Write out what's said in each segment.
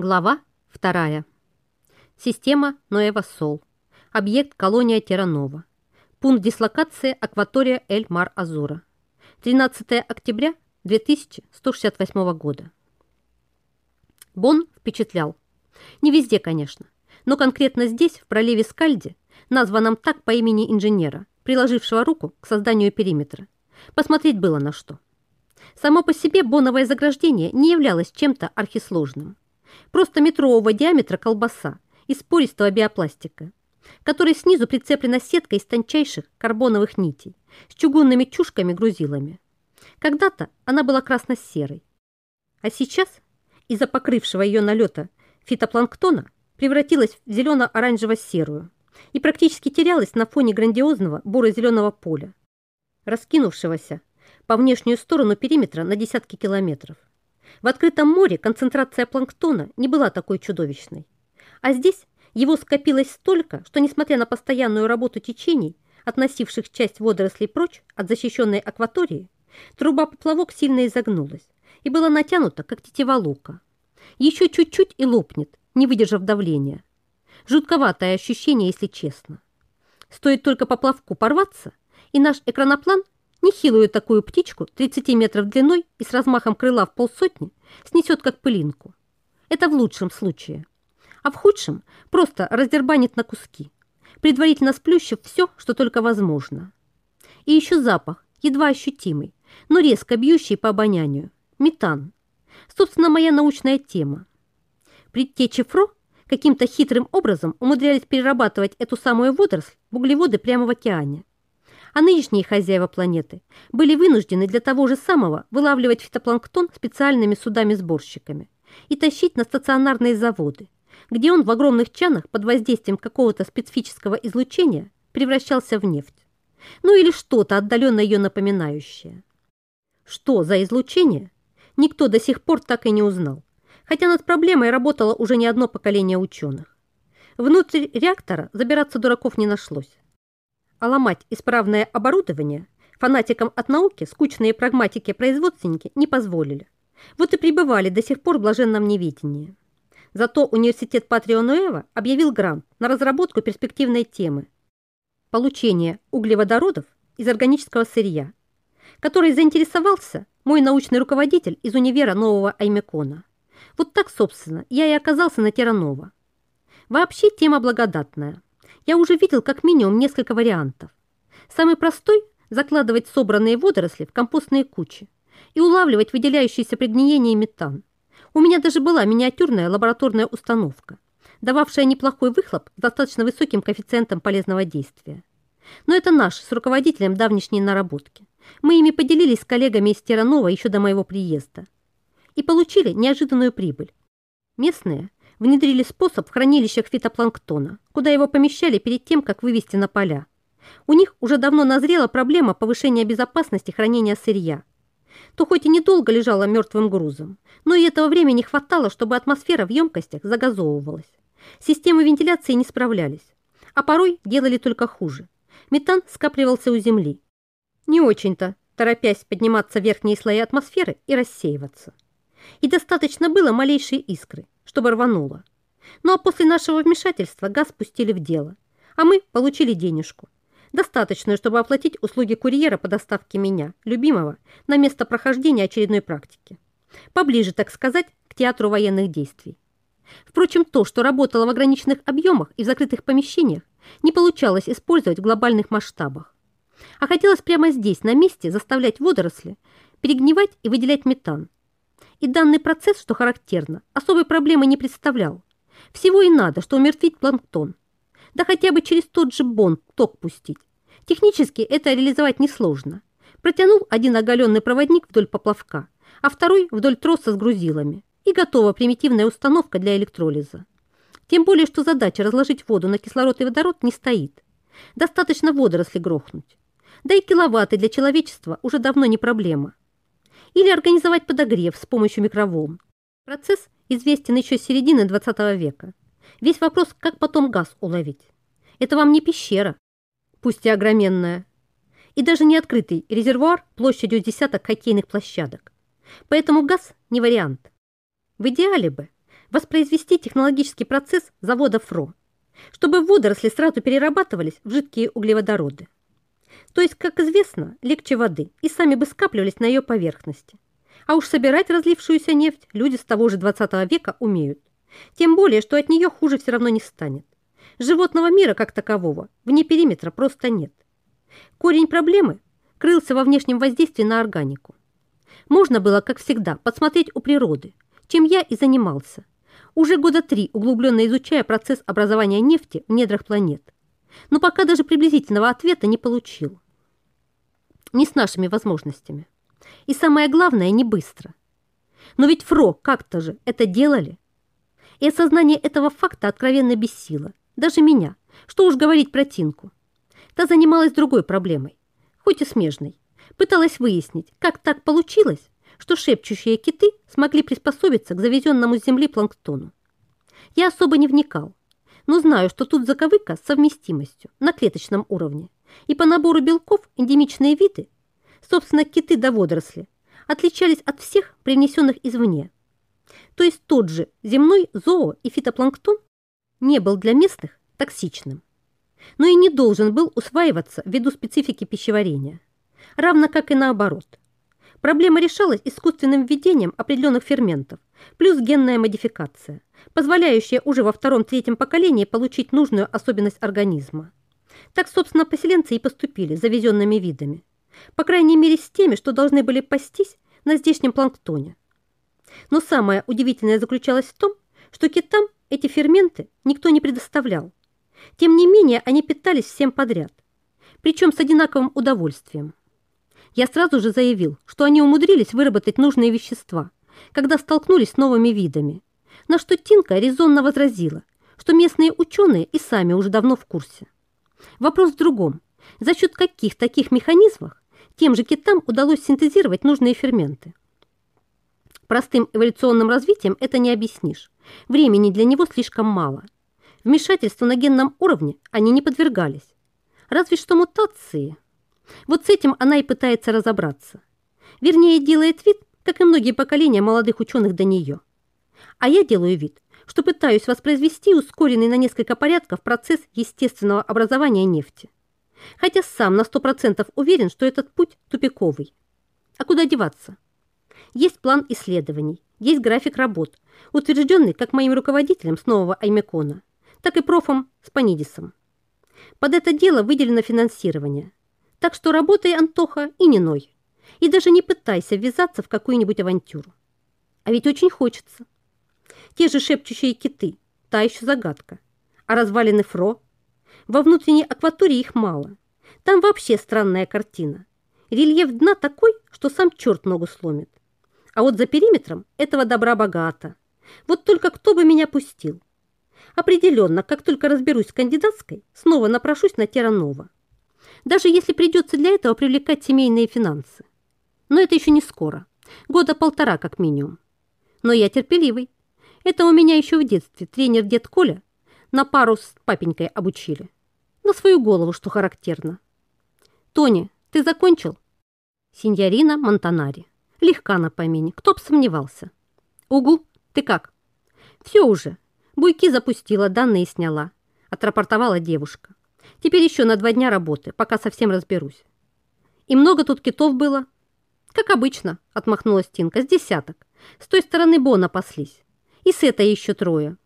Глава 2. Система Ноэва-Сол. Объект колония Терранова. Пункт дислокации акватория Эль-Мар-Азура. 13 октября 2168 года. Бон впечатлял. Не везде, конечно, но конкретно здесь, в проливе Скальди, названном так по имени инженера, приложившего руку к созданию периметра, посмотреть было на что. Само по себе боновое заграждение не являлось чем-то архисложным. Просто метрового диаметра колбаса из пористого биопластика, которой снизу прицеплена сетка из тончайших карбоновых нитей с чугунными чушками-грузилами. Когда-то она была красно-серой, а сейчас из-за покрывшего ее налета фитопланктона превратилась в зелено-оранжево-серую и практически терялась на фоне грандиозного буро-зеленого поля, раскинувшегося по внешнюю сторону периметра на десятки километров. В открытом море концентрация планктона не была такой чудовищной. А здесь его скопилось столько, что, несмотря на постоянную работу течений, относивших часть водорослей прочь от защищенной акватории, труба-поплавок сильно изогнулась и была натянута, как тетива лука. Еще чуть-чуть и лопнет, не выдержав давления. Жутковатое ощущение, если честно. Стоит только поплавку порваться, и наш экраноплан Нехилую такую птичку 30 метров длиной и с размахом крыла в полсотни снесет как пылинку. Это в лучшем случае. А в худшем просто раздербанит на куски, предварительно сплющив все, что только возможно. И еще запах, едва ощутимый, но резко бьющий по обонянию. Метан. Собственно, моя научная тема. Предтечи ФРО каким-то хитрым образом умудрялись перерабатывать эту самую водоросль в углеводы прямо в океане а нынешние хозяева планеты были вынуждены для того же самого вылавливать фитопланктон специальными судами-сборщиками и тащить на стационарные заводы, где он в огромных чанах под воздействием какого-то специфического излучения превращался в нефть. Ну или что-то отдаленно ее напоминающее. Что за излучение, никто до сих пор так и не узнал, хотя над проблемой работало уже не одно поколение ученых. Внутрь реактора забираться дураков не нашлось а ломать исправное оборудование фанатикам от науки скучные прагматики производственники не позволили. Вот и пребывали до сих пор в блаженном неведении. Зато университет Патрио объявил грант на разработку перспективной темы получение углеводородов из органического сырья, который заинтересовался мой научный руководитель из универа Нового Аймекона. Вот так, собственно, я и оказался на Терранова. Вообще тема благодатная – я уже видел как минимум несколько вариантов. Самый простой – закладывать собранные водоросли в компостные кучи и улавливать выделяющийся при гниении метан. У меня даже была миниатюрная лабораторная установка, дававшая неплохой выхлоп с достаточно высоким коэффициентом полезного действия. Но это наши с руководителем давнишние наработки. Мы ими поделились с коллегами из Теранова еще до моего приезда и получили неожиданную прибыль. Местные внедрили способ в хранилищах фитопланктона, куда его помещали перед тем, как вывести на поля. У них уже давно назрела проблема повышения безопасности хранения сырья. То хоть и недолго лежало мертвым грузом, но и этого времени хватало, чтобы атмосфера в емкостях загазовывалась. Системы вентиляции не справлялись, а порой делали только хуже. Метан скапливался у земли. Не очень-то, торопясь подниматься в верхние слои атмосферы и рассеиваться. И достаточно было малейшей искры – чтобы рвануло. Ну а после нашего вмешательства газ пустили в дело, а мы получили денежку. Достаточную, чтобы оплатить услуги курьера по доставке меня, любимого, на место прохождения очередной практики. Поближе, так сказать, к театру военных действий. Впрочем, то, что работало в ограниченных объемах и в закрытых помещениях, не получалось использовать в глобальных масштабах. А хотелось прямо здесь, на месте, заставлять водоросли перегнивать и выделять метан, и данный процесс, что характерно, особой проблемы не представлял. Всего и надо, что умертвить планктон. Да хотя бы через тот же бон ток пустить. Технически это реализовать несложно. Протянул один оголенный проводник вдоль поплавка, а второй вдоль троса с грузилами. И готова примитивная установка для электролиза. Тем более, что задача разложить воду на кислород и водород не стоит. Достаточно водоросли грохнуть. Да и киловатты для человечества уже давно не проблема или организовать подогрев с помощью микроволн. Процесс известен еще с середины 20 века. Весь вопрос, как потом газ уловить. Это вам не пещера, пусть и огроменная, и даже не открытый резервуар площадью десяток хоккейных площадок. Поэтому газ не вариант. В идеале бы воспроизвести технологический процесс завода ФРО, чтобы водоросли сразу перерабатывались в жидкие углеводороды. То есть, как известно, легче воды и сами бы скапливались на ее поверхности. А уж собирать разлившуюся нефть люди с того же 20 века умеют. Тем более, что от нее хуже все равно не станет. Животного мира как такового вне периметра просто нет. Корень проблемы крылся во внешнем воздействии на органику. Можно было, как всегда, подсмотреть у природы, чем я и занимался, уже года три углубленно изучая процесс образования нефти в недрах планет. Но пока даже приблизительного ответа не получил. Не с нашими возможностями. И самое главное, не быстро. Но ведь ФРО как-то же это делали. И осознание этого факта откровенно бессило. Даже меня. Что уж говорить про Тинку. Та занималась другой проблемой, хоть и смежной. Пыталась выяснить, как так получилось, что шепчущие киты смогли приспособиться к завезенному с земли планктону. Я особо не вникал, но знаю, что тут заковыка с совместимостью на клеточном уровне. И по набору белков эндемичные виды, собственно, киты до водоросли, отличались от всех привнесенных извне. То есть тот же земной зоо и фитопланктон не был для местных токсичным, но и не должен был усваиваться ввиду специфики пищеварения, равно как и наоборот. Проблема решалась искусственным введением определенных ферментов, плюс генная модификация, позволяющая уже во втором-третьем поколении получить нужную особенность организма. Так, собственно, поселенцы и поступили завезенными видами, по крайней мере с теми, что должны были пастись на здешнем планктоне. Но самое удивительное заключалось в том, что китам эти ферменты никто не предоставлял. Тем не менее, они питались всем подряд, причем с одинаковым удовольствием. Я сразу же заявил, что они умудрились выработать нужные вещества, когда столкнулись с новыми видами, на что Тинка резонно возразила, что местные ученые и сами уже давно в курсе. Вопрос в другом. За счет каких таких механизмов тем же китам удалось синтезировать нужные ферменты? Простым эволюционным развитием это не объяснишь. Времени для него слишком мало. Вмешательству на генном уровне они не подвергались. Разве что мутации. Вот с этим она и пытается разобраться. Вернее, делает вид, как и многие поколения молодых ученых до нее. А я делаю вид, что пытаюсь воспроизвести ускоренный на несколько порядков процесс естественного образования нефти. Хотя сам на 100% уверен, что этот путь тупиковый. А куда деваться? Есть план исследований, есть график работ, утвержденный как моим руководителем с нового Аймекона, так и профом Спанидисом. Под это дело выделено финансирование. Так что работай, Антоха, и не ной. И даже не пытайся ввязаться в какую-нибудь авантюру. А ведь очень хочется. Те же шепчущие киты, та еще загадка. А развалины Фро? Во внутренней акватории их мало. Там вообще странная картина. Рельеф дна такой, что сам черт ногу сломит. А вот за периметром этого добра богато. Вот только кто бы меня пустил? Определенно, как только разберусь с кандидатской, снова напрошусь на Терранова. Даже если придется для этого привлекать семейные финансы. Но это еще не скоро. Года полтора как минимум. Но я терпеливый. Это у меня еще в детстве тренер дед Коля на пару с папенькой обучили. На свою голову, что характерно. Тони, ты закончил? Синьорина Монтанари. Легка на помине, кто б сомневался. Угу, ты как? Все уже. Буйки запустила, данные сняла. Отрапортовала девушка. Теперь еще на два дня работы, пока совсем разберусь. И много тут китов было? Как обычно, отмахнулась Тинка, с десяток. С той стороны Бона паслись. И с этой еще трое.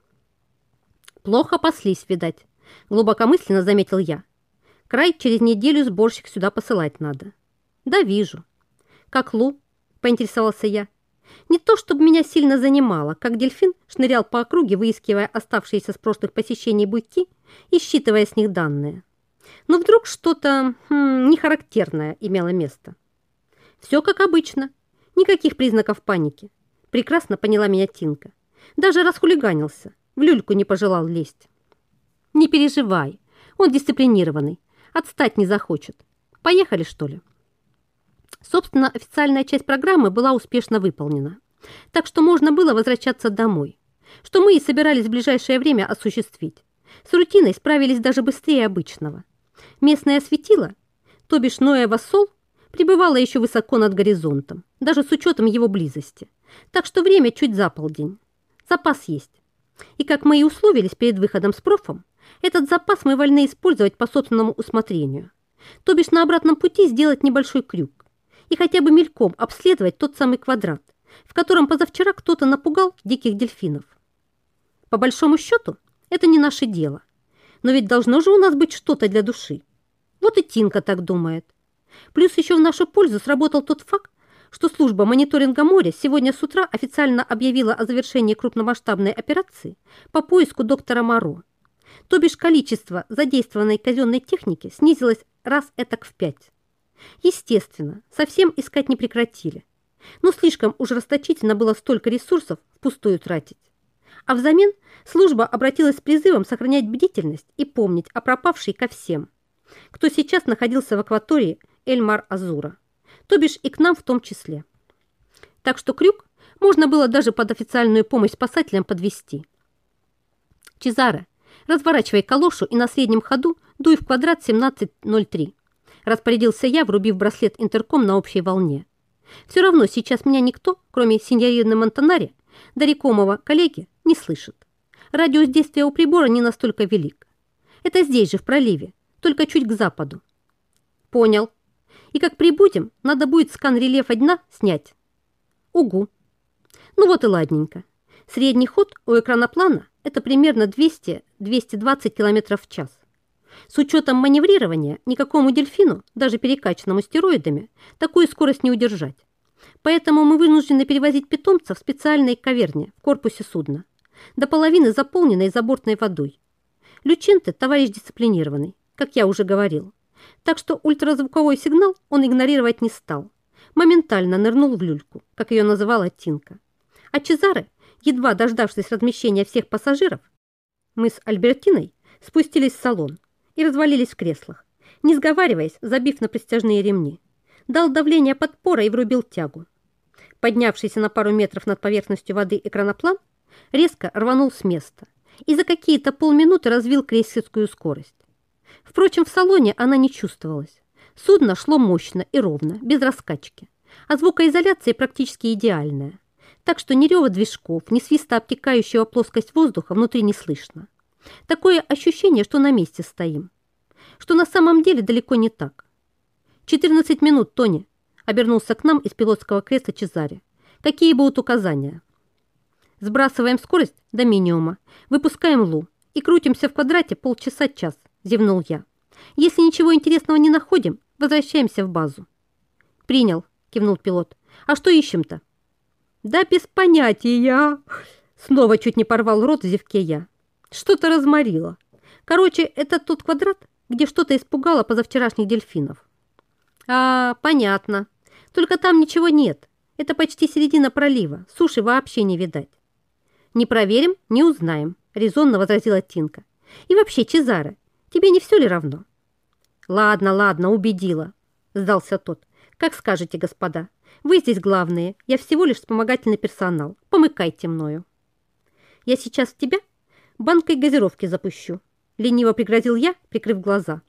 Плохо паслись, видать. Глубокомысленно заметил я. Край через неделю сборщик сюда посылать надо. Да, вижу. Как Лу, поинтересовался я. Не то, чтобы меня сильно занимало, как дельфин шнырял по округе, выискивая оставшиеся с прошлых посещений буйки и считывая с них данные. Но вдруг что-то хм, нехарактерное имело место. Все как обычно, никаких признаков паники. Прекрасно поняла меня Тинка. Даже расхулиганился, в люльку не пожелал лезть. Не переживай, он дисциплинированный, отстать не захочет. Поехали, что ли? Собственно, официальная часть программы была успешно выполнена, так что можно было возвращаться домой, что мы и собирались в ближайшее время осуществить. С рутиной справились даже быстрее обычного. Местное светило, то бишь Ноева Сол, пребывало еще высоко над горизонтом, даже с учетом его близости, так что время чуть за полдень. Запас есть. И как мы и условились перед выходом с профом, этот запас мы вольны использовать по собственному усмотрению. То бишь на обратном пути сделать небольшой крюк и хотя бы мельком обследовать тот самый квадрат, в котором позавчера кто-то напугал диких дельфинов. По большому счету, это не наше дело. Но ведь должно же у нас быть что-то для души. Вот и Тинка так думает. Плюс еще в нашу пользу сработал тот факт, что служба мониторинга моря сегодня с утра официально объявила о завершении крупномасштабной операции по поиску доктора Моро. То бишь количество задействованной казенной техники снизилось раз этак в пять. Естественно, совсем искать не прекратили. Но слишком уж расточительно было столько ресурсов впустую тратить. А взамен служба обратилась с призывом сохранять бдительность и помнить о пропавшей ко всем, кто сейчас находился в акватории Эльмар-Азура, то бишь и к нам в том числе. Так что крюк можно было даже под официальную помощь спасателям подвести. Чезаре, разворачивай калошу и на среднем ходу дуй в квадрат 1703. Распорядился я, врубив браслет интерком на общей волне. Все равно сейчас меня никто, кроме сеньорины Монтанари, Дарикомова коллеги, не слышит. Радиус действия у прибора не настолько велик. Это здесь же, в проливе, только чуть к западу. Понял. И как прибудем, надо будет скан рельефа дна снять. Угу. Ну вот и ладненько. Средний ход у экраноплана – это примерно 200-220 км в час. С учетом маневрирования никакому дельфину, даже перекачанному стероидами, такую скорость не удержать. Поэтому мы вынуждены перевозить питомца в специальной каверне в корпусе судна, до половины заполненной забортной водой. Люченте – товарищ дисциплинированный, как я уже говорил. Так что ультразвуковой сигнал он игнорировать не стал. Моментально нырнул в люльку, как ее называла Тинка. А Чезаре, едва дождавшись размещения всех пассажиров, мы с Альбертиной спустились в салон и развалились в креслах, не сговариваясь, забив на пристяжные ремни. Дал давление подпора и врубил тягу. Поднявшийся на пару метров над поверхностью воды экраноплан резко рванул с места и за какие-то полминуты развил крейсерскую скорость. Впрочем, в салоне она не чувствовалась. Судно шло мощно и ровно, без раскачки, а звукоизоляция практически идеальная. Так что ни рева движков, ни свиста обтекающего плоскость воздуха внутри не слышно. Такое ощущение, что на месте стоим. Что на самом деле далеко не так. «14 минут, Тони!» – обернулся к нам из пилотского кресла Чезаре. «Какие будут указания?» «Сбрасываем скорость до минимума, выпускаем лу и крутимся в квадрате полчаса-час», – зевнул я. «Если ничего интересного не находим, возвращаемся в базу». «Принял», – кивнул пилот. «А что ищем-то?» «Да без понятия!» Снова чуть не порвал рот в зевке я. Что-то разморило. Короче, это тот квадрат, где что-то испугало позавчерашних дельфинов. А, понятно. Только там ничего нет. Это почти середина пролива. Суши вообще не видать. Не проверим, не узнаем, резонно возразила Тинка. И вообще, Чезаре, тебе не все ли равно? Ладно, ладно, убедила, сдался тот. Как скажете, господа. Вы здесь главные, я всего лишь вспомогательный персонал. Помыкайте мною. Я сейчас в тебя банкой газировки запущу», — лениво пригрозил я, прикрыв глаза.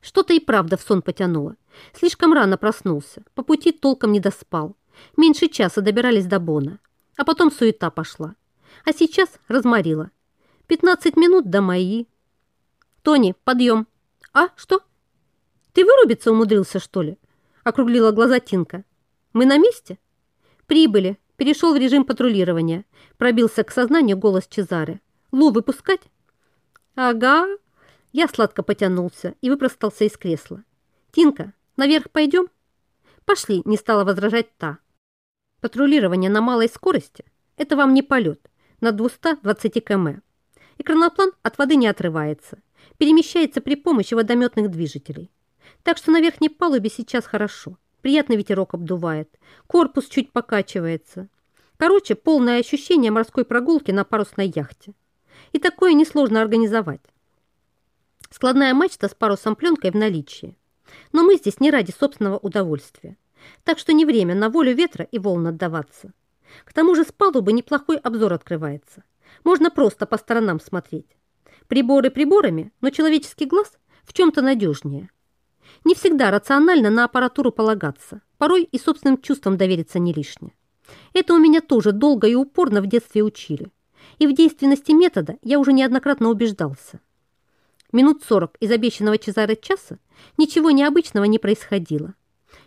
Что-то и правда в сон потянуло. Слишком рано проснулся, по пути толком не доспал. Меньше часа добирались до Бона, а потом суета пошла. А сейчас разморила. Пятнадцать минут до мои. «Тони, подъем!» «А, что? Ты вырубиться умудрился, что ли?» Округлила глаза Тинка. «Мы на месте?» «Прибыли. Перешел в режим патрулирования». Пробился к сознанию голос Чезаре. Лу выпускать?» «Ага». Я сладко потянулся и выпростался из кресла. «Тинка, наверх пойдем?» «Пошли», — не стала возражать та. «Патрулирование на малой скорости — это вам не полет на 220 км. Экраноплан от воды не отрывается, перемещается при помощи водометных движителей. Так что на верхней палубе сейчас хорошо. Приятный ветерок обдувает, корпус чуть покачивается. Короче, полное ощущение морской прогулки на парусной яхте и такое несложно организовать. Складная мачта с парусом пленкой в наличии. Но мы здесь не ради собственного удовольствия. Так что не время на волю ветра и волн отдаваться. К тому же с палубы неплохой обзор открывается. Можно просто по сторонам смотреть. Приборы приборами, но человеческий глаз в чем-то надежнее. Не всегда рационально на аппаратуру полагаться. Порой и собственным чувствам довериться не лишнее. Это у меня тоже долго и упорно в детстве учили. И в действенности метода я уже неоднократно убеждался. Минут сорок из обещанного Чезаре часа ничего необычного не происходило.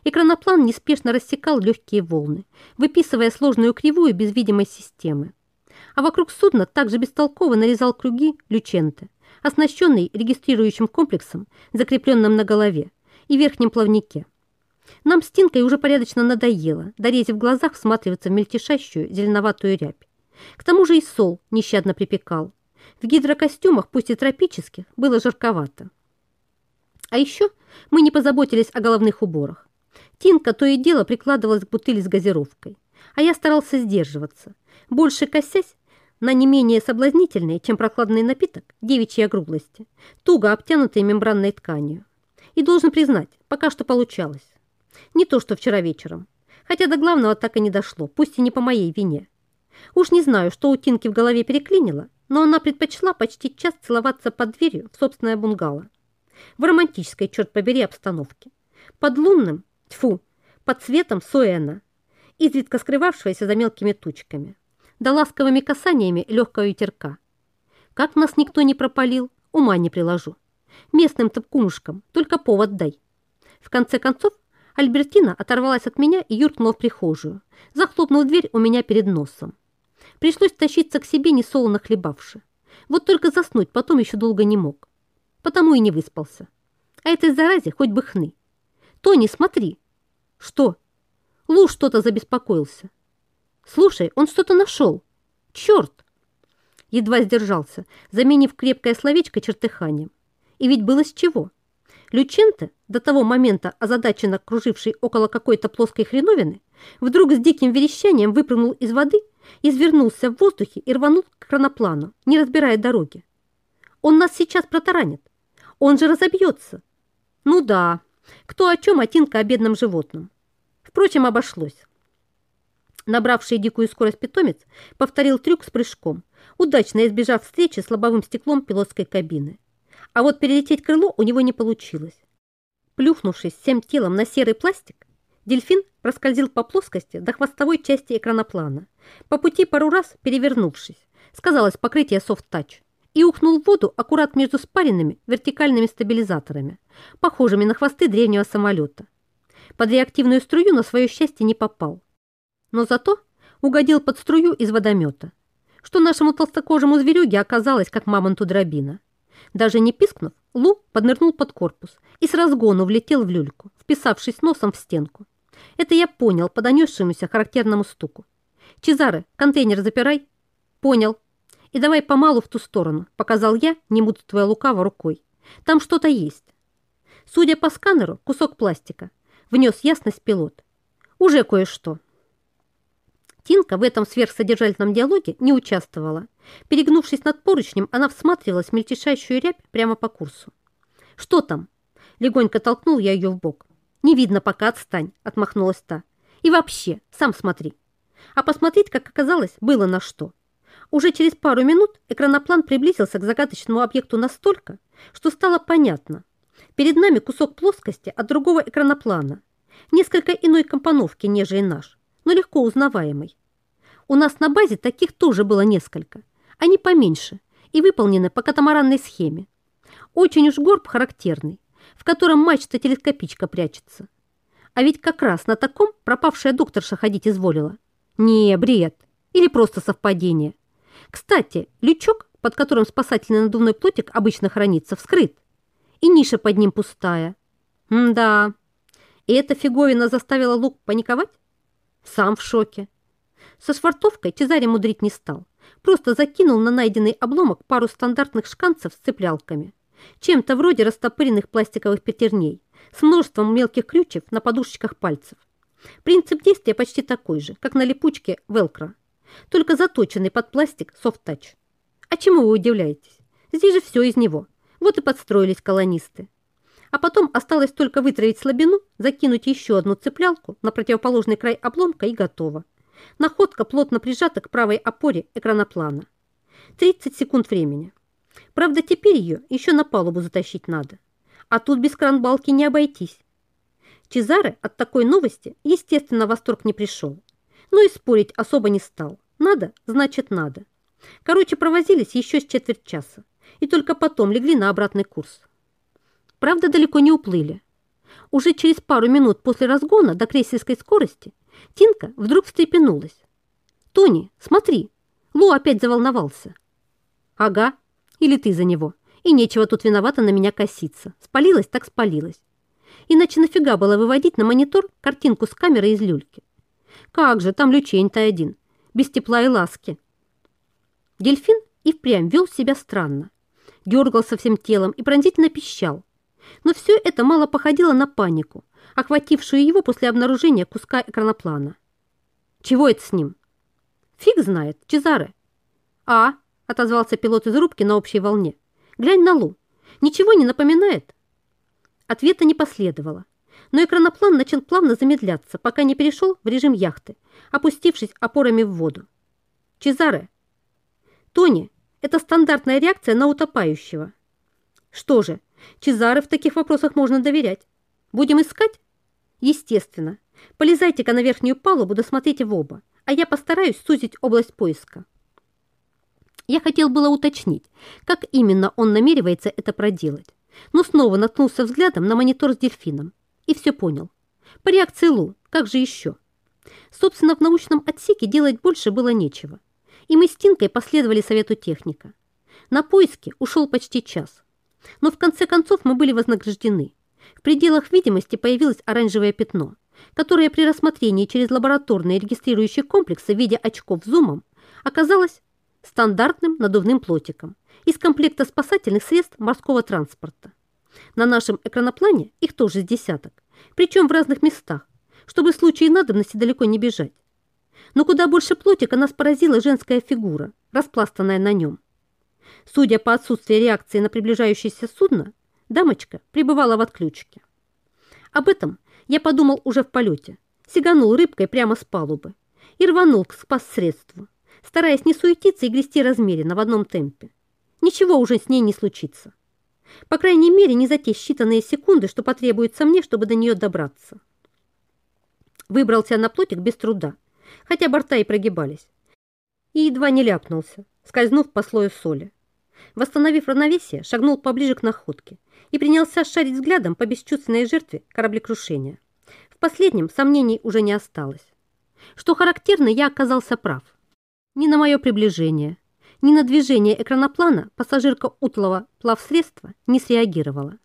Экраноплан неспешно рассекал легкие волны, выписывая сложную кривую без видимой системы. А вокруг судна также бестолково нарезал круги Люченте, оснащенный регистрирующим комплексом, закрепленным на голове и верхнем плавнике. Нам с Тинкой уже порядочно надоело, дорезив в глазах всматриваться в мельтешащую зеленоватую рябь. К тому же и сол нещадно припекал. В гидрокостюмах, пусть и тропических, было жарковато. А еще мы не позаботились о головных уборах. Тинка то и дело прикладывалась к бутыли с газировкой, а я старался сдерживаться, больше косясь на не менее соблазнительные, чем прохладный напиток, девичьей округлости, туго обтянутые мембранной тканью. И должен признать, пока что получалось. Не то, что вчера вечером. Хотя до главного так и не дошло, пусть и не по моей вине. Уж не знаю, что у Тинки в голове переклинило, но она предпочла почти час целоваться под дверью в собственное бунгало. В романтической, черт побери, обстановке. Под лунным, тьфу, под цветом Суэна, изредка скрывавшегося за мелкими тучками, да ласковыми касаниями легкого ветерка. Как нас никто не пропалил, ума не приложу. Местным-то кумушкам только повод дай. В конце концов, Альбертина оторвалась от меня и юркнула в прихожую, захлопнув дверь у меня перед носом. Пришлось тащиться к себе, несолоно хлебавши. Вот только заснуть потом еще долго не мог. Потому и не выспался. А этой заразе хоть бы хны. Тони, смотри. Что? Лу что-то забеспокоился. Слушай, он что-то нашел. Черт! Едва сдержался, заменив крепкое словечко чертыханием. И ведь было с чего. Люченте, до того момента озадаченно круживший около какой-то плоской хреновины, вдруг с диким верещанием выпрыгнул из воды, извернулся в воздухе и рванул к краноплану, не разбирая дороги. Он нас сейчас протаранит. Он же разобьется. Ну да, кто о чем, отинка о бедном животном. Впрочем, обошлось. Набравший дикую скорость питомец повторил трюк с прыжком, удачно избежав встречи с лобовым стеклом пилотской кабины. А вот перелететь крыло у него не получилось. Плюхнувшись всем телом на серый пластик, дельфин проскользил по плоскости до хвостовой части экраноплана, по пути пару раз перевернувшись, сказалось покрытие софт-тач, и ухнул в воду аккурат между спаренными вертикальными стабилизаторами, похожими на хвосты древнего самолета. Под реактивную струю на свое счастье не попал. Но зато угодил под струю из водомета, что нашему толстокожему зверюге оказалось как мамонту дробина. Даже не пискнув, Лу поднырнул под корпус и с разгону влетел в люльку, вписавшись носом в стенку. Это я понял по донесшемуся характерному стуку. «Чезаре, контейнер запирай». «Понял. И давай помалу в ту сторону», — показал я, не мудствуя лукаво рукой. «Там что-то есть». Судя по сканеру, кусок пластика. Внес ясность пилот. Уже кое-что. Тинка в этом сверхсодержательном диалоге не участвовала. Перегнувшись над поручнем, она всматривалась в мельтешащую рябь прямо по курсу. «Что там?» Легонько толкнул я ее в бок. «Не видно пока, отстань», — отмахнулась та. «И вообще, сам смотри». А посмотреть, как оказалось, было на что. Уже через пару минут экраноплан приблизился к загадочному объекту настолько, что стало понятно. Перед нами кусок плоскости от другого экраноплана, несколько иной компоновки, нежели наш, но легко узнаваемый. У нас на базе таких тоже было несколько. Они поменьше и выполнены по катамаранной схеме. Очень уж горб характерный, в котором мачта-телескопичка прячется. А ведь как раз на таком пропавшая докторша ходить изволила. Не, бред. Или просто совпадение. Кстати, лючок, под которым спасательный надувной плотик обычно хранится, вскрыт. И ниша под ним пустая. М да. И эта фиговина заставила Лук паниковать? Сам в шоке. Со швартовкой Чезаре мудрить не стал. Просто закинул на найденный обломок пару стандартных шканцев с цеплялками. Чем-то вроде растопыренных пластиковых пятерней с множеством мелких крючев на подушечках пальцев. Принцип действия почти такой же, как на липучке велкро, только заточенный под пластик софт-тач. А чему вы удивляетесь? Здесь же все из него. Вот и подстроились колонисты. А потом осталось только вытравить слабину, закинуть еще одну цеплялку на противоположный край обломка и готово. Находка плотно прижата к правой опоре экраноплана. 30 секунд времени. Правда, теперь ее еще на палубу затащить надо. А тут без кран-балки не обойтись. Чезаре от такой новости, естественно, восторг не пришел. Но и спорить особо не стал. Надо, значит надо. Короче, провозились еще с четверть часа. И только потом легли на обратный курс. Правда, далеко не уплыли. Уже через пару минут после разгона до крейсерской скорости Тинка вдруг встрепенулась. «Тони, смотри!» Лу опять заволновался. «Ага, или ты за него. И нечего тут виновата на меня коситься. Спалилась так спалилась. Иначе нафига было выводить на монитор картинку с камеры из люльки? Как же, там лючень-то один, без тепла и ласки. Дельфин и впрямь вел себя странно. Дергался всем телом и пронзительно пищал. Но все это мало походило на панику, охватившую его после обнаружения куска экраноплана. Чего это с ним? Фиг знает, Чезаре. А, отозвался пилот из рубки на общей волне. Глянь на Лу. Ничего не напоминает? Ответа не последовало, но экраноплан начал плавно замедляться, пока не перешел в режим яхты, опустившись опорами в воду. Чезаре. Тони, это стандартная реакция на утопающего. Что же, Чезаре в таких вопросах можно доверять. Будем искать? Естественно. Полезайте-ка на верхнюю палубу, досмотрите в оба, а я постараюсь сузить область поиска. Я хотел было уточнить, как именно он намеревается это проделать, но снова наткнулся взглядом на монитор с дельфином и все понял. По реакции Лу, как же еще? Собственно, в научном отсеке делать больше было нечего, и мы с Тинкой последовали совету техника. На поиски ушел почти час, но в конце концов мы были вознаграждены. В пределах видимости появилось оранжевое пятно, которое при рассмотрении через лабораторные регистрирующие комплексы в виде очков зумом оказалось стандартным надувным плотиком из комплекта спасательных средств морского транспорта. На нашем экраноплане их тоже с десяток, причем в разных местах, чтобы в случае надобности далеко не бежать. Но куда больше плотика нас поразила женская фигура, распластанная на нем. Судя по отсутствию реакции на приближающееся судно, дамочка пребывала в отключке. Об этом я подумал уже в полете, сиганул рыбкой прямо с палубы и рванул к спас-средству стараясь не суетиться и грести размеренно в одном темпе. Ничего уже с ней не случится. По крайней мере, не за те считанные секунды, что потребуется мне, чтобы до нее добраться. Выбрался на плотик без труда, хотя борта и прогибались. И едва не ляпнулся, скользнув по слою соли. Восстановив равновесие, шагнул поближе к находке и принялся шарить взглядом по бесчувственной жертве кораблекрушения. В последнем сомнений уже не осталось. Что характерно, я оказался прав – ни на мое приближение, ни на движение экраноплана пассажирка утлого плавсредства не среагировала.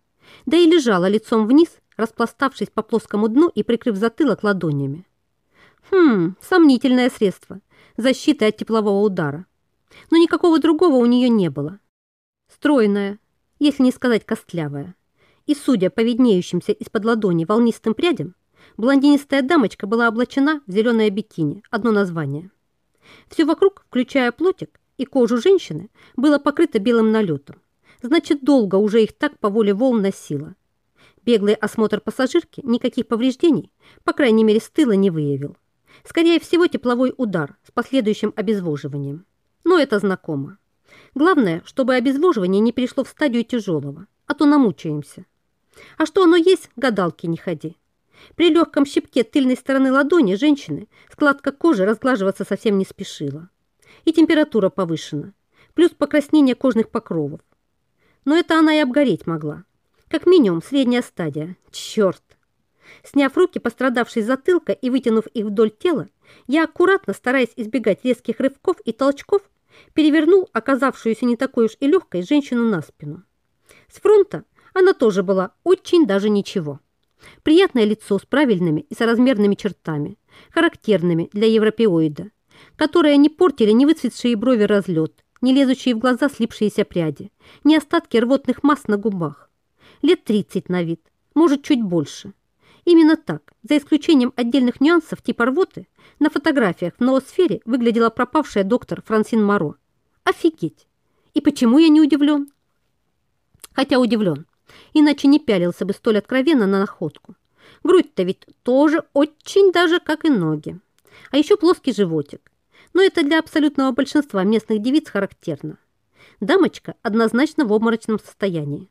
Да и лежала лицом вниз, распластавшись по плоскому дну и прикрыв затылок ладонями. Хм, сомнительное средство. Защита от теплового удара. Но никакого другого у нее не было. Стройная, если не сказать костлявая. И, судя по виднеющимся из-под ладони волнистым прядям, блондинистая дамочка была облачена в зеленое бикини, одно название. Все вокруг, включая плотик и кожу женщины, было покрыто белым налетом. Значит, долго уже их так по воле волн носило. Беглый осмотр пассажирки никаких повреждений, по крайней мере, с тыла не выявил. Скорее всего, тепловой удар с последующим обезвоживанием. Но это знакомо. Главное, чтобы обезвоживание не перешло в стадию тяжелого, а то намучаемся. А что оно есть, гадалки не ходи. При легком щипке тыльной стороны ладони женщины складка кожи разглаживаться совсем не спешила. И температура повышена, плюс покраснение кожных покровов. Но это она и обгореть могла. Как минимум средняя стадия. Черт! Сняв руки, пострадавшей затылка и вытянув их вдоль тела, я аккуратно, стараясь избегать резких рывков и толчков, перевернул оказавшуюся не такой уж и легкой женщину на спину. С фронта она тоже была очень даже ничего. Приятное лицо с правильными и соразмерными чертами, характерными для европеоида, которые не портили ни выцветшие брови разлет, ни лезущие в глаза слипшиеся пряди, ни остатки рвотных масс на губах. Лет 30 на вид, может, чуть больше. Именно так, за исключением отдельных нюансов типа рвоты, на фотографиях в ноосфере выглядела пропавшая доктор Франсин Моро. Офигеть! И почему я не удивлен? Хотя удивлен иначе не пялился бы столь откровенно на находку. Грудь-то ведь тоже очень даже как и ноги. А еще плоский животик. Но это для абсолютного большинства местных девиц характерно. Дамочка однозначно в обморочном состоянии.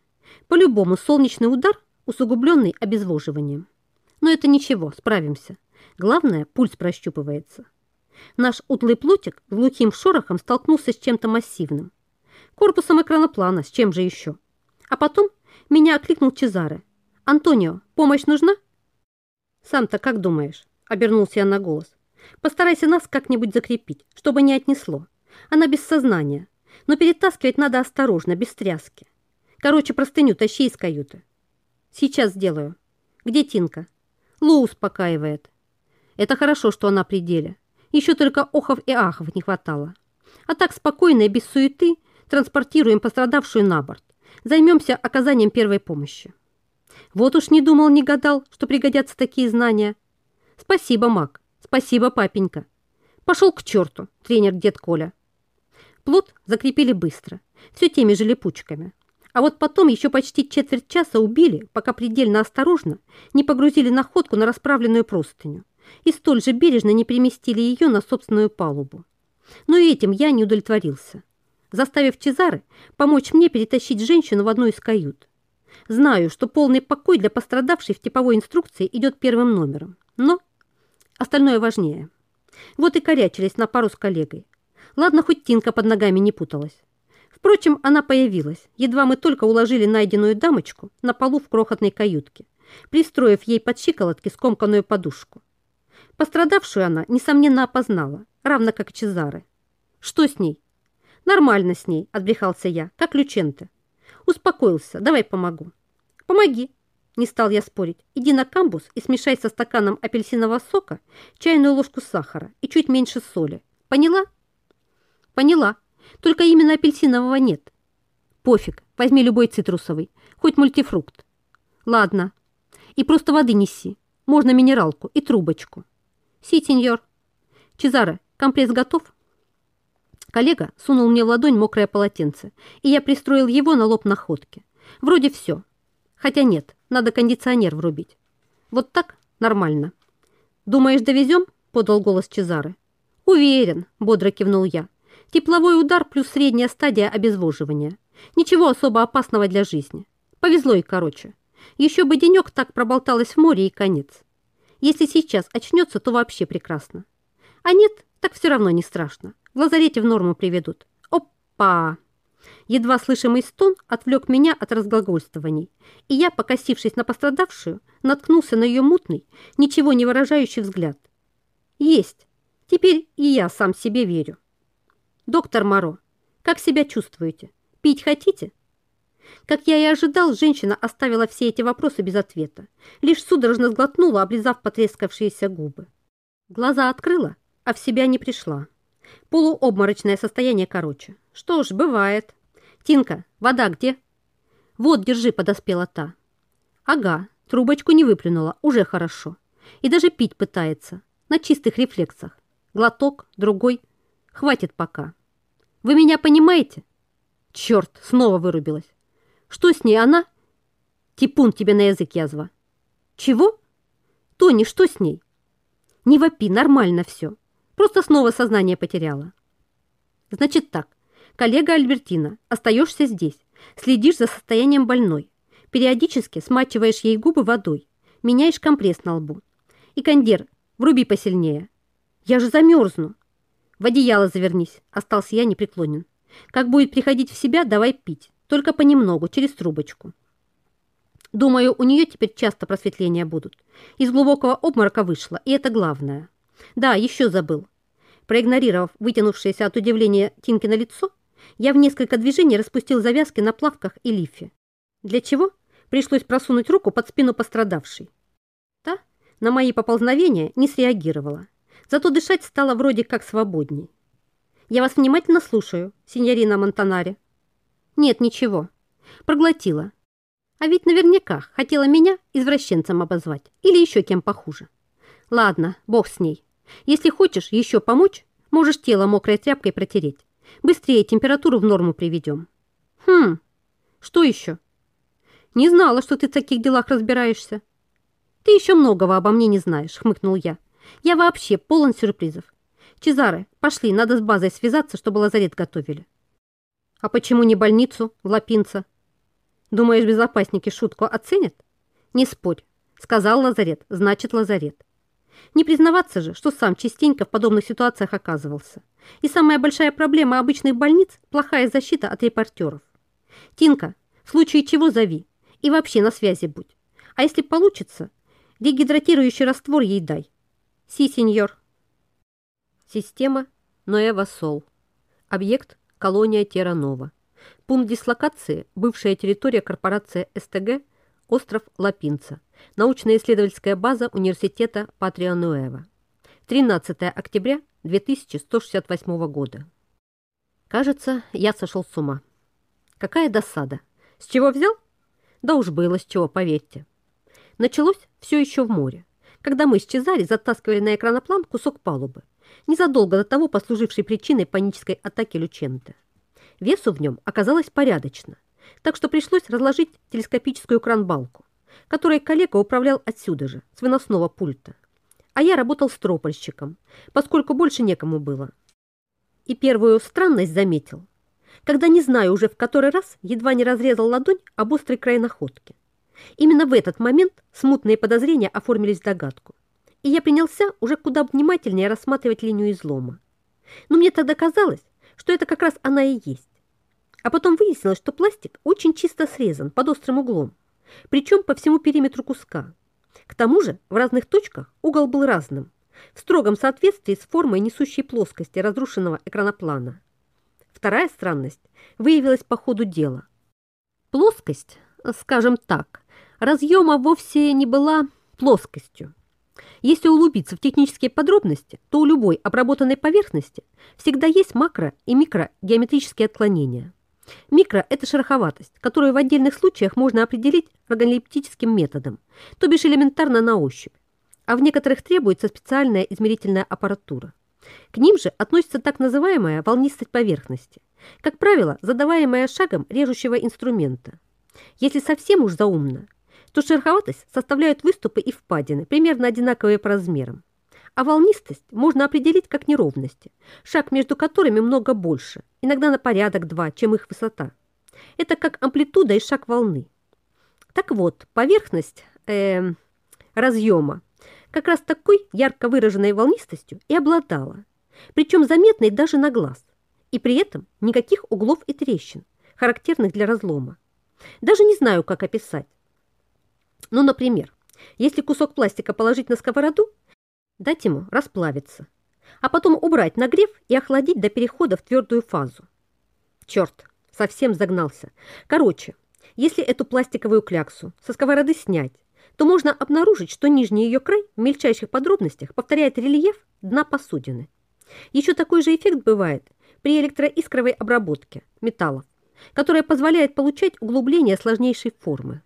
По-любому солнечный удар, усугубленный обезвоживанием. Но это ничего, справимся. Главное, пульс прощупывается. Наш утлый плотик глухим шорохом столкнулся с чем-то массивным. Корпусом экраноплана, с чем же еще? А потом меня окликнул Чезаре. «Антонио, помощь нужна?» «Сам-то как думаешь?» — обернулся я на голос. «Постарайся нас как-нибудь закрепить, чтобы не отнесло. Она без сознания, но перетаскивать надо осторожно, без тряски. Короче, простыню тащи из каюты». «Сейчас сделаю. Где Тинка?» «Лу успокаивает». «Это хорошо, что она при деле. Еще только охов и ахов не хватало. А так спокойно и без суеты транспортируем пострадавшую на борт. Займемся оказанием первой помощи». Вот уж не думал, не гадал, что пригодятся такие знания. Спасибо, Мак, спасибо, папенька. Пошел к черту, тренер дед Коля. Плод закрепили быстро, все теми же липучками. А вот потом еще почти четверть часа убили, пока предельно осторожно не погрузили находку на расправленную простыню и столь же бережно не переместили ее на собственную палубу. Но и этим я не удовлетворился, заставив Чезары помочь мне перетащить женщину в одну из кают. Знаю, что полный покой для пострадавшей в типовой инструкции идет первым номером, но остальное важнее. Вот и корячились на пару с коллегой. Ладно, хоть Тинка под ногами не путалась. Впрочем, она появилась, едва мы только уложили найденную дамочку на полу в крохотной каютке, пристроив ей под щиколотки скомканную подушку. Пострадавшую она, несомненно, опознала, равно как Чезары. Что с ней? Нормально с ней, отбрехался я, как Люченте. Успокоился, давай помогу. Помоги. Не стал я спорить. Иди на камбус и смешай со стаканом апельсинового сока чайную ложку сахара и чуть меньше соли. Поняла? Поняла. Только именно апельсинового нет. Пофиг, возьми любой цитрусовый, хоть мультифрукт. Ладно. И просто воды неси. Можно минералку и трубочку. Си, сеньор. Чезаре, компресс готов? Коллега сунул мне в ладонь мокрое полотенце, и я пристроил его на лоб находки. Вроде все. Хотя нет, надо кондиционер врубить. Вот так нормально. «Думаешь, довезем?» – подал голос Чезары. «Уверен», – бодро кивнул я. «Тепловой удар плюс средняя стадия обезвоживания. Ничего особо опасного для жизни. Повезло и короче. Еще бы денек так проболталась в море и конец. Если сейчас очнется, то вообще прекрасно. А нет, так все равно не страшно. В лазарете в норму приведут. Опа! Едва слышимый стон отвлек меня от разглагольствований, и я, покосившись на пострадавшую, наткнулся на ее мутный, ничего не выражающий взгляд. Есть. Теперь и я сам себе верю. Доктор Моро, как себя чувствуете? Пить хотите? Как я и ожидал, женщина оставила все эти вопросы без ответа, лишь судорожно сглотнула, облизав потрескавшиеся губы. Глаза открыла, а в себя не пришла. Полуобморочное состояние короче. Что ж, бывает. Тинка, вода где? Вот, держи, подоспела та. Ага, трубочку не выплюнула, уже хорошо. И даже пить пытается, на чистых рефлексах. Глоток, другой. Хватит пока. Вы меня понимаете? Черт, снова вырубилась. Что с ней она? Типун тебе на язык язва. Чего? Тони, что с ней? Не вопи, нормально все. Просто снова сознание потеряла. Значит так, коллега Альбертина, остаешься здесь, следишь за состоянием больной, периодически смачиваешь ей губы водой, меняешь компресс на лбу. И кондер, вруби посильнее. Я же замерзну. В одеяло завернись, остался я непреклонен. Как будет приходить в себя, давай пить, только понемногу, через трубочку. Думаю, у нее теперь часто просветления будут. Из глубокого обморока вышла, и это главное. Да, еще забыл. Проигнорировав вытянувшееся от удивления Тинки на лицо, я в несколько движений распустил завязки на плавках и лифе. Для чего? Пришлось просунуть руку под спину пострадавшей. Та на мои поползновения не среагировала, зато дышать стало вроде как свободней. «Я вас внимательно слушаю, сеньорина Монтанаре». «Нет, ничего. Проглотила. А ведь наверняка хотела меня извращенцем обозвать или еще кем похуже. Ладно, бог с ней. Если хочешь еще помочь, можешь тело мокрой тряпкой протереть. Быстрее температуру в норму приведем. Хм, что еще? Не знала, что ты в таких делах разбираешься. Ты еще многого обо мне не знаешь, хмыкнул я. Я вообще полон сюрпризов. Чезаре, пошли, надо с базой связаться, чтобы лазарет готовили. А почему не больницу, Лапинца? Думаешь, безопасники шутку оценят? Не спорь. Сказал лазарет, значит лазарет. Не признаваться же, что сам частенько в подобных ситуациях оказывался. И самая большая проблема обычных больниц – плохая защита от репортеров. Тинка, в случае чего зови. И вообще на связи будь. А если получится, дегидратирующий раствор ей дай. Си, сеньор. Система Ноэва Сол. Объект – колония Терранова. Пункт дислокации – бывшая территория корпорации СТГ, остров Лапинца. Научно-исследовательская база университета Патриа Нуэва. 13 октября 2168 года. Кажется, я сошел с ума. Какая досада. С чего взял? Да уж было с чего, поверьте. Началось все еще в море, когда мы с Чезари затаскивали на экраноплан кусок палубы, незадолго до того послужившей причиной панической атаки Люченте. Весу в нем оказалось порядочно, так что пришлось разложить телескопическую кранбалку, которой коллега управлял отсюда же, с выносного пульта. А я работал стропольщиком, поскольку больше некому было. И первую странность заметил, когда, не знаю уже в который раз, едва не разрезал ладонь об острый край находки. Именно в этот момент смутные подозрения оформились в догадку, и я принялся уже куда внимательнее рассматривать линию излома. Но мне тогда казалось, что это как раз она и есть. А потом выяснилось, что пластик очень чисто срезан под острым углом, причем по всему периметру куска. К тому же в разных точках угол был разным, в строгом соответствии с формой несущей плоскости разрушенного экраноплана. Вторая странность выявилась по ходу дела. Плоскость, скажем так, разъема вовсе не была плоскостью. Если углубиться в технические подробности, то у любой обработанной поверхности всегда есть макро- и микрогеометрические отклонения. Микро – это шероховатость, которую в отдельных случаях можно определить органолептическим методом, то бишь элементарно на ощупь, а в некоторых требуется специальная измерительная аппаратура. К ним же относится так называемая волнистость поверхности, как правило, задаваемая шагом режущего инструмента. Если совсем уж заумно, то шероховатость составляют выступы и впадины, примерно одинаковые по размерам. А волнистость можно определить как неровности, шаг между которыми много больше, иногда на порядок два, чем их высота. Это как амплитуда и шаг волны. Так вот, поверхность э, разъема как раз такой ярко выраженной волнистостью и обладала, причем заметной даже на глаз, и при этом никаких углов и трещин, характерных для разлома. Даже не знаю, как описать. Ну, например, если кусок пластика положить на сковороду, дать ему расплавиться, а потом убрать нагрев и охладить до перехода в твердую фазу. Черт, совсем загнался. Короче, если эту пластиковую кляксу со сковороды снять, то можно обнаружить, что нижний ее край в мельчайших подробностях повторяет рельеф дна посудины. Еще такой же эффект бывает при электроискровой обработке металлов, которая позволяет получать углубление сложнейшей формы.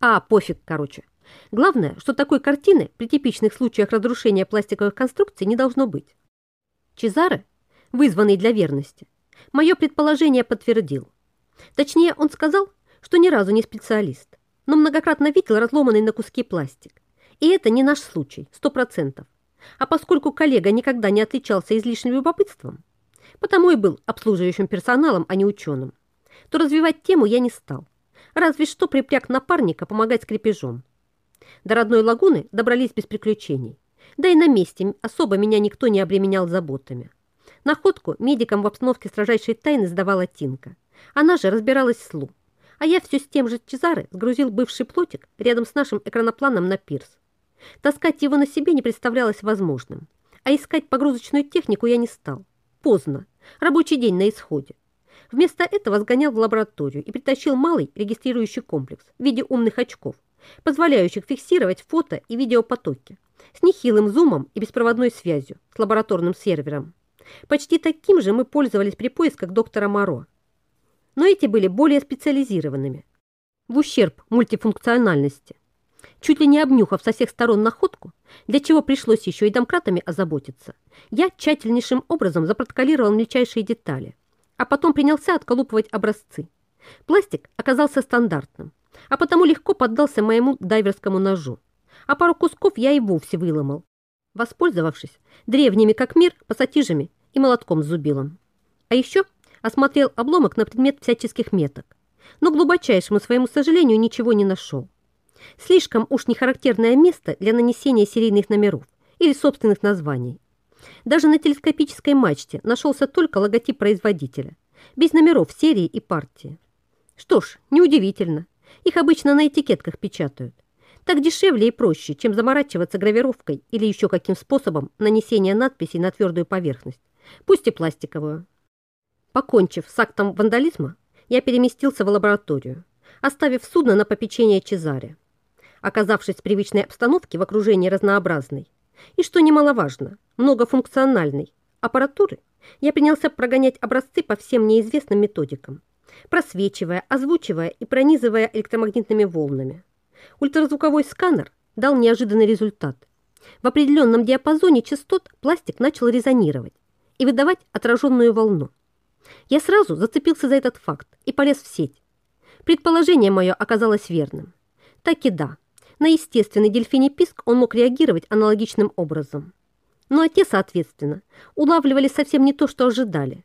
А, пофиг, короче. Главное, что такой картины при типичных случаях разрушения пластиковых конструкций не должно быть. Чезаре, вызванный для верности, мое предположение подтвердил. Точнее, он сказал, что ни разу не специалист, но многократно видел разломанный на куски пластик. И это не наш случай, сто процентов. А поскольку коллега никогда не отличался излишним любопытством, потому и был обслуживающим персоналом, а не ученым, то развивать тему я не стал. Разве что припряг напарника помогать с крепежом. До родной лагуны добрались без приключений. Да и на месте особо меня никто не обременял заботами. Находку медикам в обстановке строжайшей тайны сдавала Тинка. Она же разбиралась с Лу а я все с тем же Чезаре сгрузил бывший плотик рядом с нашим экранопланом на пирс. Таскать его на себе не представлялось возможным, а искать погрузочную технику я не стал. Поздно, рабочий день на исходе. Вместо этого сгонял в лабораторию и притащил малый регистрирующий комплекс в виде умных очков, позволяющих фиксировать фото и видеопотоки с нехилым зумом и беспроводной связью с лабораторным сервером. Почти таким же мы пользовались при поисках доктора Моро но эти были более специализированными, в ущерб мультифункциональности. Чуть ли не обнюхав со всех сторон находку, для чего пришлось еще и домкратами озаботиться, я тщательнейшим образом запротоколировал мельчайшие детали, а потом принялся отколупывать образцы. Пластик оказался стандартным, а потому легко поддался моему дайверскому ножу, а пару кусков я и вовсе выломал, воспользовавшись древними как мир пассатижами и молотком с зубилом. А еще осмотрел обломок на предмет всяческих меток, но, к глубочайшему своему сожалению, ничего не нашел. Слишком уж нехарактерное место для нанесения серийных номеров или собственных названий. Даже на телескопической мачте нашелся только логотип производителя, без номеров серии и партии. Что ж, неудивительно. Их обычно на этикетках печатают. Так дешевле и проще, чем заморачиваться гравировкой или еще каким способом нанесения надписей на твердую поверхность, пусть и пластиковую. Покончив с актом вандализма, я переместился в лабораторию, оставив судно на попечение Чезаря. Оказавшись в привычной обстановке в окружении разнообразной и, что немаловажно, многофункциональной аппаратуры, я принялся прогонять образцы по всем неизвестным методикам, просвечивая, озвучивая и пронизывая электромагнитными волнами. Ультразвуковой сканер дал неожиданный результат. В определенном диапазоне частот пластик начал резонировать и выдавать отраженную волну. Я сразу зацепился за этот факт и полез в сеть. Предположение мое оказалось верным. Так и да, на естественный дельфиний писк он мог реагировать аналогичным образом. Ну а те, соответственно, улавливали совсем не то, что ожидали.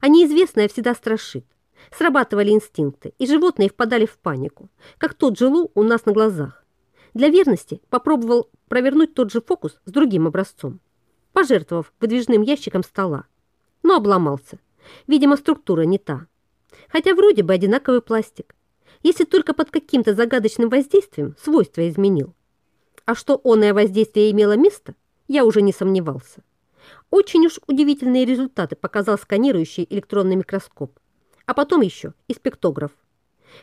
А неизвестное всегда страшит. Срабатывали инстинкты, и животные впадали в панику, как тот жилу у нас на глазах. Для верности попробовал провернуть тот же фокус с другим образцом, пожертвовав выдвижным ящиком стола. Но обломался. Видимо, структура не та. Хотя вроде бы одинаковый пластик, если только под каким-то загадочным воздействием свойства изменил. А что оное воздействие имело место, я уже не сомневался. Очень уж удивительные результаты показал сканирующий электронный микроскоп, а потом еще и спектограф.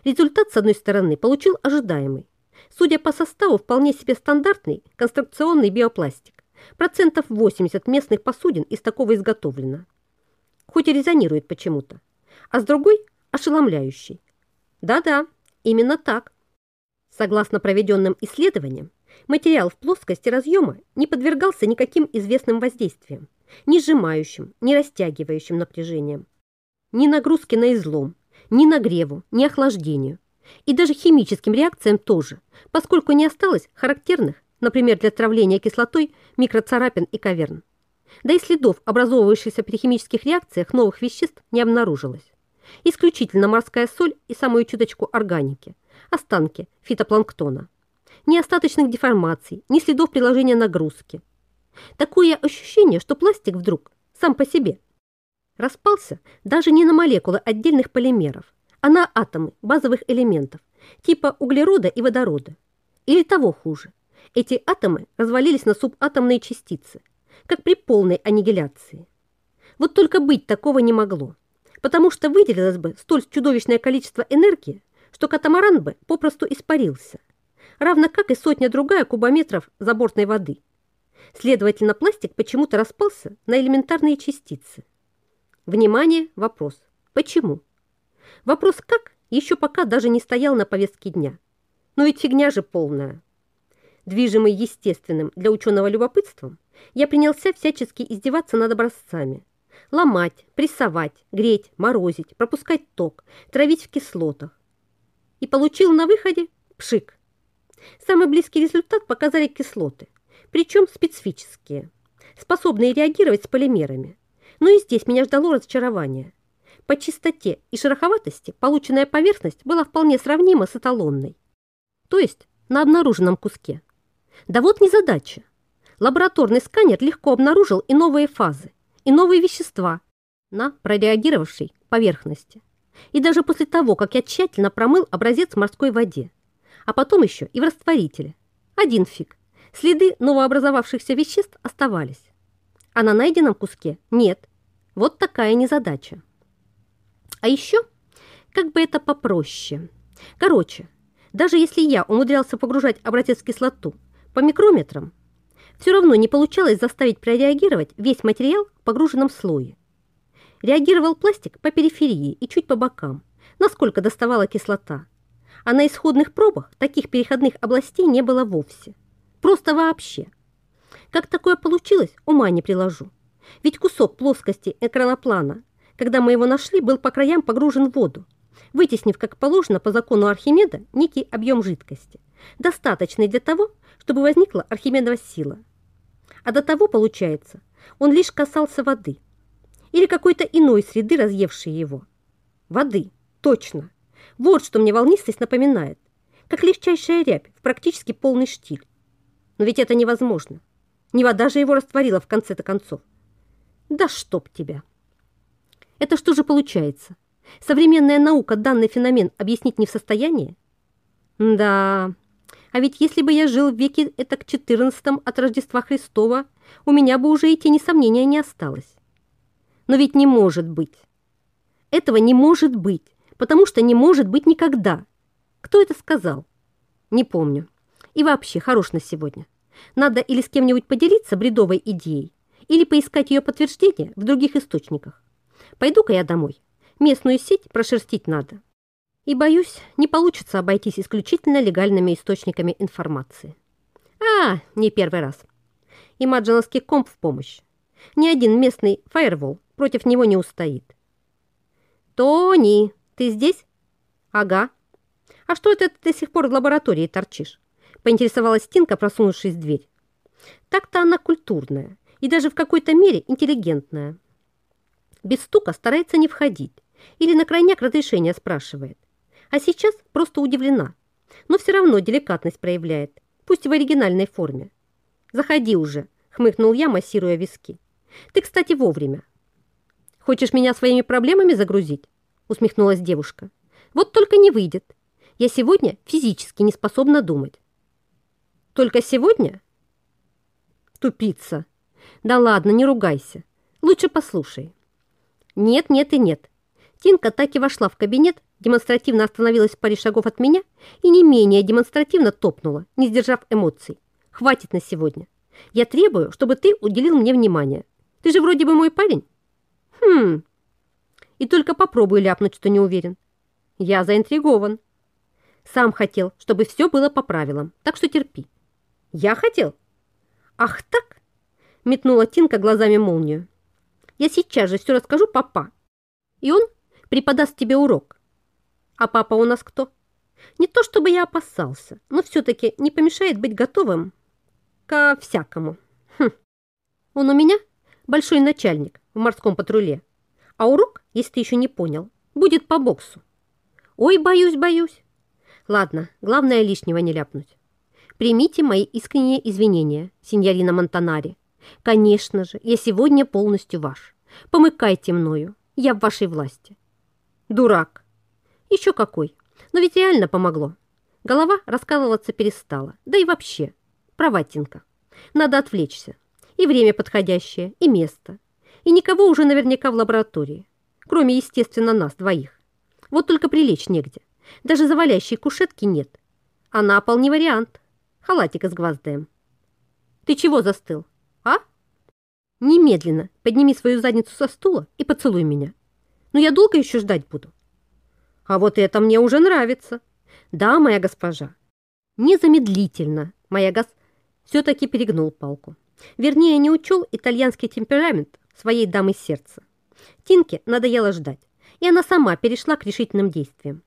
Результат, с одной стороны, получил ожидаемый. Судя по составу, вполне себе стандартный конструкционный биопластик. Процентов 80 местных посудин из такого изготовлено. Хоть и резонирует почему-то. А с другой – ошеломляющий. Да-да, именно так. Согласно проведенным исследованиям, Материал в плоскости разъема не подвергался никаким известным воздействиям, ни сжимающим, ни растягивающим напряжением, ни нагрузке на излом, ни нагреву, ни охлаждению. И даже химическим реакциям тоже, поскольку не осталось характерных, например, для травления кислотой, микроцарапин и каверн. Да и следов, образовывающихся при химических реакциях новых веществ, не обнаружилось. Исключительно морская соль и самую чуточку органики, останки фитопланктона ни остаточных деформаций, ни следов приложения нагрузки. Такое ощущение, что пластик вдруг сам по себе распался даже не на молекулы отдельных полимеров, а на атомы базовых элементов типа углерода и водорода. Или того хуже, эти атомы развалились на субатомные частицы, как при полной аннигиляции. Вот только быть такого не могло, потому что выделилось бы столь чудовищное количество энергии, что катамаран бы попросту испарился равно как и сотня другая кубометров забортной воды. Следовательно, пластик почему-то распался на элементарные частицы. Внимание, вопрос. Почему? Вопрос «как» еще пока даже не стоял на повестке дня. Но ведь фигня же полная. Движимый естественным для ученого любопытством, я принялся всячески издеваться над образцами. Ломать, прессовать, греть, морозить, пропускать ток, травить в кислотах. И получил на выходе пшик. Самый близкий результат показали кислоты, причем специфические, способные реагировать с полимерами. Но и здесь меня ждало разочарование. По чистоте и шероховатости полученная поверхность была вполне сравнима с эталонной, то есть на обнаруженном куске. Да вот незадача. Лабораторный сканер легко обнаружил и новые фазы, и новые вещества на прореагировавшей поверхности. И даже после того, как я тщательно промыл образец в морской воде, а потом еще и в растворителе. Один фиг. Следы новообразовавшихся веществ оставались. А на найденном куске нет. Вот такая незадача. А еще, как бы это попроще. Короче, даже если я умудрялся погружать образец в кислоту по микрометрам, все равно не получалось заставить прореагировать весь материал в погруженном слое. Реагировал пластик по периферии и чуть по бокам, насколько доставала кислота – а на исходных пробах таких переходных областей не было вовсе. Просто вообще. Как такое получилось, ума не приложу. Ведь кусок плоскости экраноплана, когда мы его нашли, был по краям погружен в воду, вытеснив, как положено по закону Архимеда, некий объем жидкости, достаточный для того, чтобы возникла Архимедова сила. А до того, получается, он лишь касался воды или какой-то иной среды, разъевшей его. Воды, точно. Вот что мне волнистость напоминает, как легчайшая рябь в практически полный штиль. Но ведь это невозможно. Не вода же его растворила в конце-то концов. Да чтоб тебя! Это что же получается? Современная наука данный феномен объяснить не в состоянии? Да, а ведь если бы я жил в веке это к 14 от Рождества Христова, у меня бы уже и тени сомнения не осталось. Но ведь не может быть. Этого не может быть, потому что не может быть никогда. Кто это сказал? Не помню. И вообще, хорош на сегодня. Надо или с кем-нибудь поделиться бредовой идеей, или поискать ее подтверждение в других источниках. Пойду-ка я домой. Местную сеть прошерстить надо. И, боюсь, не получится обойтись исключительно легальными источниками информации. А, не первый раз. И маджиновский комп в помощь. Ни один местный фаервол против него не устоит. «Тони, ты здесь?» «Ага. А что это ты до сих пор в лаборатории торчишь?» Поинтересовалась Тинка, просунувшись в дверь. Так-то она культурная и даже в какой-то мере интеллигентная. Без стука старается не входить или на крайняк разрешения спрашивает. А сейчас просто удивлена, но все равно деликатность проявляет, пусть и в оригинальной форме. «Заходи уже», — хмыкнул я, массируя виски. «Ты, кстати, вовремя». «Хочешь меня своими проблемами загрузить?» — усмехнулась девушка. «Вот только не выйдет. Я сегодня физически не способна думать». «Только сегодня?» «Тупица!» «Да ладно, не ругайся. Лучше послушай». «Нет, нет и нет». Тинка так и вошла в кабинет, демонстративно остановилась в паре шагов от меня и не менее демонстративно топнула, не сдержав эмоций. «Хватит на сегодня. Я требую, чтобы ты уделил мне внимание. Ты же вроде бы мой парень». «Хм...» «И только попробуй ляпнуть, что не уверен». «Я заинтригован». «Сам хотел, чтобы все было по правилам, так что терпи». «Я хотел?» «Ах так?» метнула Тинка глазами молнию. «Я сейчас же все расскажу папа, и он преподаст тебе урок. А папа у нас кто? Не то чтобы я опасался, но все-таки не помешает быть готовым ко всякому. Хм. Он у меня большой начальник в морском патруле, а урок, если ты еще не понял, будет по боксу. Ой, боюсь, боюсь. Ладно, главное лишнего не ляпнуть. Примите мои искренние извинения, сеньорина Монтанари. Конечно же, я сегодня полностью ваш. Помыкайте мною, я в вашей власти. Дурак. Еще какой. Но ведь реально помогло. Голова раскалываться перестала. Да и вообще. Проватинка. Надо отвлечься. И время подходящее, и место. И никого уже наверняка в лаборатории. Кроме, естественно, нас двоих. Вот только прилечь негде. Даже завалящей кушетки нет. А на пол не вариант. Халатика с гвоздем. Ты чего застыл? А? Немедленно подними свою задницу со стула и поцелуй меня. Но я долго еще ждать буду. А вот это мне уже нравится. Да, моя госпожа. Незамедлительно, моя гос... Все-таки перегнул палку. Вернее, не учел итальянский темперамент своей дамы сердца. Тинке надоело ждать, и она сама перешла к решительным действиям.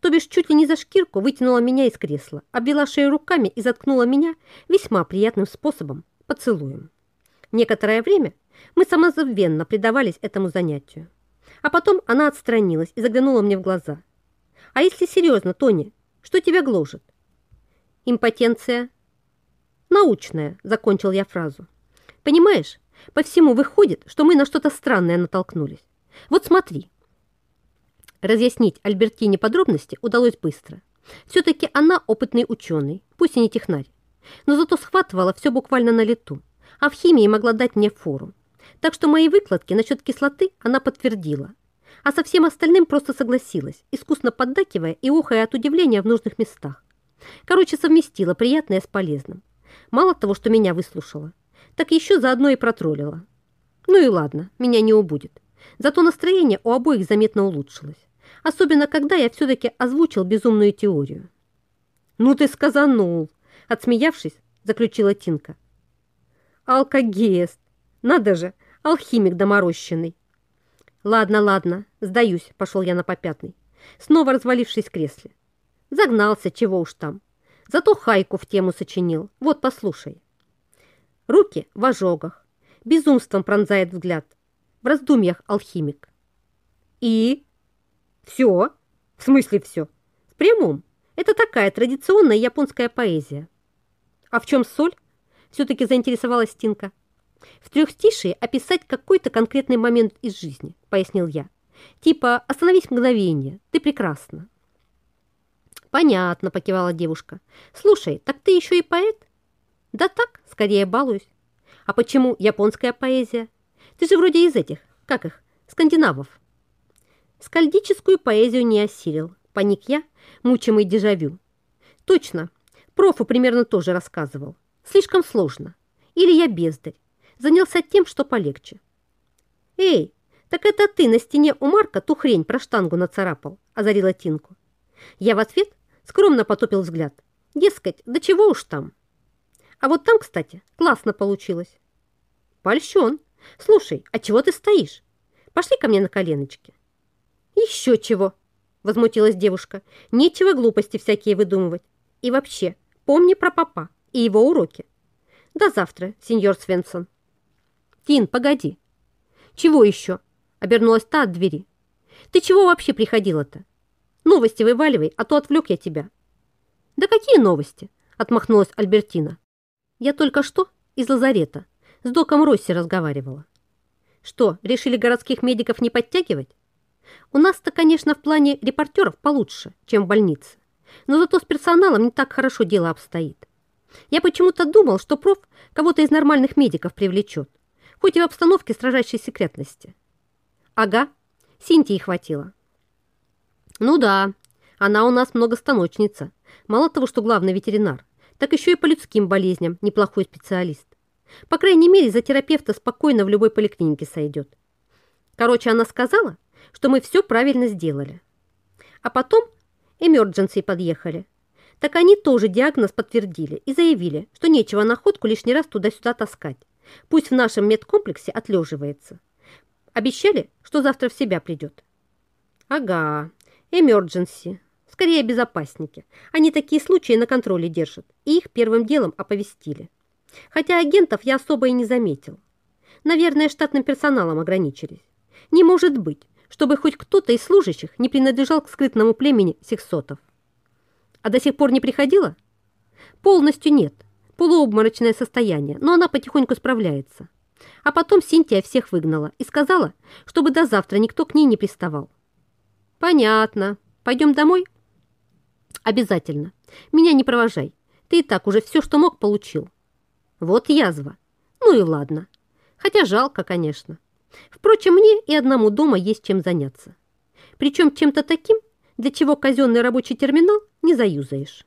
То бишь чуть ли не за шкирку вытянула меня из кресла, обвела шею руками и заткнула меня весьма приятным способом – поцелуем. Некоторое время мы самозабвенно предавались этому занятию. А потом она отстранилась и заглянула мне в глаза. «А если серьезно, Тони, что тебя гложет?» «Импотенция». «Научная», — закончил я фразу. «Понимаешь, по всему выходит, что мы на что-то странное натолкнулись. Вот смотри». Разъяснить Альбертине подробности удалось быстро. Все-таки она опытный ученый, пусть и не технарь, но зато схватывала все буквально на лету а в химии могла дать мне фору. Так что мои выкладки насчет кислоты она подтвердила. А со всем остальным просто согласилась, искусно поддакивая и охая от удивления в нужных местах. Короче, совместила приятное с полезным. Мало того, что меня выслушала, так еще заодно и протроллила. Ну и ладно, меня не убудет. Зато настроение у обоих заметно улучшилось. Особенно, когда я все-таки озвучил безумную теорию. «Ну ты сказанул!» Отсмеявшись, заключила Тинка. Алкогест. Надо же, алхимик доморощенный. Ладно, ладно, сдаюсь, пошел я на попятный, снова развалившись в кресле. Загнался, чего уж там. Зато хайку в тему сочинил. Вот, послушай. Руки в ожогах. Безумством пронзает взгляд. В раздумьях алхимик. И? Все? В смысле все? В прямом. Это такая традиционная японская поэзия. А в чем соль? Все-таки заинтересовалась Тинка. В трехстишии описать какой-то конкретный момент из жизни, пояснил я. Типа «Остановись мгновение, ты прекрасна». «Понятно», — покивала девушка. «Слушай, так ты еще и поэт?» «Да так, скорее балуюсь». «А почему японская поэзия? Ты же вроде из этих, как их, скандинавов». Скальдическую поэзию не осилил, паник я, мучимый дежавю. «Точно, профу примерно тоже рассказывал. Слишком сложно. Или я бездарь. Занялся тем, что полегче». «Эй, так это ты на стене у Марка ту хрень про штангу нацарапал», – озарила Тинку. Я в ответ Скромно потупил взгляд. Дескать, да чего уж там. А вот там, кстати, классно получилось. Польщен. Слушай, а чего ты стоишь? Пошли ко мне на коленочки. Еще чего, возмутилась девушка. Нечего глупости всякие выдумывать. И вообще, помни про папа и его уроки. До завтра, сеньор Свенсон. Тин, погоди. Чего еще? Обернулась та от двери. Ты чего вообще приходила-то? Новости вываливай, а то отвлек я тебя». «Да какие новости?» – отмахнулась Альбертина. «Я только что из лазарета с доком Росси разговаривала». «Что, решили городских медиков не подтягивать?» «У нас-то, конечно, в плане репортеров получше, чем в больнице, но зато с персоналом не так хорошо дело обстоит. Я почему-то думал, что проф кого-то из нормальных медиков привлечет, хоть и в обстановке строжайшей секретности». «Ага, Синтии хватило». Ну да, она у нас многостаночница. Мало того, что главный ветеринар, так еще и по людским болезням неплохой специалист. По крайней мере, за терапевта спокойно в любой поликлинике сойдет. Короче, она сказала, что мы все правильно сделали. А потом эмердженси подъехали. Так они тоже диагноз подтвердили и заявили, что нечего находку лишний раз туда-сюда таскать. Пусть в нашем медкомплексе отлеживается. Обещали, что завтра в себя придет. Ага, Эмердженси. Скорее, безопасники. Они такие случаи на контроле держат, и их первым делом оповестили. Хотя агентов я особо и не заметил. Наверное, штатным персоналом ограничились. Не может быть, чтобы хоть кто-то из служащих не принадлежал к скрытному племени сексотов. А до сих пор не приходила? Полностью нет. Полуобморочное состояние, но она потихоньку справляется. А потом Синтия всех выгнала и сказала, чтобы до завтра никто к ней не приставал. «Понятно. Пойдем домой?» «Обязательно. Меня не провожай. Ты и так уже все, что мог, получил». «Вот язва. Ну и ладно. Хотя жалко, конечно. Впрочем, мне и одному дома есть чем заняться. Причем чем-то таким, для чего казенный рабочий терминал не заюзаешь.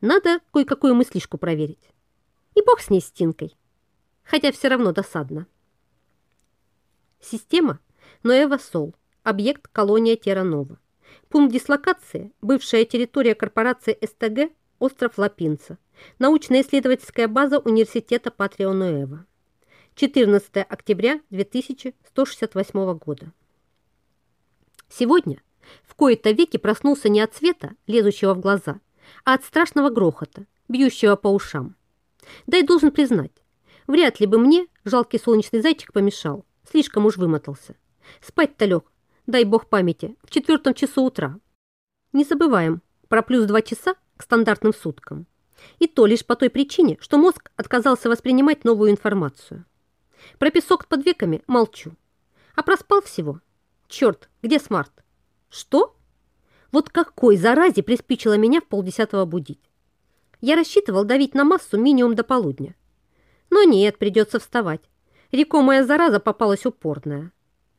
Надо кое-какую мыслишку проверить. И бог с ней стинкой. Хотя все равно досадно. Система Ноэва Сол объект колония Теранова. Пункт дислокации – бывшая территория корпорации СТГ «Остров Лапинца», научно-исследовательская база университета Патрио Ноэва. 14 октября 2168 года. Сегодня в кои-то веки проснулся не от света, лезущего в глаза, а от страшного грохота, бьющего по ушам. Да и должен признать, вряд ли бы мне жалкий солнечный зайчик помешал, слишком уж вымотался. Спать-то лег дай бог памяти, в четвертом часу утра. Не забываем про плюс два часа к стандартным суткам. И то лишь по той причине, что мозг отказался воспринимать новую информацию. Про песок под веками молчу. А проспал всего. Черт, где смарт? Что? Вот какой заразе приспичило меня в полдесятого будить? Я рассчитывал давить на массу минимум до полудня. Но нет, придется вставать. Рекомая зараза попалась упорная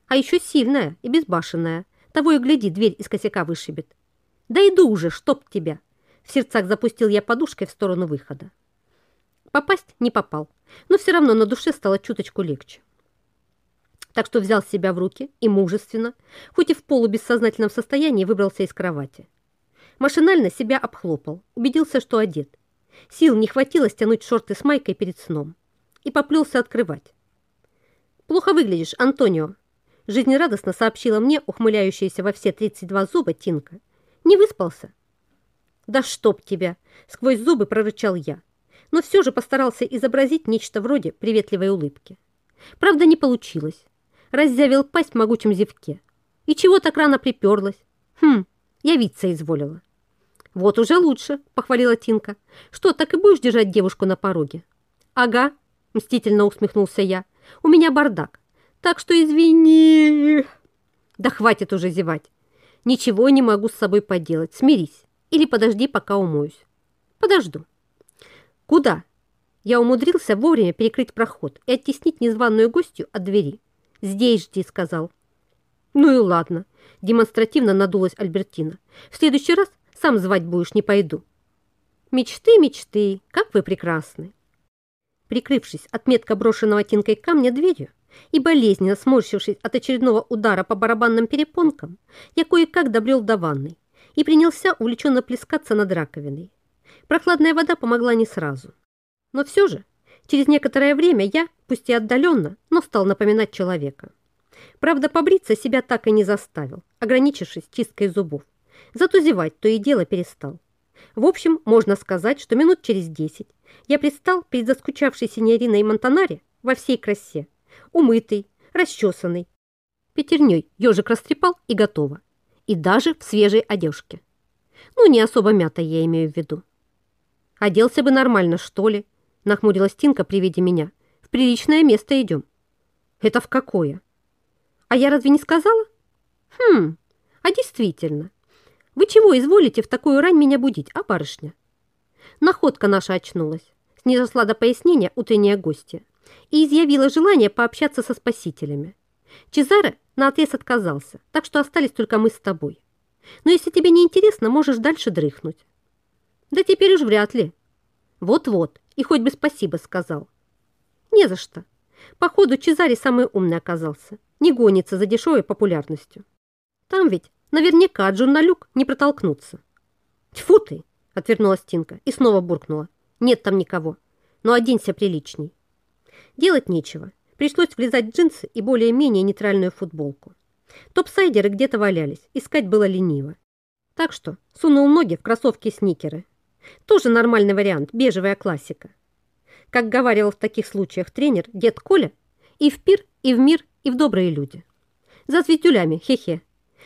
а еще сильная и безбашенная. Того и гляди, дверь из косяка вышибет. Да иду уже, чтоб тебя. В сердцах запустил я подушкой в сторону выхода. Попасть не попал, но все равно на душе стало чуточку легче. Так что взял себя в руки и мужественно, хоть и в полубессознательном состоянии, выбрался из кровати. Машинально себя обхлопал, убедился, что одет. Сил не хватило стянуть шорты с майкой перед сном. И поплелся открывать. «Плохо выглядишь, Антонио», жизнерадостно сообщила мне ухмыляющаяся во все 32 зуба Тинка. «Не выспался?» «Да чтоб тебя!» — сквозь зубы прорычал я, но все же постарался изобразить нечто вроде приветливой улыбки. Правда, не получилось. Раззявил пасть в могучем зевке. И чего так рано приперлась? Хм, явиться изволила. «Вот уже лучше», — похвалила Тинка. «Что, так и будешь держать девушку на пороге?» «Ага», – мстительно усмехнулся я. «У меня бардак, так что извини». «Да хватит уже зевать. Ничего не могу с собой поделать. Смирись. Или подожди, пока умоюсь». «Подожду». «Куда?» Я умудрился вовремя перекрыть проход и оттеснить незваную гостью от двери. «Здесь жди», — сказал. «Ну и ладно», — демонстративно надулась Альбертина. «В следующий раз сам звать будешь, не пойду». «Мечты, мечты, как вы прекрасны!» Прикрывшись от метко брошенного тинкой камня дверью и болезненно сморщившись от очередного удара по барабанным перепонкам, я кое-как добрел до ванной и принялся увлеченно плескаться над раковиной. Прохладная вода помогла не сразу. Но все же, через некоторое время я, пусть и отдаленно, но стал напоминать человека. Правда, побриться себя так и не заставил, ограничившись чисткой зубов. Зато зевать то и дело перестал. В общем, можно сказать, что минут через десять я предстал перед заскучавшей синьориной Монтанаре во всей красе, умытый, расчесанный. Пятерней ежик растрепал и готово. И даже в свежей одежке. Ну, не особо мята я имею в виду. Оделся бы нормально, что ли, нахмурилась Тинка при виде меня. В приличное место идем. Это в какое? А я разве не сказала? Хм, а действительно. Вы чего изволите в такую рань меня будить, а, барышня? Находка наша очнулась, снизошла до пояснения утренняя гостья и изъявила желание пообщаться со спасителями. Чезаре наотрез отказался, так что остались только мы с тобой. Но если тебе не интересно, можешь дальше дрыхнуть. Да теперь уж вряд ли. Вот-вот, и хоть бы спасибо сказал. Не за что. Походу, Чезаре самый умный оказался. Не гонится за дешевой популярностью. Там ведь наверняка от журналюк не протолкнуться. Тьфу ты, отвернулась Тинка и снова буркнула. Нет там никого, но оденься приличней. Делать нечего. Пришлось влезать в джинсы и более-менее нейтральную футболку. Топсайдеры где-то валялись, искать было лениво. Так что сунул ноги в кроссовки-сникеры. Тоже нормальный вариант, бежевая классика. Как говаривал в таких случаях тренер дед Коля, и в пир, и в мир, и в добрые люди. За звездюлями, хе-хе.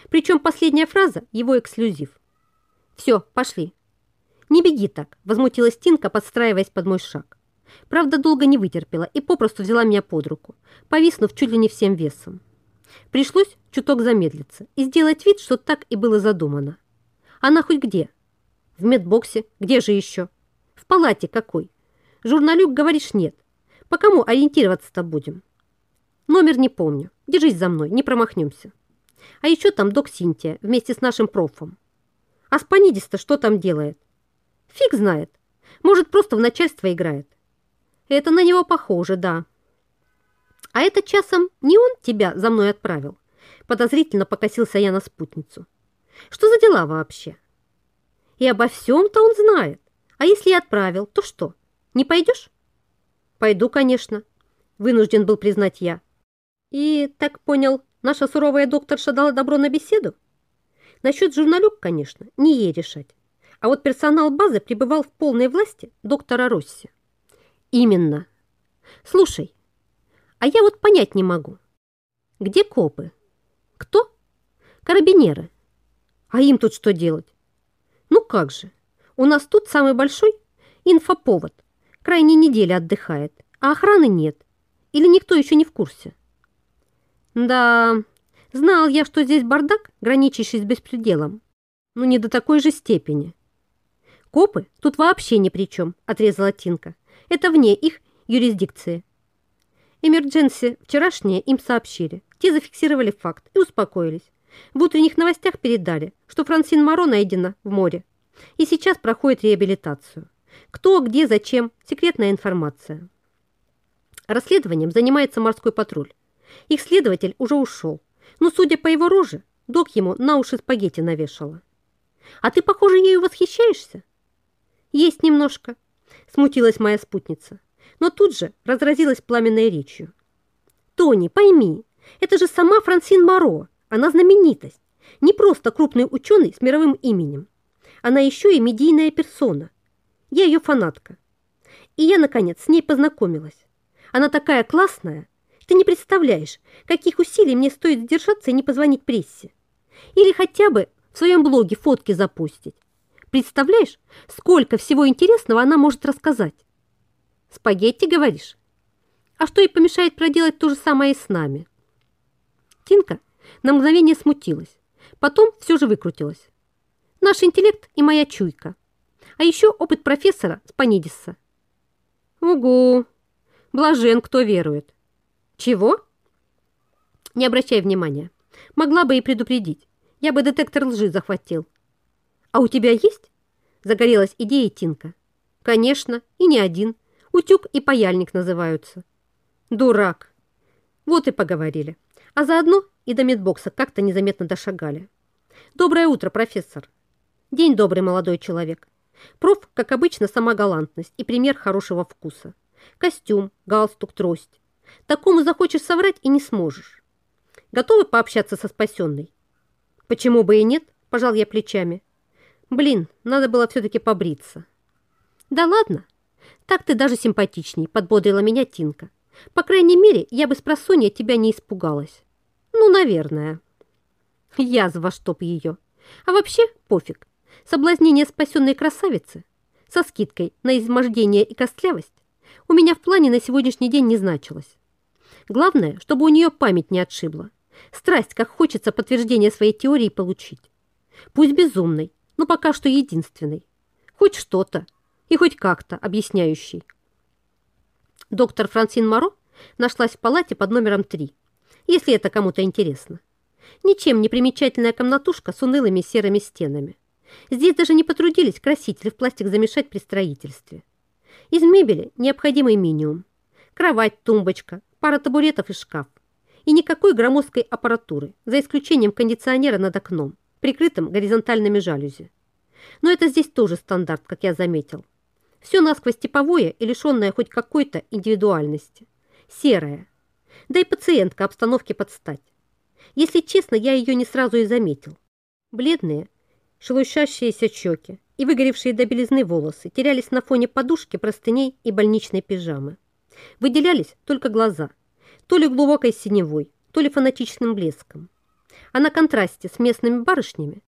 Причем последняя фраза – его эксклюзив. «Все, пошли». «Не беги так», – возмутилась Тинка, подстраиваясь под мой шаг. Правда, долго не вытерпела и попросту взяла меня под руку, повиснув чуть ли не всем весом. Пришлось чуток замедлиться и сделать вид, что так и было задумано. Она хоть где? В медбоксе? Где же еще? В палате какой? Журналюк, говоришь, нет. По кому ориентироваться-то будем? Номер не помню. Держись за мной, не промахнемся. А еще там док Синтия вместе с нашим профом. А Спанидис-то что там делает? Фиг знает. Может, просто в начальство играет. Это на него похоже, да. А это часом не он тебя за мной отправил? Подозрительно покосился я на спутницу. Что за дела вообще? И обо всем-то он знает. А если я отправил, то что, не пойдешь? Пойду, конечно, вынужден был признать я. И, так понял, наша суровая докторша дала добро на беседу? Насчет журналюк, конечно, не ей решать. А вот персонал базы пребывал в полной власти доктора Росси. Именно. Слушай, а я вот понять не могу. Где копы? Кто? Карабинеры. А им тут что делать? Ну как же, у нас тут самый большой инфоповод. Крайней недели отдыхает, а охраны нет. Или никто еще не в курсе? Да, знал я, что здесь бардак, граничащий с беспределом. Но не до такой же степени. Копы тут вообще ни при чем, отрезала Тинка. Это вне их юрисдикции. Эмердженси вчерашнее им сообщили. Те зафиксировали факт и успокоились. В утренних новостях передали, что Франсин Моро найдена в море. И сейчас проходит реабилитацию. Кто, где, зачем – секретная информация. Расследованием занимается морской патруль. Их следователь уже ушел. Но, судя по его роже, док ему на уши спагетти навешала. А ты, похоже, ею восхищаешься? Есть немножко, смутилась моя спутница, но тут же разразилась пламенной речью. Тони, пойми, это же сама Франсин Моро, она знаменитость, не просто крупный ученый с мировым именем. Она еще и медийная персона. Я ее фанатка. И я, наконец, с ней познакомилась. Она такая классная. Ты не представляешь, каких усилий мне стоит сдержаться и не позвонить прессе. Или хотя бы в своем блоге фотки запустить. Представляешь, сколько всего интересного она может рассказать? Спагетти, говоришь? А что ей помешает проделать то же самое и с нами? Тинка на мгновение смутилась, потом все же выкрутилась. Наш интеллект и моя чуйка. А еще опыт профессора Спанидиса. Угу, блажен, кто верует. Чего? Не обращай внимания. Могла бы и предупредить. Я бы детектор лжи захватил. А у тебя есть? Загорелась идея Тинка. Конечно, и не один. Утюг и паяльник называются. Дурак. Вот и поговорили. А заодно и до медбокса как-то незаметно дошагали. Доброе утро, профессор. День добрый, молодой человек. Проф, как обычно, сама галантность и пример хорошего вкуса. Костюм, галстук, трость. Такому захочешь соврать и не сможешь. Готовы пообщаться со спасенной? Почему бы и нет, пожал я плечами. Блин, надо было все-таки побриться. Да ладно, так ты даже симпатичней, подбодрила меня Тинка. По крайней мере, я бы с просонья тебя не испугалась. Ну, наверное. Язва, чтоб ее. А вообще пофиг. Соблазнение спасенной красавицы со скидкой на измождение и костлявость у меня в плане на сегодняшний день не значилось. Главное, чтобы у нее память не отшибла. Страсть, как хочется подтверждение своей теории получить. Пусть безумной, но пока что единственной. Хоть что-то и хоть как-то объясняющий. Доктор Франсин Моро нашлась в палате под номером 3, если это кому-то интересно. Ничем не примечательная комнатушка с унылыми серыми стенами. Здесь даже не потрудились красители в пластик замешать при строительстве. Из мебели необходимый минимум. Кровать, тумбочка, пара табуретов и шкаф. И никакой громоздкой аппаратуры, за исключением кондиционера над окном, прикрытым горизонтальными жалюзи. Но это здесь тоже стандарт, как я заметил. Все насквозь типовое и лишенное хоть какой-то индивидуальности. Серое. Да и пациентка обстановке подстать. Если честно, я ее не сразу и заметил. Бледные, шелушащиеся щеки и выгоревшие до белизны волосы терялись на фоне подушки, простыней и больничной пижамы. Выделялись только глаза, то ли глубокой синевой, то ли фанатичным блеском. А на контрасте с местными барышнями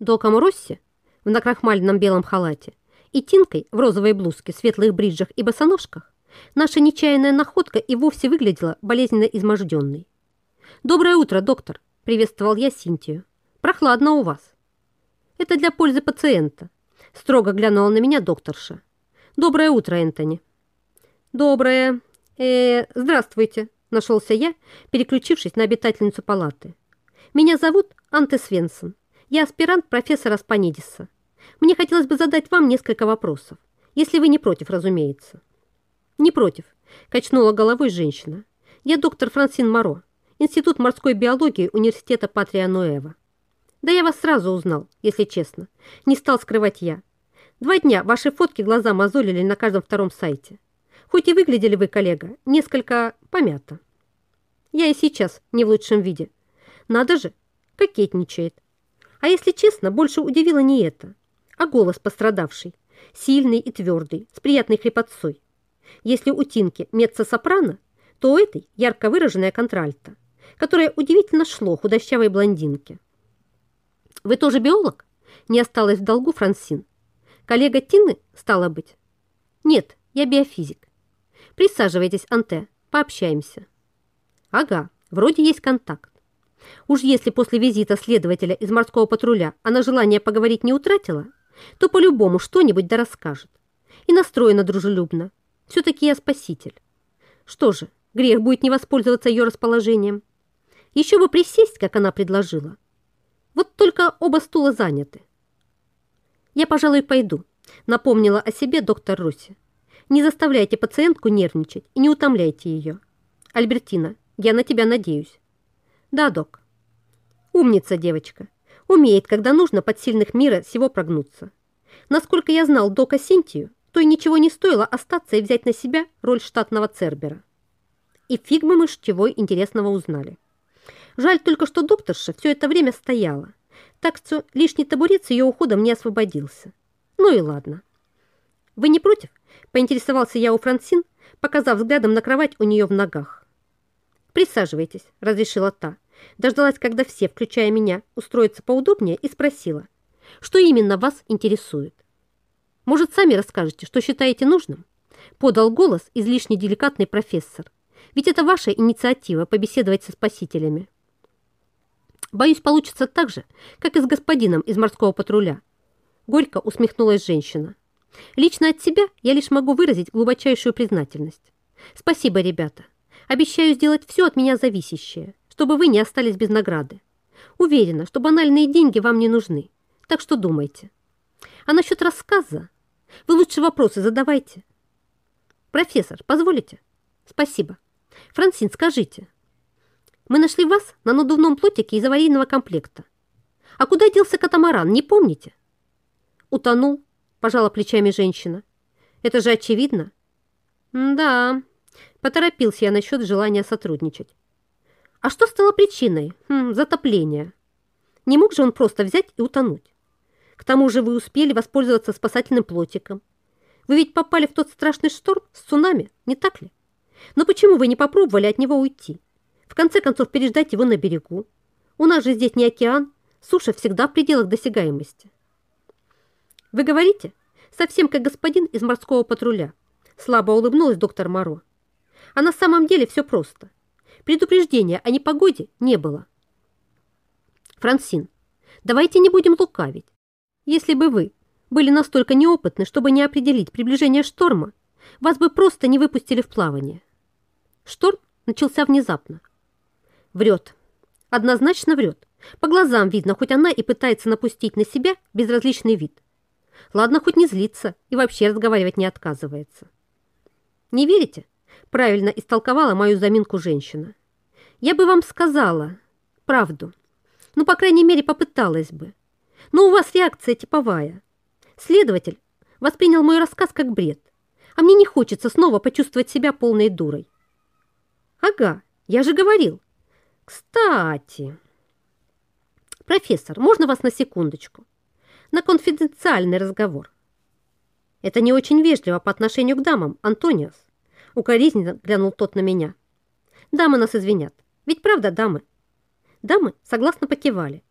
Доком Росси в накрахмальном белом халате и Тинкой в розовой блузке, светлых бриджах и босоножках наша нечаянная находка и вовсе выглядела болезненно изможденной. «Доброе утро, доктор!» – приветствовал я Синтию. «Прохладно у вас». «Это для пользы пациента», – строго глянула на меня докторша. «Доброе утро, Энтони». «Доброе. Э, здравствуйте», – нашелся я, переключившись на обитательницу палаты. «Меня зовут Анте Свенсон. Я аспирант профессора Спанидиса. Мне хотелось бы задать вам несколько вопросов, если вы не против, разумеется». «Не против», – качнула головой женщина. «Я доктор Франсин Моро, Институт морской биологии Университета Патрия Ноэва. Да я вас сразу узнал, если честно. Не стал скрывать я. Два дня ваши фотки глаза мозолили на каждом втором сайте. Хоть и выглядели вы, коллега, несколько помято. Я и сейчас не в лучшем виде. Надо же, кокетничает. А если честно, больше удивило не это, а голос пострадавший, сильный и твердый, с приятной хрипотцой. Если у Тинки меццо-сопрано, то у этой ярко выраженная контральта которое удивительно шло худощавой блондинке. «Вы тоже биолог?» Не осталось в долгу Франсин. «Коллега Тины, стало быть?» «Нет, я биофизик. Присаживайтесь, Анте, пообщаемся». «Ага, вроде есть контакт. Уж если после визита следователя из морского патруля она желание поговорить не утратила, то по-любому что-нибудь да расскажет. И настроена дружелюбно. Все-таки я спаситель. Что же, грех будет не воспользоваться ее расположением. Еще бы присесть, как она предложила. Вот только оба стула заняты. Я, пожалуй, пойду, напомнила о себе доктор Руси. Не заставляйте пациентку нервничать и не утомляйте ее. Альбертина, я на тебя надеюсь. Да, док. Умница девочка. Умеет, когда нужно под сильных мира всего прогнуться. Насколько я знал дока Синтию, то и ничего не стоило остаться и взять на себя роль штатного цербера. И фиг бы мы чего интересного узнали. Жаль только, что докторша все это время стояла, так что лишний табурет с ее уходом не освободился. Ну и ладно. «Вы не против?» – поинтересовался я у Франсин, показав взглядом на кровать у нее в ногах. «Присаживайтесь», – разрешила та. Дождалась, когда все, включая меня, устроятся поудобнее и спросила, что именно вас интересует. «Может, сами расскажете, что считаете нужным? Подал голос излишне деликатный профессор. Ведь это ваша инициатива побеседовать со спасителями. Боюсь, получится так же, как и с господином из морского патруля. Горько усмехнулась женщина. Лично от себя я лишь могу выразить глубочайшую признательность. Спасибо, ребята. Обещаю сделать все от меня зависящее, чтобы вы не остались без награды. Уверена, что банальные деньги вам не нужны. Так что думайте. А насчет рассказа? Вы лучше вопросы задавайте. Профессор, позволите? Спасибо. Франсин, скажите. Мы нашли вас на надувном плотике из аварийного комплекта. А куда делся катамаран, не помните? Утонул, пожала плечами женщина. Это же очевидно. Да, поторопился я насчет желания сотрудничать. А что стало причиной хм, затопления? Не мог же он просто взять и утонуть? К тому же вы успели воспользоваться спасательным плотиком. Вы ведь попали в тот страшный шторм с цунами, не так ли? Но почему вы не попробовали от него уйти? В конце концов, переждать его на берегу. У нас же здесь не океан, суша всегда в пределах досягаемости. Вы говорите, совсем как господин из морского патруля. Слабо улыбнулась доктор Моро. А на самом деле все просто. Предупреждения о непогоде не было. Франсин, давайте не будем лукавить. Если бы вы были настолько неопытны, чтобы не определить приближение шторма, вас бы просто не выпустили в плавание. Шторм начался внезапно. Врет. Однозначно врет. По глазам видно, хоть она и пытается напустить на себя безразличный вид. Ладно, хоть не злится и вообще разговаривать не отказывается. Не верите? Правильно истолковала мою заминку женщина. Я бы вам сказала правду. Ну, по крайней мере, попыталась бы. Но у вас реакция типовая. Следователь воспринял мой рассказ как бред, а мне не хочется снова почувствовать себя полной дурой. Ага, я же говорил. Кстати, профессор, можно вас на секундочку? На конфиденциальный разговор. Это не очень вежливо по отношению к дамам, Антониос. Укоризненно глянул тот на меня. Дамы нас извинят. Ведь правда, дамы? Дамы согласно покивали.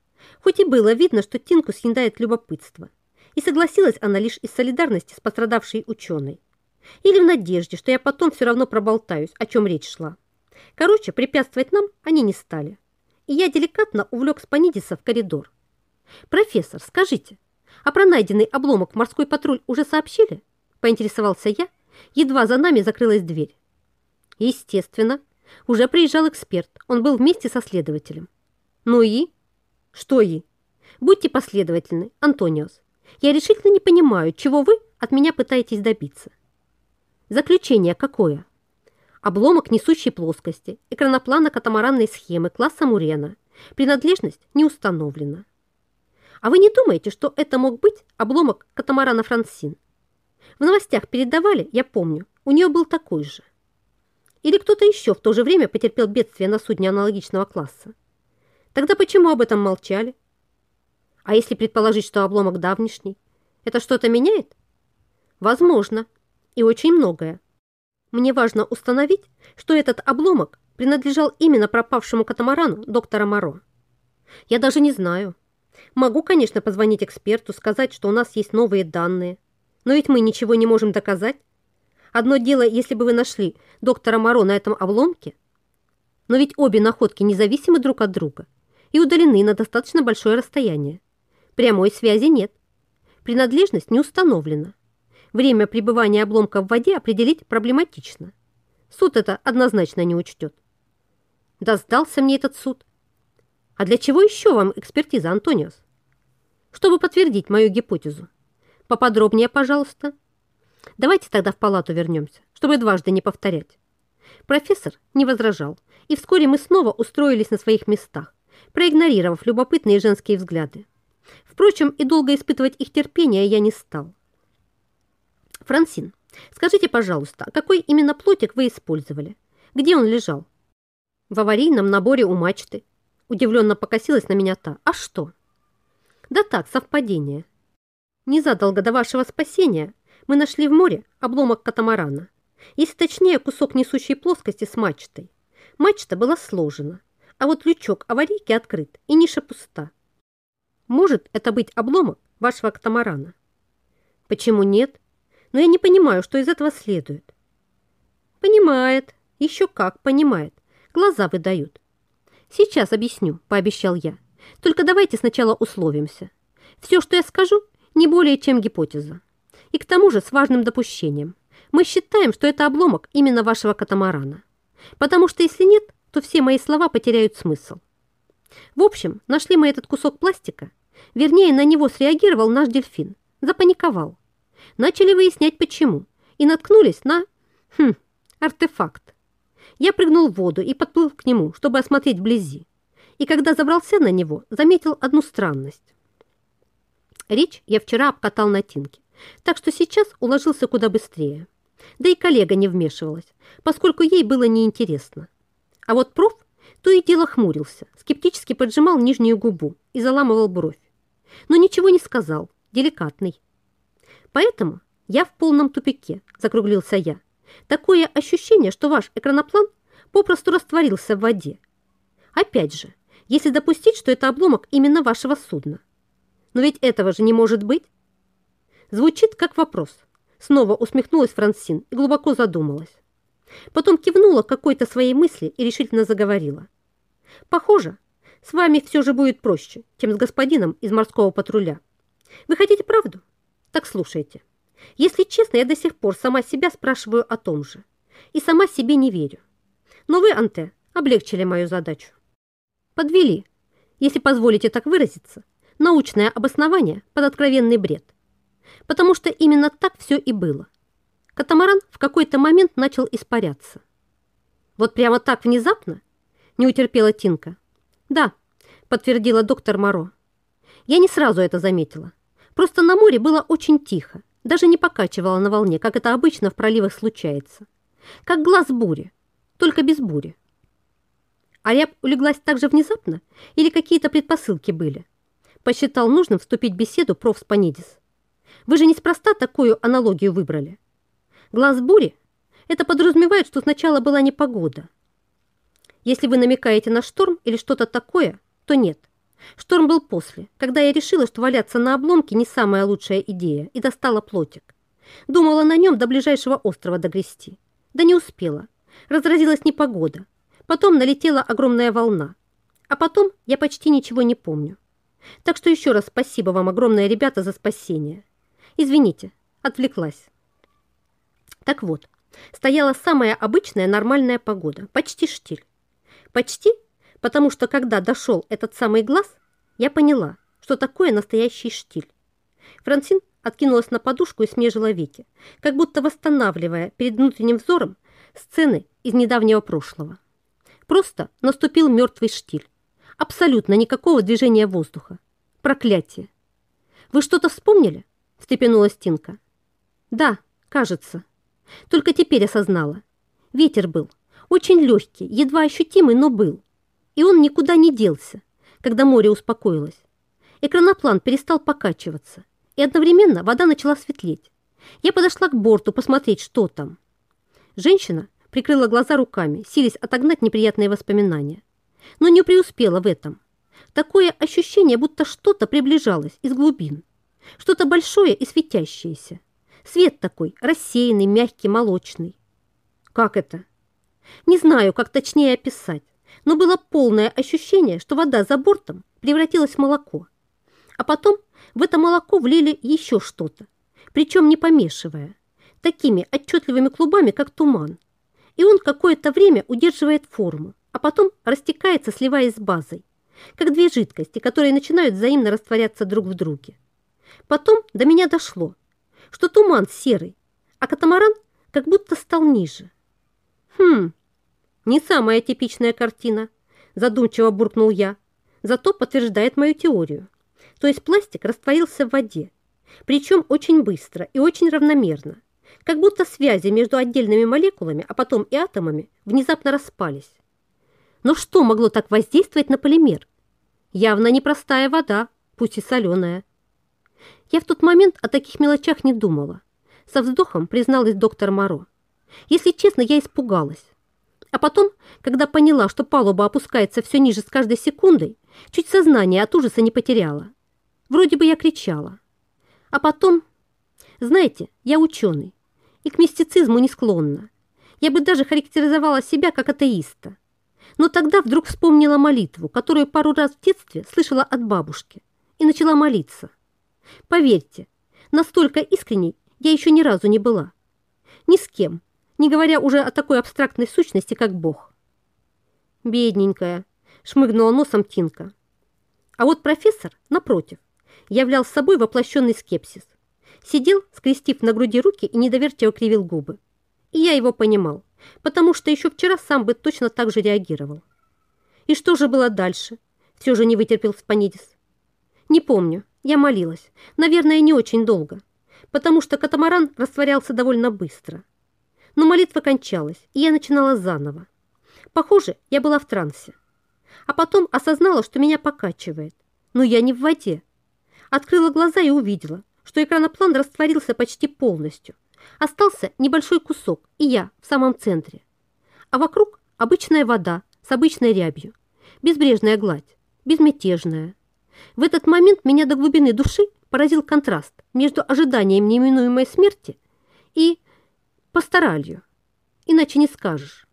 Хоть и было видно, что Тинку съедает любопытство. И согласилась она лишь из солидарности с пострадавшей ученой. Или в надежде, что я потом все равно проболтаюсь, о чем речь шла. Короче, препятствовать нам они не стали. И я деликатно увлек Спанидиса в коридор. «Профессор, скажите, а про найденный обломок морской патруль уже сообщили?» Поинтересовался я, едва за нами закрылась дверь. Естественно, уже приезжал эксперт, он был вместе со следователем. Ну и? Что и? Будьте последовательны, Антониос. Я решительно не понимаю, чего вы от меня пытаетесь добиться. Заключение какое? Обломок несущей плоскости, экраноплана катамаранной схемы класса Мурена. Принадлежность не установлена. А вы не думаете, что это мог быть обломок катамарана Франсин? В новостях передавали, я помню, у нее был такой же. Или кто-то еще в то же время потерпел бедствие на судне аналогичного класса? Тогда почему об этом молчали? А если предположить, что обломок давнишний, это что-то меняет? Возможно, и очень многое. Мне важно установить, что этот обломок принадлежал именно пропавшему катамарану доктора Моро. Я даже не знаю. Могу, конечно, позвонить эксперту, сказать, что у нас есть новые данные. Но ведь мы ничего не можем доказать. Одно дело, если бы вы нашли доктора Моро на этом обломке, но ведь обе находки независимы друг от друга и удалены на достаточно большое расстояние. Прямой связи нет. Принадлежность не установлена. Время пребывания обломка в воде определить проблематично. Суд это однозначно не учтет. Да сдался мне этот суд. А для чего еще вам экспертиза, Антониос? Чтобы подтвердить мою гипотезу. Поподробнее, пожалуйста. Давайте тогда в палату вернемся, чтобы дважды не повторять. Профессор не возражал, и вскоре мы снова устроились на своих местах, проигнорировав любопытные женские взгляды. Впрочем, и долго испытывать их терпение я не стал. Франсин, скажите, пожалуйста, а какой именно плотик вы использовали? Где он лежал? В аварийном наборе у мачты. Удивленно покосилась на меня та. А что? Да так, совпадение. Незадолго до вашего спасения мы нашли в море обломок катамарана. Если точнее, кусок несущей плоскости с мачтой. Мачта была сложена, а вот лючок аварийки открыт и ниша пуста. Может это быть обломок вашего катамарана? Почему нет? но я не понимаю, что из этого следует. Понимает, еще как понимает, глаза выдают. Сейчас объясню, пообещал я. Только давайте сначала условимся. Все, что я скажу, не более чем гипотеза. И к тому же с важным допущением. Мы считаем, что это обломок именно вашего катамарана. Потому что если нет, то все мои слова потеряют смысл. В общем, нашли мы этот кусок пластика. Вернее, на него среагировал наш дельфин. Запаниковал. Начали выяснять, почему. И наткнулись на... Хм, артефакт. Я прыгнул в воду и подплыл к нему, чтобы осмотреть вблизи. И когда забрался на него, заметил одну странность. Речь я вчера обкатал на тинке, так что сейчас уложился куда быстрее. Да и коллега не вмешивалась, поскольку ей было неинтересно. А вот проф то и дело хмурился, скептически поджимал нижнюю губу и заламывал бровь. Но ничего не сказал, деликатный. Поэтому я в полном тупике, закруглился я. Такое ощущение, что ваш экраноплан попросту растворился в воде. Опять же, если допустить, что это обломок именно вашего судна. Но ведь этого же не может быть. Звучит как вопрос. Снова усмехнулась Франсин и глубоко задумалась. Потом кивнула какой-то своей мысли и решительно заговорила. «Похоже, с вами все же будет проще, чем с господином из морского патруля. Вы хотите правду? Так слушайте. Если честно, я до сих пор сама себя спрашиваю о том же. И сама себе не верю. Но вы, Анте, облегчили мою задачу. Подвели, если позволите так выразиться, научное обоснование под откровенный бред. Потому что именно так все и было. Катамаран в какой-то момент начал испаряться. Вот прямо так внезапно? Не утерпела Тинка. Да, подтвердила доктор Моро. Я не сразу это заметила. Просто на море было очень тихо, даже не покачивало на волне, как это обычно в проливах случается. Как глаз бури, только без бури. А ряб улеглась так же внезапно или какие-то предпосылки были? Посчитал нужным вступить в беседу проф. Спанидис. Вы же неспроста такую аналогию выбрали. Глаз бури – это подразумевает, что сначала была непогода. Если вы намекаете на шторм или что-то такое, то нет. Шторм был после, когда я решила, что валяться на обломке не самая лучшая идея, и достала плотик. Думала на нем до ближайшего острова догрести. Да не успела. Разразилась непогода. Потом налетела огромная волна. А потом я почти ничего не помню. Так что еще раз спасибо вам огромное, ребята, за спасение. Извините, отвлеклась. Так вот, стояла самая обычная нормальная погода, почти штиль. Почти потому что когда дошел этот самый глаз, я поняла, что такое настоящий штиль. Франсин откинулась на подушку и смежила веки, как будто восстанавливая перед внутренним взором сцены из недавнего прошлого. Просто наступил мертвый штиль. Абсолютно никакого движения воздуха. Проклятие. «Вы что-то вспомнили?» – встрепенулась Тинка. «Да, кажется. Только теперь осознала. Ветер был. Очень легкий, едва ощутимый, но был и он никуда не делся, когда море успокоилось. Экраноплан перестал покачиваться, и одновременно вода начала светлеть. Я подошла к борту посмотреть, что там. Женщина прикрыла глаза руками, силясь отогнать неприятные воспоминания. Но не преуспела в этом. Такое ощущение, будто что-то приближалось из глубин. Что-то большое и светящееся. Свет такой, рассеянный, мягкий, молочный. Как это? Не знаю, как точнее описать но было полное ощущение, что вода за бортом превратилась в молоко. А потом в это молоко влили еще что-то, причем не помешивая, такими отчетливыми клубами, как туман. И он какое-то время удерживает форму, а потом растекается, сливаясь с базой, как две жидкости, которые начинают взаимно растворяться друг в друге. Потом до меня дошло, что туман серый, а катамаран как будто стал ниже. Хм, не самая типичная картина, задумчиво буркнул я, зато подтверждает мою теорию. То есть пластик растворился в воде, причем очень быстро и очень равномерно, как будто связи между отдельными молекулами, а потом и атомами внезапно распались. Но что могло так воздействовать на полимер? Явно непростая вода, пусть и соленая. Я в тот момент о таких мелочах не думала. Со вздохом призналась доктор Моро. Если честно, я испугалась. А потом, когда поняла, что палуба опускается все ниже с каждой секундой, чуть сознание от ужаса не потеряла. Вроде бы я кричала. А потом... Знаете, я ученый, и к мистицизму не склонна. Я бы даже характеризовала себя как атеиста. Но тогда вдруг вспомнила молитву, которую пару раз в детстве слышала от бабушки, и начала молиться. Поверьте, настолько искренней я еще ни разу не была. Ни с кем, не говоря уже о такой абстрактной сущности, как Бог. Бедненькая, шмыгнула носом Тинка. А вот профессор, напротив, являл собой воплощенный скепсис. Сидел, скрестив на груди руки и недоверчиво кривил губы. И я его понимал, потому что еще вчера сам бы точно так же реагировал. И что же было дальше? Все же не вытерпел Спанидис. Не помню, я молилась. Наверное, не очень долго, потому что катамаран растворялся довольно быстро. Но молитва кончалась, и я начинала заново. Похоже, я была в трансе. А потом осознала, что меня покачивает. Но я не в воде. Открыла глаза и увидела, что экраноплан растворился почти полностью. Остался небольшой кусок, и я в самом центре. А вокруг обычная вода с обычной рябью. Безбрежная гладь, безмятежная. В этот момент меня до глубины души поразил контраст между ожиданием неминуемой смерти и пасторалью. Иначе не скажешь.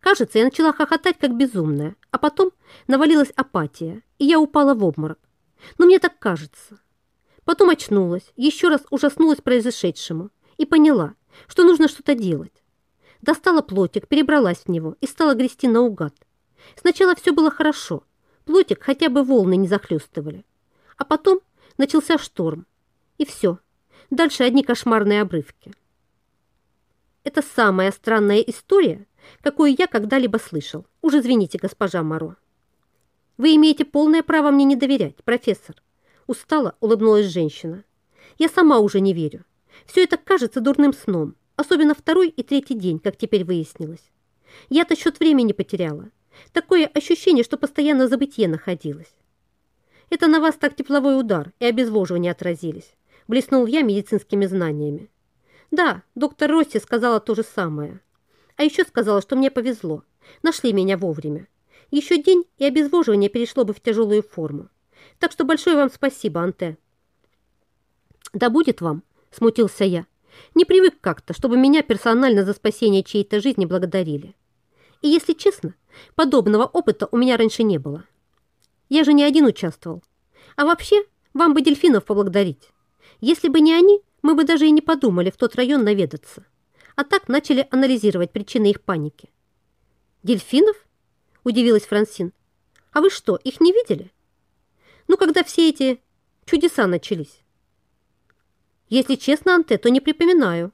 Кажется, я начала хохотать, как безумная, а потом навалилась апатия, и я упала в обморок. Но мне так кажется. Потом очнулась, еще раз ужаснулась произошедшему и поняла, что нужно что-то делать. Достала плотик, перебралась в него и стала грести наугад. Сначала все было хорошо, плотик хотя бы волны не захлестывали. А потом начался шторм, и все. Дальше одни кошмарные обрывки. Это самая странная история, какую я когда-либо слышал. Уж извините, госпожа Моро. Вы имеете полное право мне не доверять, профессор. Устало улыбнулась женщина. Я сама уже не верю. Все это кажется дурным сном, особенно второй и третий день, как теперь выяснилось. Я-то счет времени потеряла. Такое ощущение, что постоянно в забытье находилась. Это на вас так тепловой удар и обезвоживание отразились. Блеснул я медицинскими знаниями. Да, доктор Росси сказала то же самое. А еще сказала, что мне повезло. Нашли меня вовремя. Еще день, и обезвоживание перешло бы в тяжелую форму. Так что большое вам спасибо, Анте. Да будет вам, смутился я. Не привык как-то, чтобы меня персонально за спасение чьей-то жизни благодарили. И если честно, подобного опыта у меня раньше не было. Я же не один участвовал. А вообще, вам бы дельфинов поблагодарить. Если бы не они, мы бы даже и не подумали в тот район наведаться. А так начали анализировать причины их паники. «Дельфинов?» – удивилась Франсин. «А вы что, их не видели?» Ну, когда все эти чудеса начались. Если честно, Анте, то не припоминаю.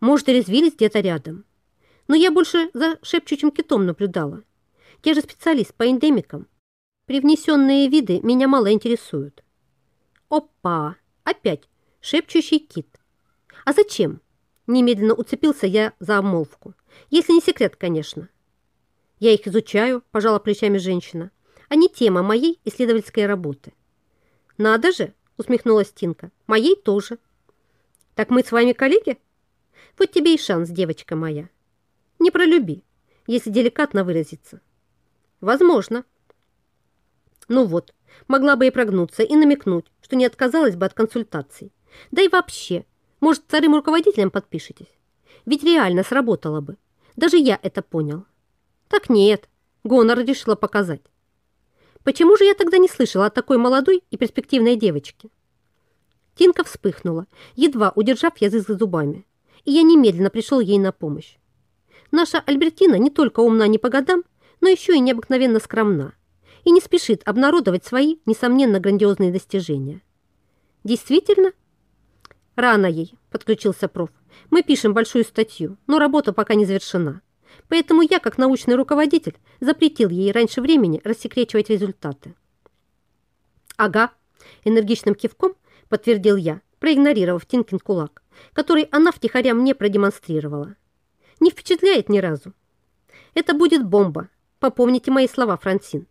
Может, и резвились где-то рядом. Но я больше за шепчущим китом наблюдала. Я же специалист по эндемикам. Привнесенные виды меня мало интересуют. Опа! Опять шепчущий кит. А зачем? Немедленно уцепился я за обмолвку. Если не секрет, конечно. Я их изучаю, пожала плечами женщина не тема моей исследовательской работы. «Надо же!» – усмехнулась Тинка. «Моей тоже». «Так мы с вами коллеги?» «Вот тебе и шанс, девочка моя. Не пролюби, если деликатно выразиться». «Возможно». «Ну вот, могла бы и прогнуться, и намекнуть, что не отказалась бы от консультаций. Да и вообще, может, вторым руководителем подпишетесь? Ведь реально сработало бы. Даже я это понял». «Так нет», — Гонор решила показать. Почему же я тогда не слышала о такой молодой и перспективной девочке? Тинка вспыхнула, едва удержав язык за зубами, и я немедленно пришел ей на помощь. Наша Альбертина не только умна не по годам, но еще и необыкновенно скромна и не спешит обнародовать свои, несомненно, грандиозные достижения. Действительно? Рано ей, подключился проф. Мы пишем большую статью, но работа пока не завершена. Поэтому я, как научный руководитель, запретил ей раньше времени рассекречивать результаты. «Ага», – энергичным кивком подтвердил я, проигнорировав Тинкин кулак, который она втихаря мне продемонстрировала. Не впечатляет ни разу. Это будет бомба. Попомните мои слова, Франсин.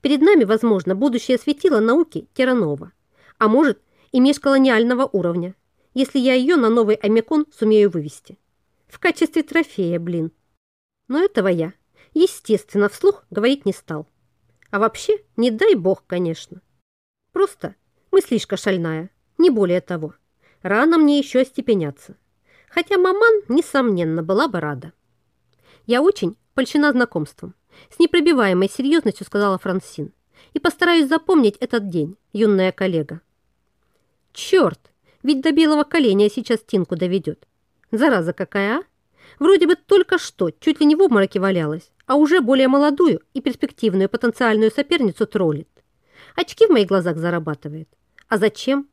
Перед нами, возможно, будущее светило науки Теранова, а может и межколониального уровня, если я ее на новый Омекон сумею вывести. В качестве трофея, блин. Но этого я, естественно, вслух говорить не стал. А вообще, не дай бог, конечно. Просто мыслишка шальная, не более того. Рано мне еще остепеняться. Хотя маман, несомненно, была бы рада. Я очень польщена знакомством. С непробиваемой серьезностью сказала Франсин. И постараюсь запомнить этот день, юная коллега. Черт, ведь до белого коленя сейчас Тинку доведет. Зараза какая, а? Вроде бы только что, чуть ли не в обмороке валялась, а уже более молодую и перспективную потенциальную соперницу троллит. Очки в моих глазах зарабатывает. А зачем?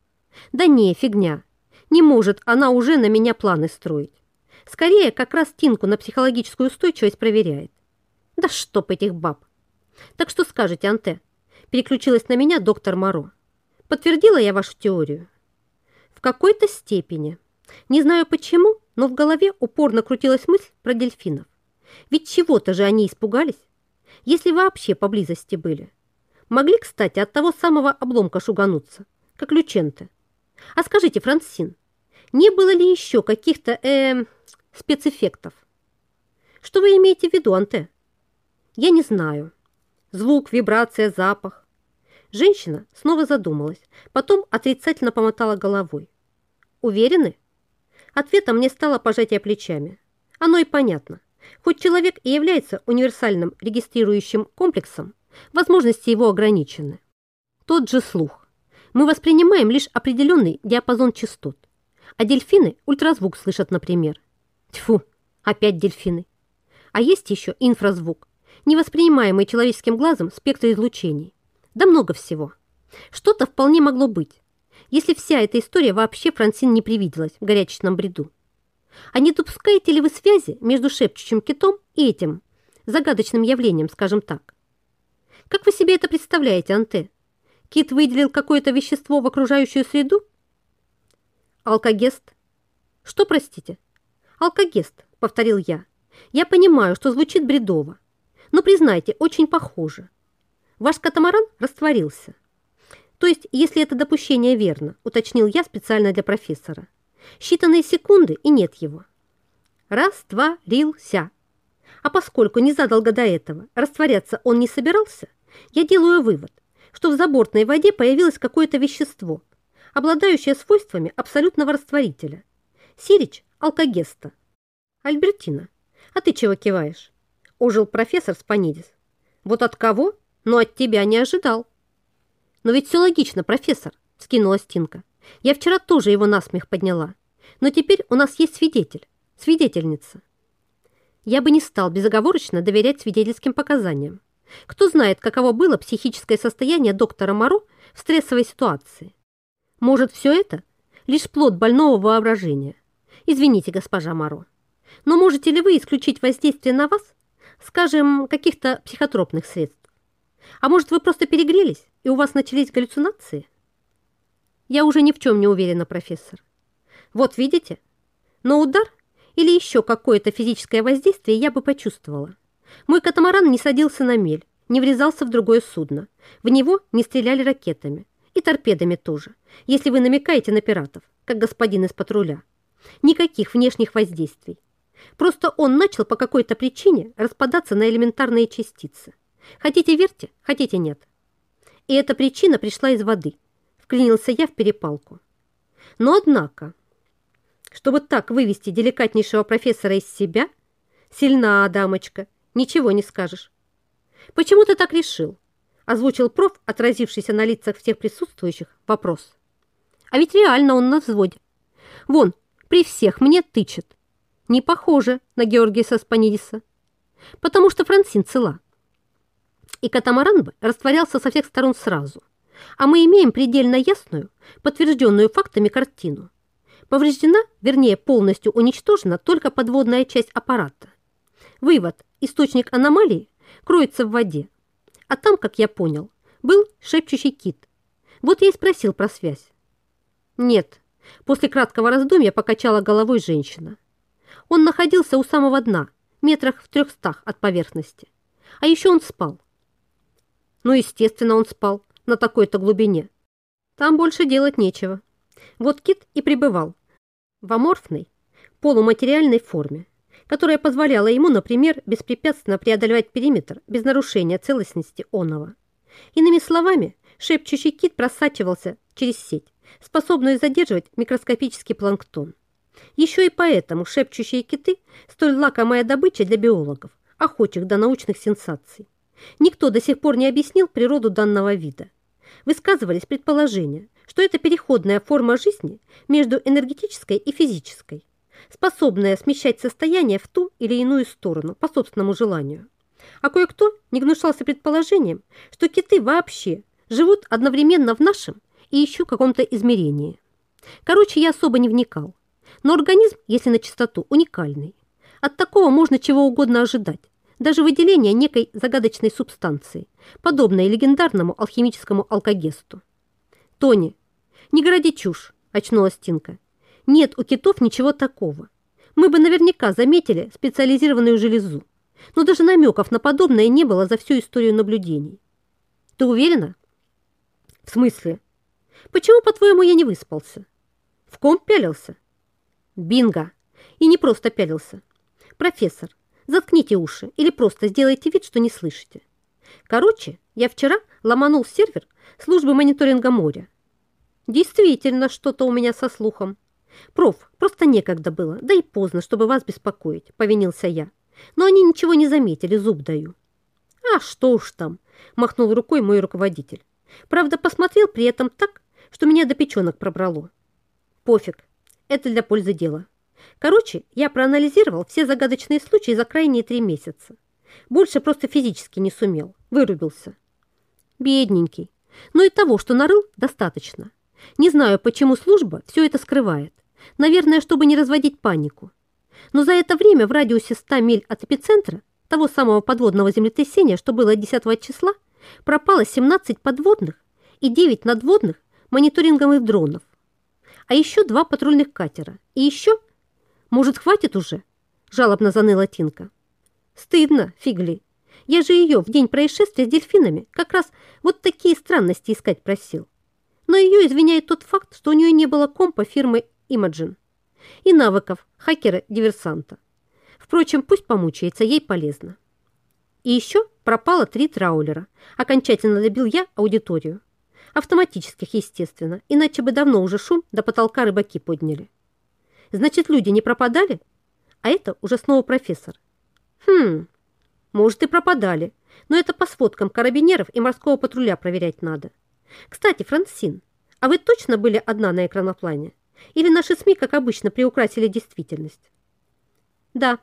Да не, фигня. Не может она уже на меня планы строить. Скорее, как раз Тинку на психологическую устойчивость проверяет. Да чтоб этих баб. Так что скажете, Анте? Переключилась на меня доктор Моро. Подтвердила я вашу теорию? В какой-то степени. Не знаю почему, но в голове упорно крутилась мысль про дельфинов. Ведь чего-то же они испугались, если вообще поблизости были. Могли, кстати, от того самого обломка шугануться, как Люченте. А скажите, Франсин, не было ли еще каких-то э, спецэффектов? Что вы имеете в виду, Анте? Я не знаю. Звук, вибрация, запах. Женщина снова задумалась, потом отрицательно помотала головой. Уверены? Ответом мне стало пожатие плечами. Оно и понятно. Хоть человек и является универсальным регистрирующим комплексом, возможности его ограничены. Тот же слух. Мы воспринимаем лишь определенный диапазон частот. А дельфины ультразвук слышат, например. Тьфу, опять дельфины. А есть еще инфразвук, невоспринимаемый человеческим глазом спектр излучений. Да много всего. Что-то вполне могло быть, если вся эта история вообще Франсин не привиделась в горячечном бреду. А не допускаете ли вы связи между шепчущим китом и этим загадочным явлением, скажем так? Как вы себе это представляете, Анте? Кит выделил какое-то вещество в окружающую среду? Алкогест. Что, простите? Алкогест, повторил я. Я понимаю, что звучит бредово, но, признайте, очень похоже. Ваш катамаран растворился. То есть, если это допущение верно, уточнил я специально для профессора. Считанные секунды, и нет его. Раз, два, рился. А поскольку незадолго до этого растворяться он не собирался, я делаю вывод, что в забортной воде появилось какое-то вещество, обладающее свойствами абсолютного растворителя. Сирич – алкогеста. Альбертина, а ты чего киваешь? Ожил профессор Спанидис. Вот от кого? Но от тебя не ожидал. Но ведь все логично, профессор, скинула Стинка. Я вчера тоже его насмех подняла. Но теперь у нас есть свидетель, свидетельница. Я бы не стал безоговорочно доверять свидетельским показаниям. Кто знает, каково было психическое состояние доктора Моро в стрессовой ситуации. Может, все это лишь плод больного воображения. Извините, госпожа Моро. Но можете ли вы исключить воздействие на вас, скажем, каких-то психотропных средств? А может, вы просто перегрелись, и у вас начались галлюцинации? Я уже ни в чем не уверена, профессор. Вот видите? Но удар или еще какое-то физическое воздействие я бы почувствовала. Мой катамаран не садился на мель, не врезался в другое судно. В него не стреляли ракетами. И торпедами тоже, если вы намекаете на пиратов, как господин из патруля. Никаких внешних воздействий. Просто он начал по какой-то причине распадаться на элементарные частицы. Хотите верьте, хотите нет. И эта причина пришла из воды. Вклинился я в перепалку. Но однако, чтобы так вывести деликатнейшего профессора из себя, сильна дамочка, ничего не скажешь. Почему ты так решил? Озвучил проф, отразившийся на лицах всех присутствующих, вопрос. А ведь реально он на взводе. Вон, при всех мне тычет. Не похоже на Георгия Спанидиса. Потому что Франсин цела и катамаран бы растворялся со всех сторон сразу. А мы имеем предельно ясную, подтвержденную фактами картину. Повреждена, вернее, полностью уничтожена только подводная часть аппарата. Вывод, источник аномалии кроется в воде. А там, как я понял, был шепчущий кит. Вот я и спросил про связь. Нет, после краткого раздумья покачала головой женщина. Он находился у самого дна, метрах в трехстах от поверхности. А еще он спал. Ну, естественно, он спал на такой-то глубине. Там больше делать нечего. Вот кит и пребывал в аморфной, полуматериальной форме, которая позволяла ему, например, беспрепятственно преодолевать периметр без нарушения целостности оного. Иными словами, шепчущий кит просачивался через сеть, способную задерживать микроскопический планктон. Еще и поэтому шепчущие киты – столь лакомая добыча для биологов, охочих до научных сенсаций. Никто до сих пор не объяснил природу данного вида. Высказывались предположения, что это переходная форма жизни между энергетической и физической, способная смещать состояние в ту или иную сторону по собственному желанию. А кое-кто не гнушался предположением, что киты вообще живут одновременно в нашем и еще каком-то измерении. Короче, я особо не вникал. Но организм, если на чистоту, уникальный. От такого можно чего угодно ожидать, даже выделение некой загадочной субстанции, подобной легендарному алхимическому алкогесту. «Тони, не городи чушь!» – очнулась Тинка. «Нет у китов ничего такого. Мы бы наверняка заметили специализированную железу, но даже намеков на подобное не было за всю историю наблюдений. Ты уверена?» «В смысле? Почему, по-твоему, я не выспался? В ком пялился?» «Бинго! И не просто пялился. Профессор, Заткните уши или просто сделайте вид, что не слышите. Короче, я вчера ломанул сервер службы мониторинга моря. Действительно, что-то у меня со слухом. Проф, просто некогда было, да и поздно, чтобы вас беспокоить, повинился я. Но они ничего не заметили, зуб даю. А что уж там, махнул рукой мой руководитель. Правда, посмотрел при этом так, что меня до печенок пробрало. Пофиг, это для пользы дела. Короче, я проанализировал все загадочные случаи за крайние три месяца. Больше просто физически не сумел. Вырубился. Бедненький. Но и того, что нарыл, достаточно. Не знаю, почему служба все это скрывает. Наверное, чтобы не разводить панику. Но за это время в радиусе 100 миль от эпицентра, того самого подводного землетрясения, что было 10 числа, пропало 17 подводных и 9 надводных мониторинговых дронов. А еще два патрульных катера. И еще может, хватит уже?» – жалобно заныла Тинка. «Стыдно, фигли. Я же ее в день происшествия с дельфинами как раз вот такие странности искать просил. Но ее извиняет тот факт, что у нее не было компа фирмы Imagine и навыков хакера-диверсанта. Впрочем, пусть помучается, ей полезно. И еще пропало три траулера. Окончательно добил я аудиторию. Автоматических, естественно, иначе бы давно уже шум до потолка рыбаки подняли. Значит, люди не пропадали? А это уже снова профессор. Хм, может и пропадали, но это по сводкам карабинеров и морского патруля проверять надо. Кстати, Франсин, а вы точно были одна на экраноплане? Или наши СМИ, как обычно, приукрасили действительность? Да,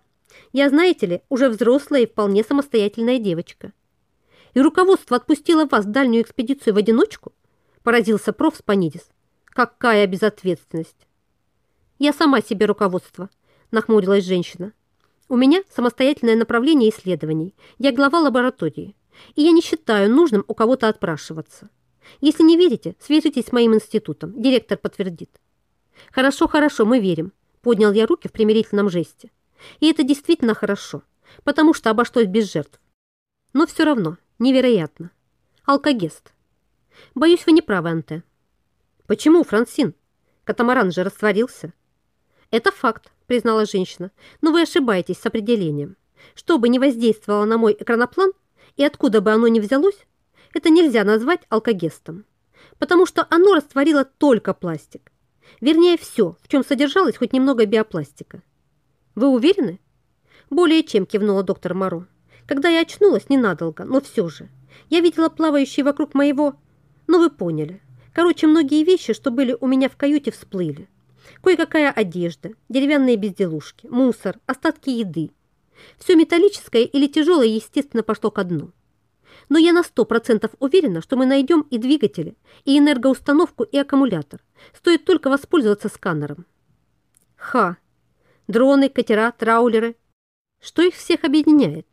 я, знаете ли, уже взрослая и вполне самостоятельная девочка. И руководство отпустило вас в дальнюю экспедицию в одиночку? Поразился проф Спанидис. Какая безответственность! «Я сама себе руководство», – нахмурилась женщина. «У меня самостоятельное направление исследований. Я глава лаборатории. И я не считаю нужным у кого-то отпрашиваться. Если не верите, свяжитесь с моим институтом. Директор подтвердит». «Хорошо, хорошо, мы верим», – поднял я руки в примирительном жесте. «И это действительно хорошо, потому что обошлось без жертв. Но все равно невероятно. Алкогест. Боюсь, вы не правы, Анте». «Почему, Франсин? Катамаран же растворился». «Это факт», — признала женщина, «но вы ошибаетесь с определением. Что бы ни воздействовало на мой экраноплан, и откуда бы оно ни взялось, это нельзя назвать алкогестом, потому что оно растворило только пластик. Вернее, все, в чем содержалось хоть немного биопластика. Вы уверены? Более чем кивнула доктор Моро. Когда я очнулась ненадолго, но все же. Я видела плавающие вокруг моего... Ну, вы поняли. Короче, многие вещи, что были у меня в каюте, всплыли. Кое-какая одежда, деревянные безделушки, мусор, остатки еды. Все металлическое или тяжелое, естественно, пошло ко дну. Но я на сто процентов уверена, что мы найдем и двигатели, и энергоустановку, и аккумулятор. Стоит только воспользоваться сканером. Ха! Дроны, катера, траулеры. Что их всех объединяет?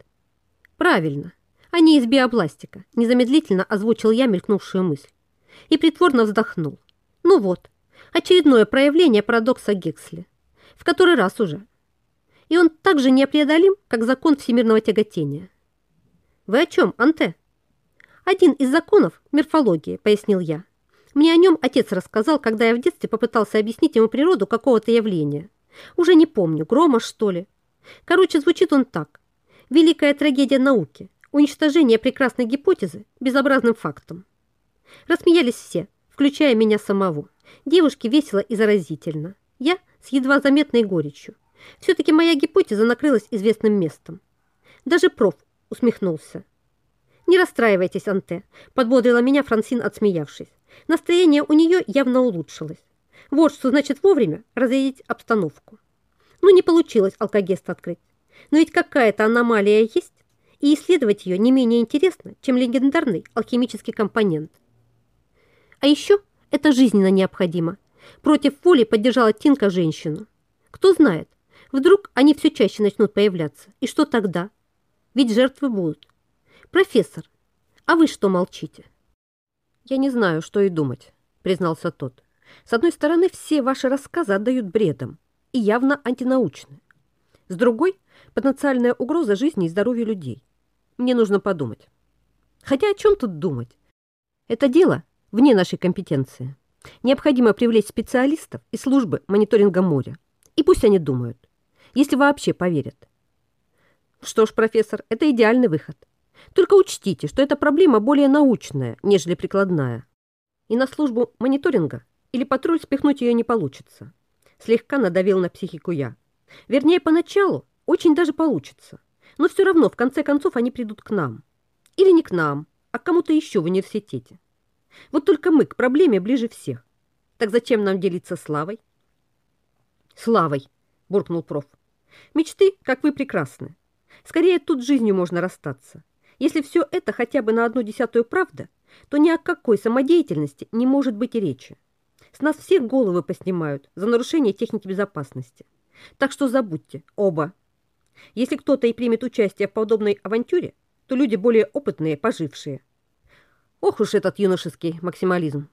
Правильно, они из биопластика, незамедлительно озвучил я мелькнувшую мысль. И притворно вздохнул. Ну вот, Очередное проявление парадокса Гексли. В который раз уже. И он так же непреодолим, как закон всемирного тяготения. «Вы о чем, Анте?» «Один из законов морфологии», — пояснил я. Мне о нем отец рассказал, когда я в детстве попытался объяснить ему природу какого-то явления. Уже не помню, грома, что ли. Короче, звучит он так. Великая трагедия науки. Уничтожение прекрасной гипотезы безобразным фактом. Рассмеялись все, включая меня самого. Девушке весело и заразительно. Я с едва заметной горечью. Все-таки моя гипотеза накрылась известным местом. Даже проф усмехнулся. «Не расстраивайтесь, Анте», — подбодрила меня Франсин, отсмеявшись. Настроение у нее явно улучшилось. Вот что значит вовремя разрядить обстановку. Ну, не получилось алкогест открыть. Но ведь какая-то аномалия есть, и исследовать ее не менее интересно, чем легендарный алхимический компонент. А еще это жизненно необходимо. Против воли поддержала Тинка женщину. Кто знает, вдруг они все чаще начнут появляться. И что тогда? Ведь жертвы будут. Профессор, а вы что молчите? Я не знаю, что и думать, признался тот. С одной стороны, все ваши рассказы отдают бредом и явно антинаучны. С другой, потенциальная угроза жизни и здоровью людей. Мне нужно подумать. Хотя о чем тут думать? Это дело вне нашей компетенции. Необходимо привлечь специалистов и службы мониторинга моря. И пусть они думают, если вообще поверят. Что ж, профессор, это идеальный выход. Только учтите, что эта проблема более научная, нежели прикладная. И на службу мониторинга или патруль спихнуть ее не получится. Слегка надавил на психику я. Вернее, поначалу очень даже получится. Но все равно, в конце концов, они придут к нам. Или не к нам, а к кому-то еще в университете. Вот только мы к проблеме ближе всех. Так зачем нам делиться славой? Славой, буркнул проф. Мечты, как вы, прекрасны. Скорее, тут жизнью можно расстаться. Если все это хотя бы на одну десятую правда, то ни о какой самодеятельности не может быть и речи. С нас всех головы поснимают за нарушение техники безопасности. Так что забудьте, оба. Если кто-то и примет участие в подобной авантюре, то люди более опытные, пожившие. Ох уж этот юношеский максимализм.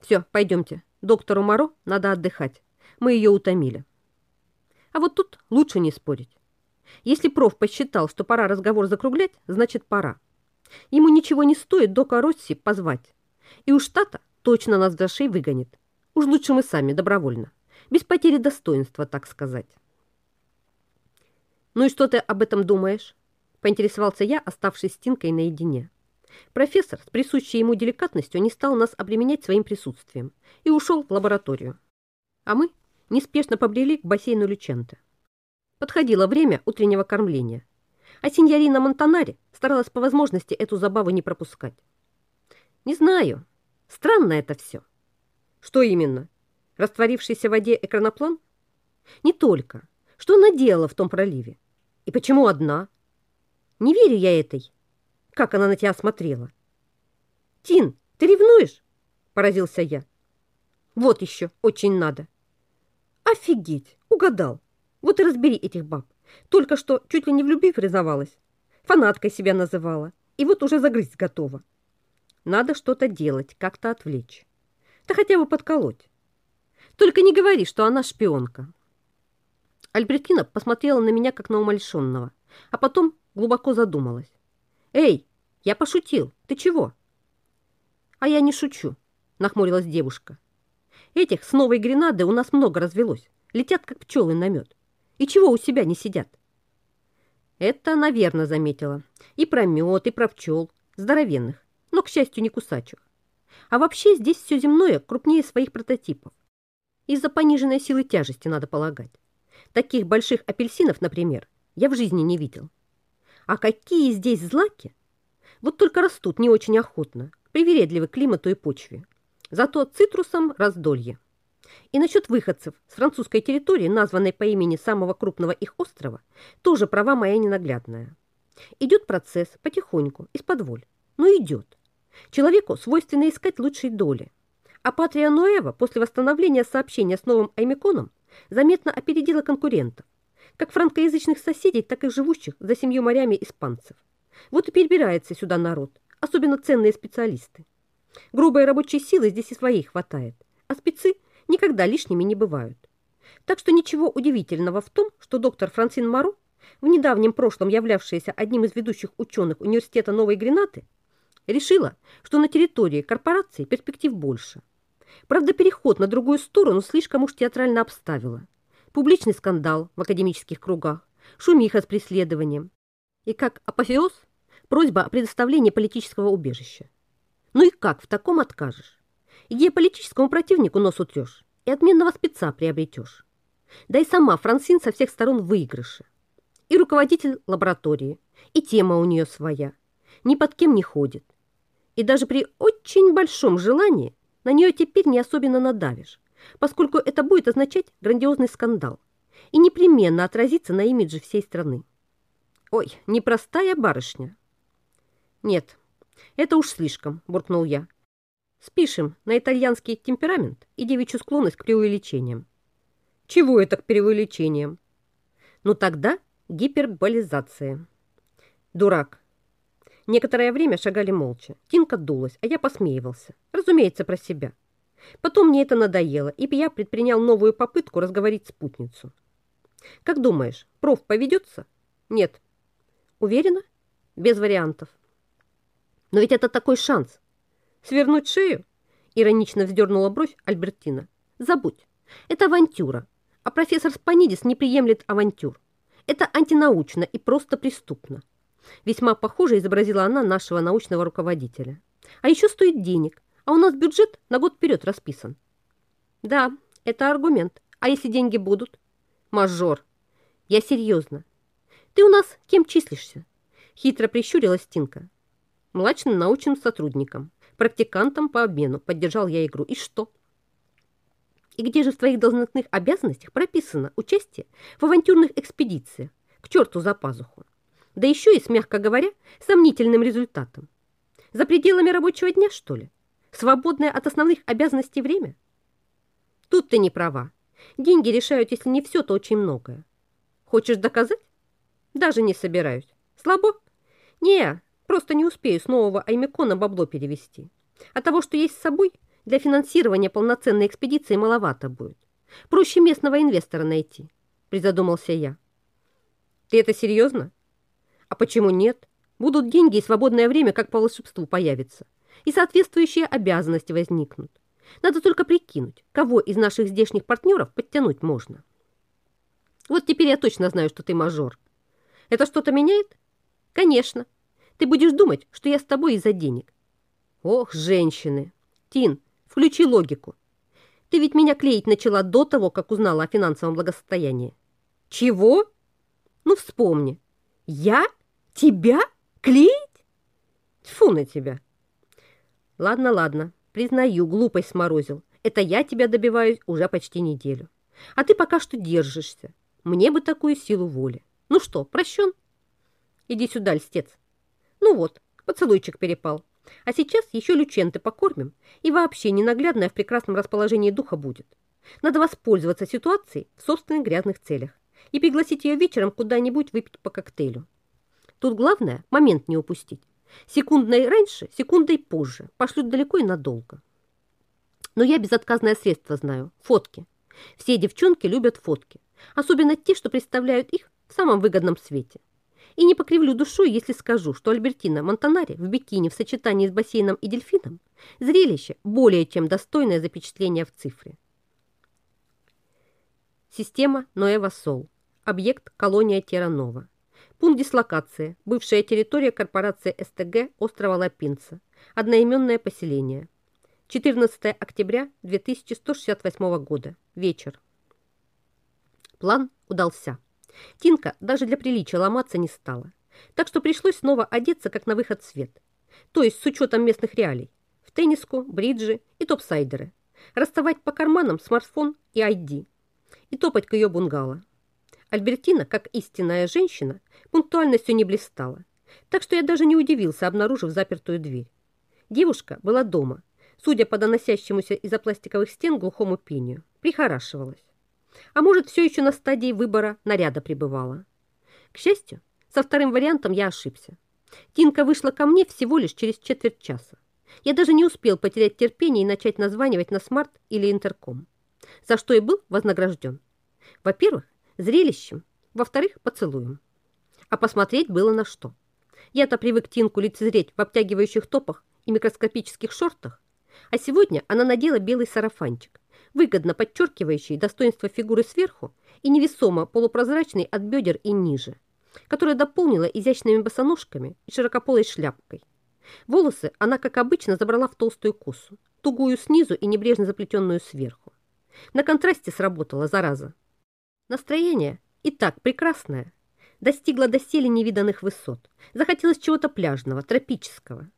Все, пойдемте. Доктору Моро надо отдыхать. Мы ее утомили. А вот тут лучше не спорить. Если проф посчитал, что пора разговор закруглять, значит пора. Ему ничего не стоит дока Росси позвать. И уж Тата точно нас Дашей выгонит. Уж лучше мы сами, добровольно. Без потери достоинства, так сказать. «Ну и что ты об этом думаешь?» Поинтересовался я, оставшись с Тинкой наедине. Профессор с присущей ему деликатностью не стал нас обременять своим присутствием и ушел в лабораторию. А мы неспешно побрели к бассейну Люченте. Подходило время утреннего кормления, а синьорина Монтанари старалась по возможности эту забаву не пропускать. Не знаю, странно это все. Что именно? Растворившийся в воде экраноплан? Не только. Что она делала в том проливе? И почему одна? Не верю я этой. Как она на тебя смотрела? Тин, ты ревнуешь? Поразился я. Вот еще, очень надо. Офигеть, угадал. Вот и разбери этих баб. Только что чуть ли не в любви признавалась. Фанаткой себя называла. И вот уже загрызть готова. Надо что-то делать, как-то отвлечь. Да хотя бы подколоть. Только не говори, что она шпионка. Альбертина посмотрела на меня, как на умалишенного, а потом глубоко задумалась. «Эй, я пошутил. Ты чего?» «А я не шучу», — нахмурилась девушка. «Этих с новой гренады у нас много развелось. Летят, как пчелы на мед. И чего у себя не сидят? Это, наверное, заметила. И про мед, и про пчел. Здоровенных, но, к счастью, не кусачих. А вообще здесь все земное крупнее своих прототипов. Из-за пониженной силы тяжести, надо полагать. Таких больших апельсинов, например, я в жизни не видел. А какие здесь злаки? Вот только растут не очень охотно, привередливы к климату и почве. Зато цитрусом раздолье. И насчет выходцев с французской территории, названной по имени самого крупного их острова, тоже права моя ненаглядная. Идет процесс потихоньку, из-под воль. Но идет. Человеку свойственно искать лучшей доли. А Патрия Ноева после восстановления сообщения с новым Аймиконом заметно опередила конкурентов, как франкоязычных соседей, так и живущих за семью морями испанцев. Вот и перебирается сюда народ, особенно ценные специалисты. Грубой рабочей силы здесь и своей хватает, а спецы – никогда лишними не бывают. Так что ничего удивительного в том, что доктор Франсин Мару, в недавнем прошлом являвшаяся одним из ведущих ученых университета Новой Гренаты, решила, что на территории корпорации перспектив больше. Правда, переход на другую сторону слишком уж театрально обставила. Публичный скандал в академических кругах, шумиха с преследованием. И как апофеоз – просьба о предоставлении политического убежища. Ну и как в таком откажешь? И геополитическому противнику нос утрешь, и отменного спеца приобретешь. Да и сама Франсин со всех сторон выигрыша. И руководитель лаборатории, и тема у нее своя. Ни под кем не ходит. И даже при очень большом желании на нее теперь не особенно надавишь, поскольку это будет означать грандиозный скандал и непременно отразится на имидже всей страны. Ой, непростая барышня. Нет, это уж слишком, буркнул я. Спишем на итальянский темперамент и девичью склонность к преувеличениям. Чего это к преувеличениям? Ну тогда гиперболизация. Дурак. Некоторое время шагали молча. Тинка дулась, а я посмеивался. Разумеется, про себя. Потом мне это надоело, и я предпринял новую попытку разговорить спутницу. «Как думаешь, проф поведется?» «Нет». «Уверена?» «Без вариантов». «Но ведь это такой шанс. Свернуть шею?» Иронично вздернула бровь Альбертина. «Забудь. Это авантюра. А профессор Спанидис не приемлет авантюр. Это антинаучно и просто преступно. Весьма похоже изобразила она нашего научного руководителя. А еще стоит денег, а у нас бюджет на год вперед расписан. Да, это аргумент. А если деньги будут? Мажор. Я серьезно. Ты у нас кем числишься? Хитро прищурилась Тинка. Младшим научным сотрудником, практикантом по обмену. Поддержал я игру. И что? И где же в твоих должностных обязанностях прописано участие в авантюрных экспедициях? К черту за пазуху. Да еще и, с, мягко говоря, сомнительным результатом. За пределами рабочего дня, что ли? Свободное от основных обязанностей время? Тут ты не права. Деньги решают, если не все, то очень многое. Хочешь доказать? Даже не собираюсь. Слабо? Не, просто не успею с нового Аймекона бабло перевести. А того, что есть с собой, для финансирования полноценной экспедиции маловато будет. Проще местного инвестора найти, призадумался я. Ты это серьезно? А почему нет? Будут деньги и свободное время, как по волшебству появится. И соответствующие обязанности возникнут. Надо только прикинуть, кого из наших здешних партнеров подтянуть можно. Вот теперь я точно знаю, что ты мажор. Это что-то меняет? Конечно. Ты будешь думать, что я с тобой из-за денег. Ох, женщины. Тин, включи логику. Ты ведь меня клеить начала до того, как узнала о финансовом благосостоянии. Чего? Ну, вспомни. Я? Тебя? Клеить? Тьфу на тебя. Ладно, ладно, признаю, глупость сморозил. Это я тебя добиваюсь уже почти неделю. А ты пока что держишься. Мне бы такую силу воли. Ну что, прощен? Иди сюда, льстец. Ну вот, поцелуйчик перепал. А сейчас еще люченты покормим, и вообще ненаглядная в прекрасном расположении духа будет. Надо воспользоваться ситуацией в собственных грязных целях и пригласить ее вечером куда-нибудь выпить по коктейлю. Тут главное момент не упустить. Секундной раньше, секундой позже. Пошлют далеко и надолго. Но я безотказное средство знаю. Фотки. Все девчонки любят фотки. Особенно те, что представляют их в самом выгодном свете. И не покривлю душой, если скажу, что Альбертина Монтанари в бикини в сочетании с бассейном и дельфином зрелище более чем достойное запечатление в цифре. Система Ноэва Сол. Объект колония Теранова. Пункт дислокации. Бывшая территория корпорации СТГ острова Лапинца. Одноименное поселение. 14 октября 2168 года. Вечер. План удался. Тинка даже для приличия ломаться не стала. Так что пришлось снова одеться, как на выход в свет. То есть с учетом местных реалий. В тенниску, бриджи и топсайдеры. Расставать по карманам смартфон и ID. И топать к ее бунгало. Альбертина, как истинная женщина, пунктуальностью не блистала, так что я даже не удивился, обнаружив запертую дверь. Девушка была дома, судя по доносящемуся из-за пластиковых стен глухому пению, прихорашивалась. А может, все еще на стадии выбора наряда пребывала. К счастью, со вторым вариантом я ошибся. Тинка вышла ко мне всего лишь через четверть часа. Я даже не успел потерять терпение и начать названивать на смарт или интерком, за что и был вознагражден. Во-первых, зрелищем, во-вторых, поцелуем. А посмотреть было на что. Я-то привык Тинку лицезреть в обтягивающих топах и микроскопических шортах, а сегодня она надела белый сарафанчик, выгодно подчеркивающий достоинство фигуры сверху и невесомо полупрозрачный от бедер и ниже, которая дополнила изящными босоножками и широкополой шляпкой. Волосы она, как обычно, забрала в толстую косу. тугую снизу и небрежно заплетенную сверху. На контрасте сработала зараза. Настроение и так прекрасное. Достигло доселе невиданных высот. Захотелось чего-то пляжного, тропического.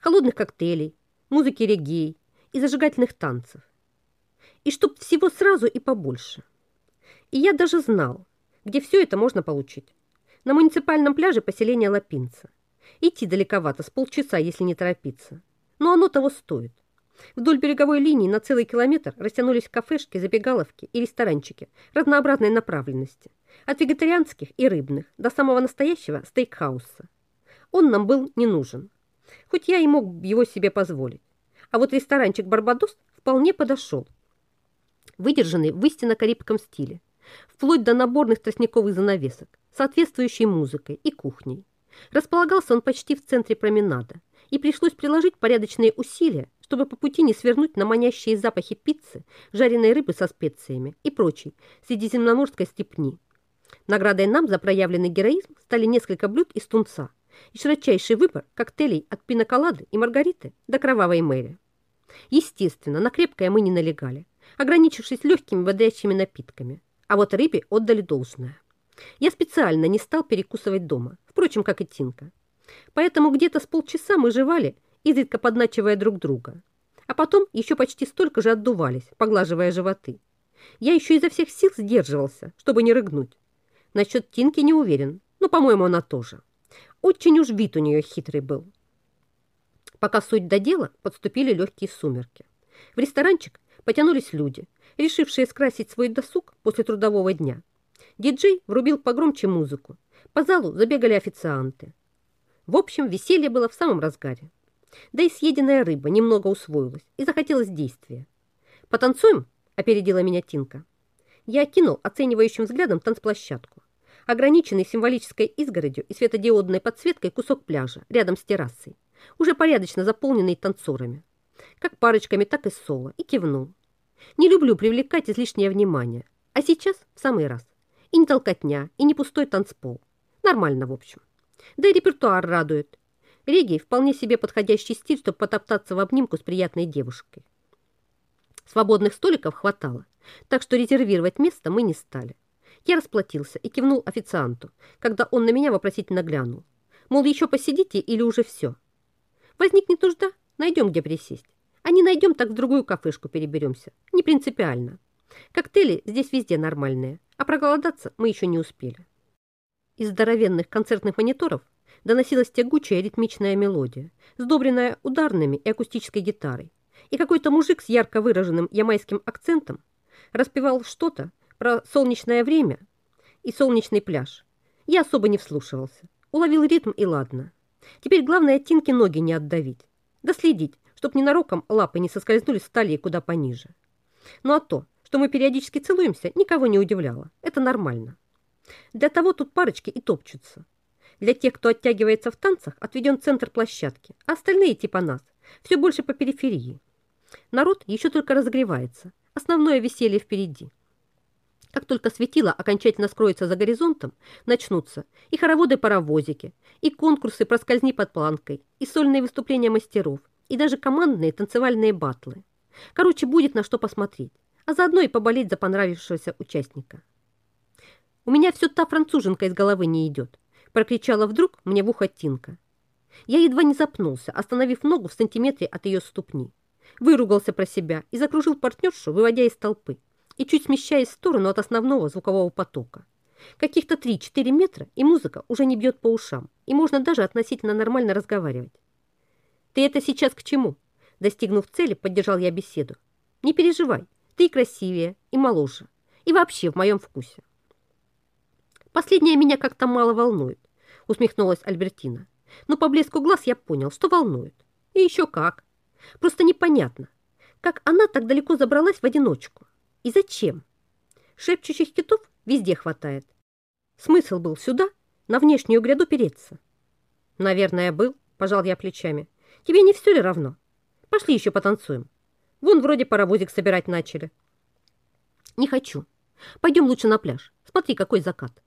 Холодных коктейлей, музыки регей и зажигательных танцев. И чтоб всего сразу и побольше. И я даже знал, где все это можно получить. На муниципальном пляже поселения Лапинца. Идти далековато, с полчаса, если не торопиться. Но оно того стоит. Вдоль береговой линии на целый километр растянулись кафешки, забегаловки и ресторанчики разнообразной направленности. От вегетарианских и рыбных до самого настоящего стейкхауса. Он нам был не нужен. Хоть я и мог его себе позволить. А вот ресторанчик «Барбадос» вполне подошел. Выдержанный в истинно карибском стиле. Вплоть до наборных тростниковых занавесок, соответствующей музыкой и кухней. Располагался он почти в центре променада, и пришлось приложить порядочные усилия, чтобы по пути не свернуть на манящие запахи пиццы, жареной рыбы со специями и прочей средиземноморской степни. Наградой нам за проявленный героизм стали несколько блюд из тунца и широчайший выбор коктейлей от пиноколады и маргариты до кровавой мэри. Естественно, на крепкое мы не налегали, ограничившись легкими бодрящими напитками, а вот рыбе отдали должное. Я специально не стал перекусывать дома, впрочем, как и Тинка. Поэтому где-то с полчаса мы жевали, изредка подначивая друг друга. А потом еще почти столько же отдувались, поглаживая животы. Я еще изо всех сил сдерживался, чтобы не рыгнуть. Насчет Тинки не уверен, но, по-моему, она тоже. Очень уж вид у нее хитрый был. Пока суть до дела, подступили легкие сумерки. В ресторанчик потянулись люди, решившие скрасить свой досуг после трудового дня. Диджей врубил погромче музыку. По залу забегали официанты. В общем, веселье было в самом разгаре. Да и съеденная рыба немного усвоилась, и захотелось действия. «Потанцуем?» – опередила меня Тинка. Я окинул оценивающим взглядом танцплощадку. Ограниченный символической изгородью и светодиодной подсветкой кусок пляжа рядом с террасой, уже порядочно заполненный танцорами. Как парочками, так и соло, и кивнул. Не люблю привлекать излишнее внимание, а сейчас в самый раз. И не толкотня, и не пустой танцпол. Нормально, в общем. Да и репертуар радует. Регги вполне себе подходящий стиль, чтобы потоптаться в обнимку с приятной девушкой. Свободных столиков хватало, так что резервировать место мы не стали. Я расплатился и кивнул официанту, когда он на меня вопросительно глянул. Мол, еще посидите или уже все? Возникнет нужда, найдем где присесть. А не найдем, так в другую кафешку переберемся. Не принципиально. Коктейли здесь везде нормальные, а проголодаться мы еще не успели. Из здоровенных концертных мониторов доносилась тягучая ритмичная мелодия, сдобренная ударными и акустической гитарой. И какой-то мужик с ярко выраженным ямайским акцентом распевал что-то про солнечное время и солнечный пляж. Я особо не вслушивался. Уловил ритм и ладно. Теперь главное Тинке ноги не отдавить. Да следить, чтоб ненароком лапы не соскользнули с талии куда пониже. Ну а то, что мы периодически целуемся, никого не удивляло. Это нормально. Для того тут парочки и топчутся. Для тех, кто оттягивается в танцах, отведен центр площадки, а остальные типа нас все больше по периферии. Народ еще только разогревается, основное веселье впереди. Как только светило окончательно скроется за горизонтом, начнутся и хороводы-паровозики, и конкурсы проскользни под планкой, и сольные выступления мастеров, и даже командные танцевальные батлы. Короче, будет на что посмотреть, а заодно и поболеть за понравившегося участника. «У меня все та француженка из головы не идет», прокричала вдруг мне в ухо Тинка. Я едва не запнулся, остановив ногу в сантиметре от ее ступни. Выругался про себя и закружил партнершу, выводя из толпы и чуть смещаясь в сторону от основного звукового потока. Каких-то 3-4 метра, и музыка уже не бьет по ушам, и можно даже относительно нормально разговаривать. «Ты это сейчас к чему?» Достигнув цели, поддержал я беседу. «Не переживай, ты красивее, и моложе, и вообще в моем вкусе. Последнее меня как-то мало волнует, усмехнулась Альбертина. Но по блеску глаз я понял, что волнует. И еще как. Просто непонятно, как она так далеко забралась в одиночку. И зачем? Шепчущих китов везде хватает. Смысл был сюда, на внешнюю гряду переться. Наверное, был, пожал я плечами. Тебе не все ли равно? Пошли еще потанцуем. Вон вроде паровозик собирать начали. Не хочу. Пойдем лучше на пляж. Смотри, какой закат.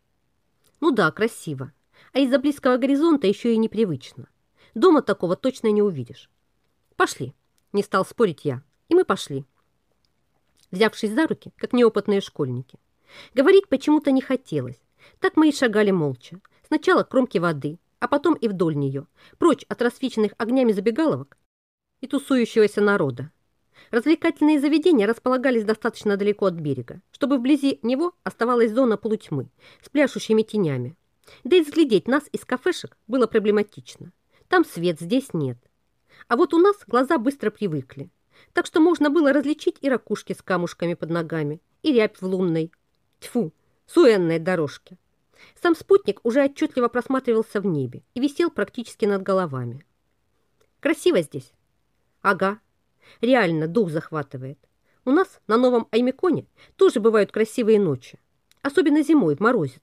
Ну да, красиво. А из-за близкого горизонта еще и непривычно. Дома такого точно не увидишь. Пошли. Не стал спорить я, и мы пошли. Взявшись за руки, как неопытные школьники. Говорить почему-то не хотелось. Так мы и шагали молча. Сначала к кромке воды, а потом и вдоль нее, прочь от рассвеченных огнями забегаловок и тусующегося народа. Развлекательные заведения располагались достаточно далеко от берега, чтобы вблизи него оставалась зона полутьмы с пляшущими тенями. Да и взглядеть нас из кафешек было проблематично. Там свет, здесь нет. А вот у нас глаза быстро привыкли, так что можно было различить и ракушки с камушками под ногами, и рябь в лунной, тьфу, суэнной дорожке. Сам спутник уже отчетливо просматривался в небе и висел практически над головами. Красиво здесь. Ага, реально дух захватывает. У нас на новом Аймеконе тоже бывают красивые ночи, особенно зимой в морозец.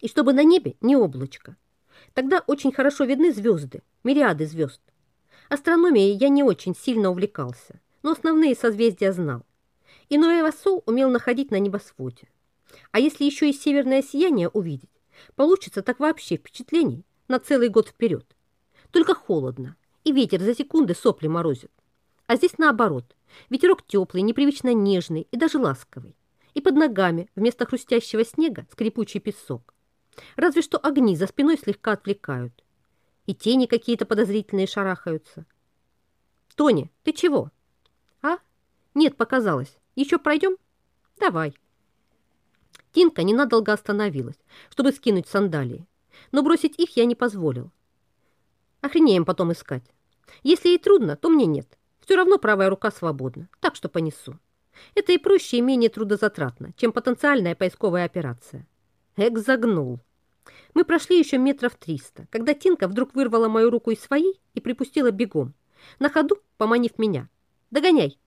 И чтобы на небе не облачко. Тогда очень хорошо видны звезды, мириады звезд. Астрономией я не очень сильно увлекался, но основные созвездия знал. И Ноэ Вассол умел находить на небосводе. А если еще и северное сияние увидеть, получится так вообще впечатлений на целый год вперед. Только холодно, и ветер за секунды сопли морозит. А здесь наоборот, ветерок теплый, непривычно нежный и даже ласковый. И под ногами вместо хрустящего снега скрипучий песок. Разве что огни за спиной слегка отвлекают. И тени какие-то подозрительные шарахаются. «Тони, ты чего?» «А? Нет, показалось. Еще пройдем?» «Давай». Тинка ненадолго остановилась, чтобы скинуть сандалии, но бросить их я не позволил. Охренеем потом искать. Если ей трудно, то мне нет. Все равно правая рука свободна, так что понесу. Это и проще, и менее трудозатратно, чем потенциальная поисковая операция. Эк загнул. Мы прошли еще метров триста, когда Тинка вдруг вырвала мою руку из своей и припустила бегом, на ходу поманив меня. «Догоняй!»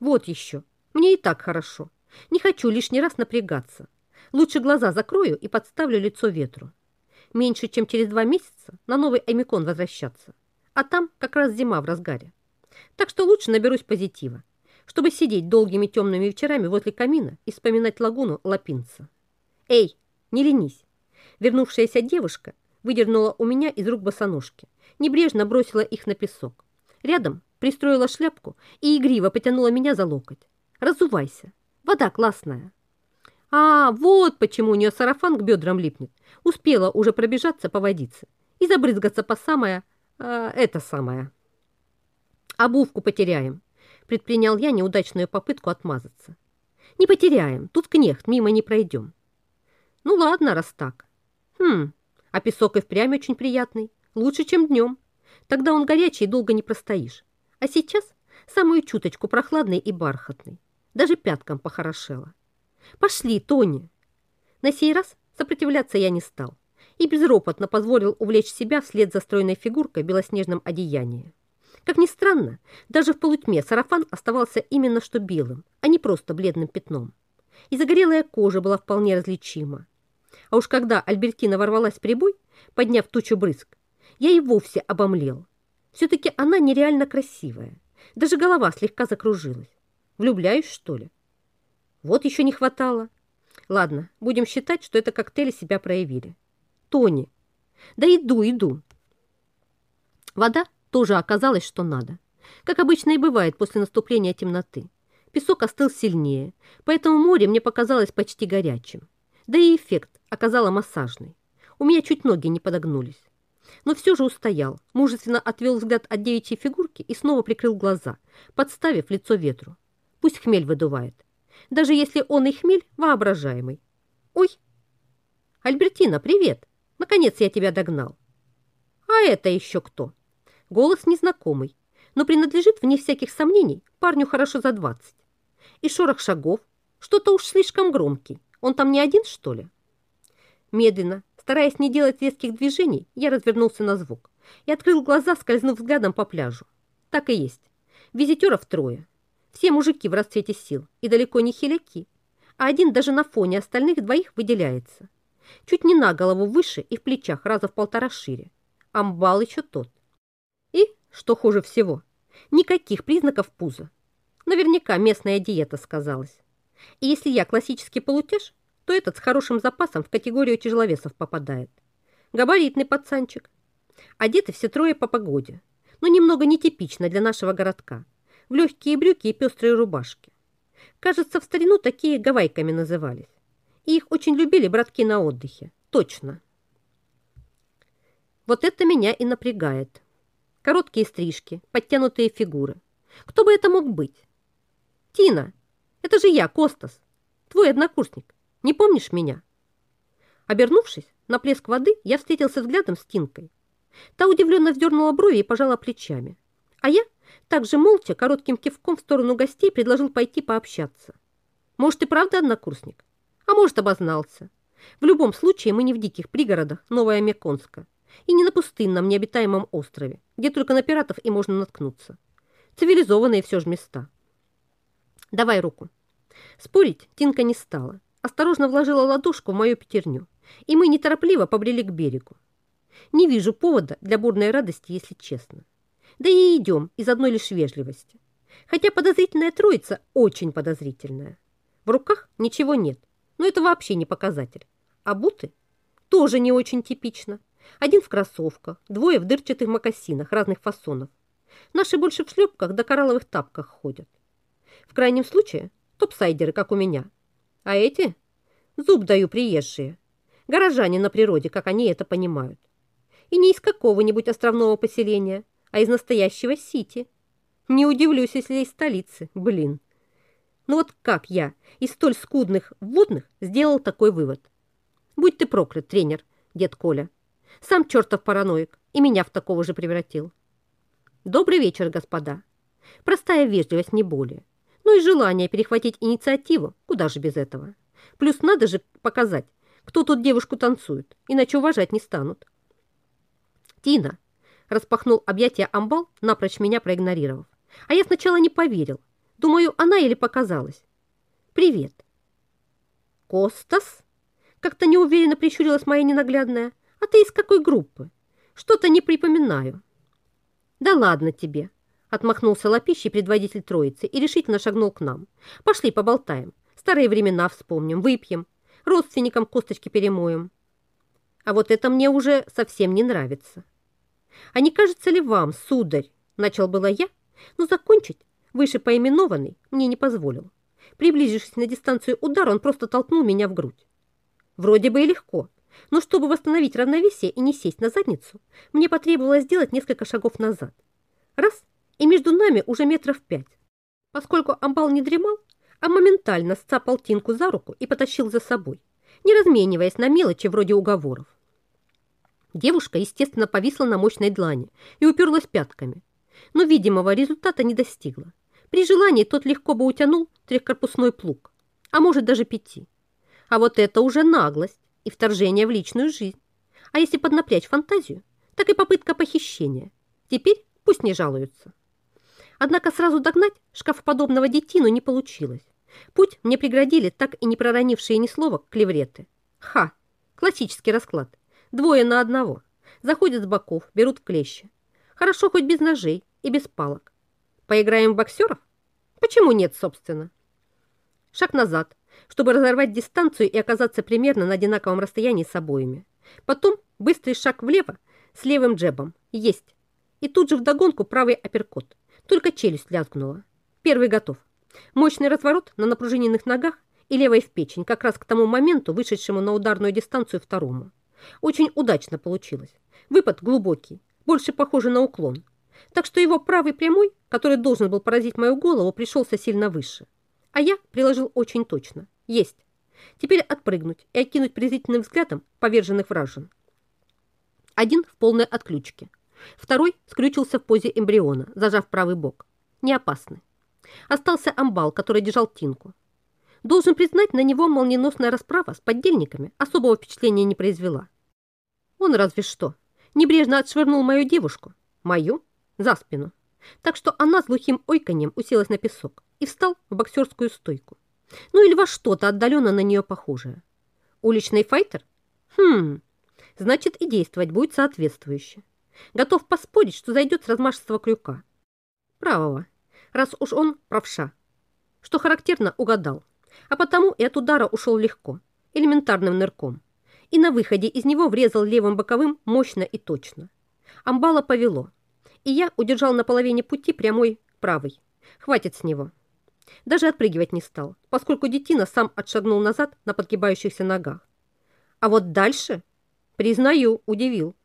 «Вот еще. Мне и так хорошо. Не хочу лишний раз напрягаться. Лучше глаза закрою и подставлю лицо ветру. Меньше, чем через два месяца на новый Эмикон возвращаться. А там как раз зима в разгаре. Так что лучше наберусь позитива, чтобы сидеть долгими темными вечерами возле камина и вспоминать лагуну Лапинца. «Эй, не ленись!» Вернувшаяся девушка выдернула у меня из рук босоножки, небрежно бросила их на песок. Рядом пристроила шляпку и игриво потянула меня за локоть. «Разувайся, вода классная!» А, вот почему у нее сарафан к бедрам липнет. Успела уже пробежаться по водице и забрызгаться по самое, а, это самое. Обувку потеряем. Предпринял я неудачную попытку отмазаться. Не потеряем, тут кнехт, мимо не пройдем. Ну ладно, раз так. Хм, а песок и впрямь очень приятный. Лучше, чем днем. Тогда он горячий и долго не простоишь. А сейчас самую чуточку прохладный и бархатный. Даже пяткам похорошело. Пошли, Тони. На сей раз сопротивляться я не стал и безропотно позволил увлечь себя вслед за стройной фигуркой в белоснежном одеянии. Как ни странно, даже в полутьме сарафан оставался именно что белым, а не просто бледным пятном. И загорелая кожа была вполне различима. А уж когда Альбертина ворвалась прибой, подняв тучу брызг, я и вовсе обомлел. Все-таки она нереально красивая. Даже голова слегка закружилась. Влюбляюсь, что ли? Вот еще не хватало. Ладно, будем считать, что это коктейли себя проявили. Тони. Да иду, иду. Вода тоже оказалась, что надо. Как обычно и бывает после наступления темноты. Песок остыл сильнее, поэтому море мне показалось почти горячим. Да и эффект оказало массажный. У меня чуть ноги не подогнулись. Но все же устоял, мужественно отвел взгляд от девичьей фигурки и снова прикрыл глаза, подставив лицо ветру. Пусть хмель выдувает даже если он и хмель воображаемый. Ой! Альбертина, привет! Наконец я тебя догнал. А это еще кто? Голос незнакомый, но принадлежит, вне всяких сомнений, парню хорошо за двадцать. И шорох шагов, что-то уж слишком громкий. Он там не один, что ли? Медленно, стараясь не делать резких движений, я развернулся на звук и открыл глаза, скользнув взглядом по пляжу. Так и есть. Визитеров трое. Все мужики в расцвете сил и далеко не хиляки, а один даже на фоне остальных двоих выделяется. Чуть не на голову выше и в плечах раза в полтора шире. Амбал еще тот. И, что хуже всего, никаких признаков пуза. Наверняка местная диета сказалась. И если я классический полутяж, то этот с хорошим запасом в категорию тяжеловесов попадает. Габаритный пацанчик. Одеты все трое по погоде. но немного нетипично для нашего городка, в легкие брюки и пестрые рубашки. Кажется, в старину такие гавайками назывались. И их очень любили братки на отдыхе. Точно. Вот это меня и напрягает. Короткие стрижки, подтянутые фигуры. Кто бы это мог быть? Тина, это же я, Костас, твой однокурсник. Не помнишь меня? Обернувшись на плеск воды, я встретился взглядом с Тинкой. Та удивленно вздернула брови и пожала плечами. А я также молча, коротким кивком в сторону гостей, предложил пойти пообщаться. Может, и правда однокурсник? А может, обознался. В любом случае, мы не в диких пригородах Новая Меконска и не на пустынном необитаемом острове, где только на пиратов и можно наткнуться. Цивилизованные все же места. Давай руку. Спорить Тинка не стала. Осторожно вложила ладошку в мою пятерню, и мы неторопливо побрели к берегу. Не вижу повода для бурной радости, если честно. Да и идем из одной лишь вежливости. Хотя подозрительная троица очень подозрительная. В руках ничего нет, но это вообще не показатель. А буты тоже не очень типично. Один в кроссовках, двое в дырчатых мокасинах разных фасонов. Наши больше в шлепках да коралловых тапках ходят. В крайнем случае топсайдеры, как у меня. А эти? Зуб даю приезжие. Горожане на природе, как они это понимают. И не из какого-нибудь островного поселения, а из настоящего Сити. Не удивлюсь, если из столицы, блин. Ну вот как я из столь скудных вводных сделал такой вывод? Будь ты проклят, тренер, дед Коля. Сам чертов параноик и меня в такого же превратил. Добрый вечер, господа. Простая вежливость, не более. Ну и желание перехватить инициативу, куда же без этого. Плюс надо же показать, кто тут девушку танцует, иначе уважать не станут. Тина распахнул объятия амбал, напрочь меня проигнорировав. А я сначала не поверил. Думаю, она или показалась. Привет. Костас? Как-то неуверенно прищурилась моя ненаглядная. А ты из какой группы? Что-то не припоминаю. Да ладно тебе, отмахнулся лапищий предводитель троицы и решительно шагнул к нам. Пошли поболтаем. Старые времена вспомним, выпьем. Родственникам косточки перемоем. А вот это мне уже совсем не нравится. А не кажется ли вам, сударь, начал было я, но закончить выше поименованный мне не позволил. Приближившись на дистанцию удара, он просто толкнул меня в грудь. Вроде бы и легко, но чтобы восстановить равновесие и не сесть на задницу, мне потребовалось сделать несколько шагов назад. И между нами уже метров пять. Поскольку амбал не дремал, а моментально сцапал Тинку за руку и потащил за собой, не размениваясь на мелочи вроде уговоров. Девушка, естественно, повисла на мощной длани и уперлась пятками, но видимого результата не достигла. При желании тот легко бы утянул трехкорпусной плуг, а может даже пяти. А вот это уже наглость и вторжение в личную жизнь. А если поднапрячь фантазию, так и попытка похищения. Теперь пусть не жалуются. Однако сразу догнать шкафоподобного детину не получилось. Путь мне преградили так и не проронившие ни слова клевреты. Ха! Классический расклад. Двое на одного. Заходят с боков, берут клещи. Хорошо хоть без ножей и без палок. Поиграем в боксеров? Почему нет, собственно? Шаг назад, чтобы разорвать дистанцию и оказаться примерно на одинаковом расстоянии с обоими. Потом быстрый шаг влево с левым джебом. Есть. И тут же вдогонку правый апперкот. Только челюсть лязгнула. Первый готов. Мощный разворот на напружиненных ногах и левой в печень, как раз к тому моменту, вышедшему на ударную дистанцию второму. Очень удачно получилось. Выпад глубокий, больше похожий на уклон. Так что его правый прямой, который должен был поразить мою голову, пришелся сильно выше. А я приложил очень точно. Есть. Теперь отпрыгнуть и окинуть презрительным взглядом поверженных вражин. Один в полной отключке. Второй скрючился в позе эмбриона, зажав правый бок. Не опасный. Остался амбал, который держал Тинку. Должен признать, на него молниеносная расправа с поддельниками особого впечатления не произвела. Он разве что небрежно отшвырнул мою девушку, мою, за спину, так что она с глухим ойканьем уселась на песок и встал в боксерскую стойку. Ну или во что-то отдаленно на нее похожее. Уличный файтер? Хм, значит и действовать будет соответствующе. Готов поспорить, что зайдет с размашистого крюка. Правого, раз уж он правша. Что характерно, угадал. А потому и от удара ушел легко, элементарным нырком и на выходе из него врезал левым боковым мощно и точно. Амбала повело, и я удержал на половине пути прямой правый. Хватит с него. Даже отпрыгивать не стал, поскольку детина сам отшагнул назад на подгибающихся ногах. А вот дальше, признаю, удивил.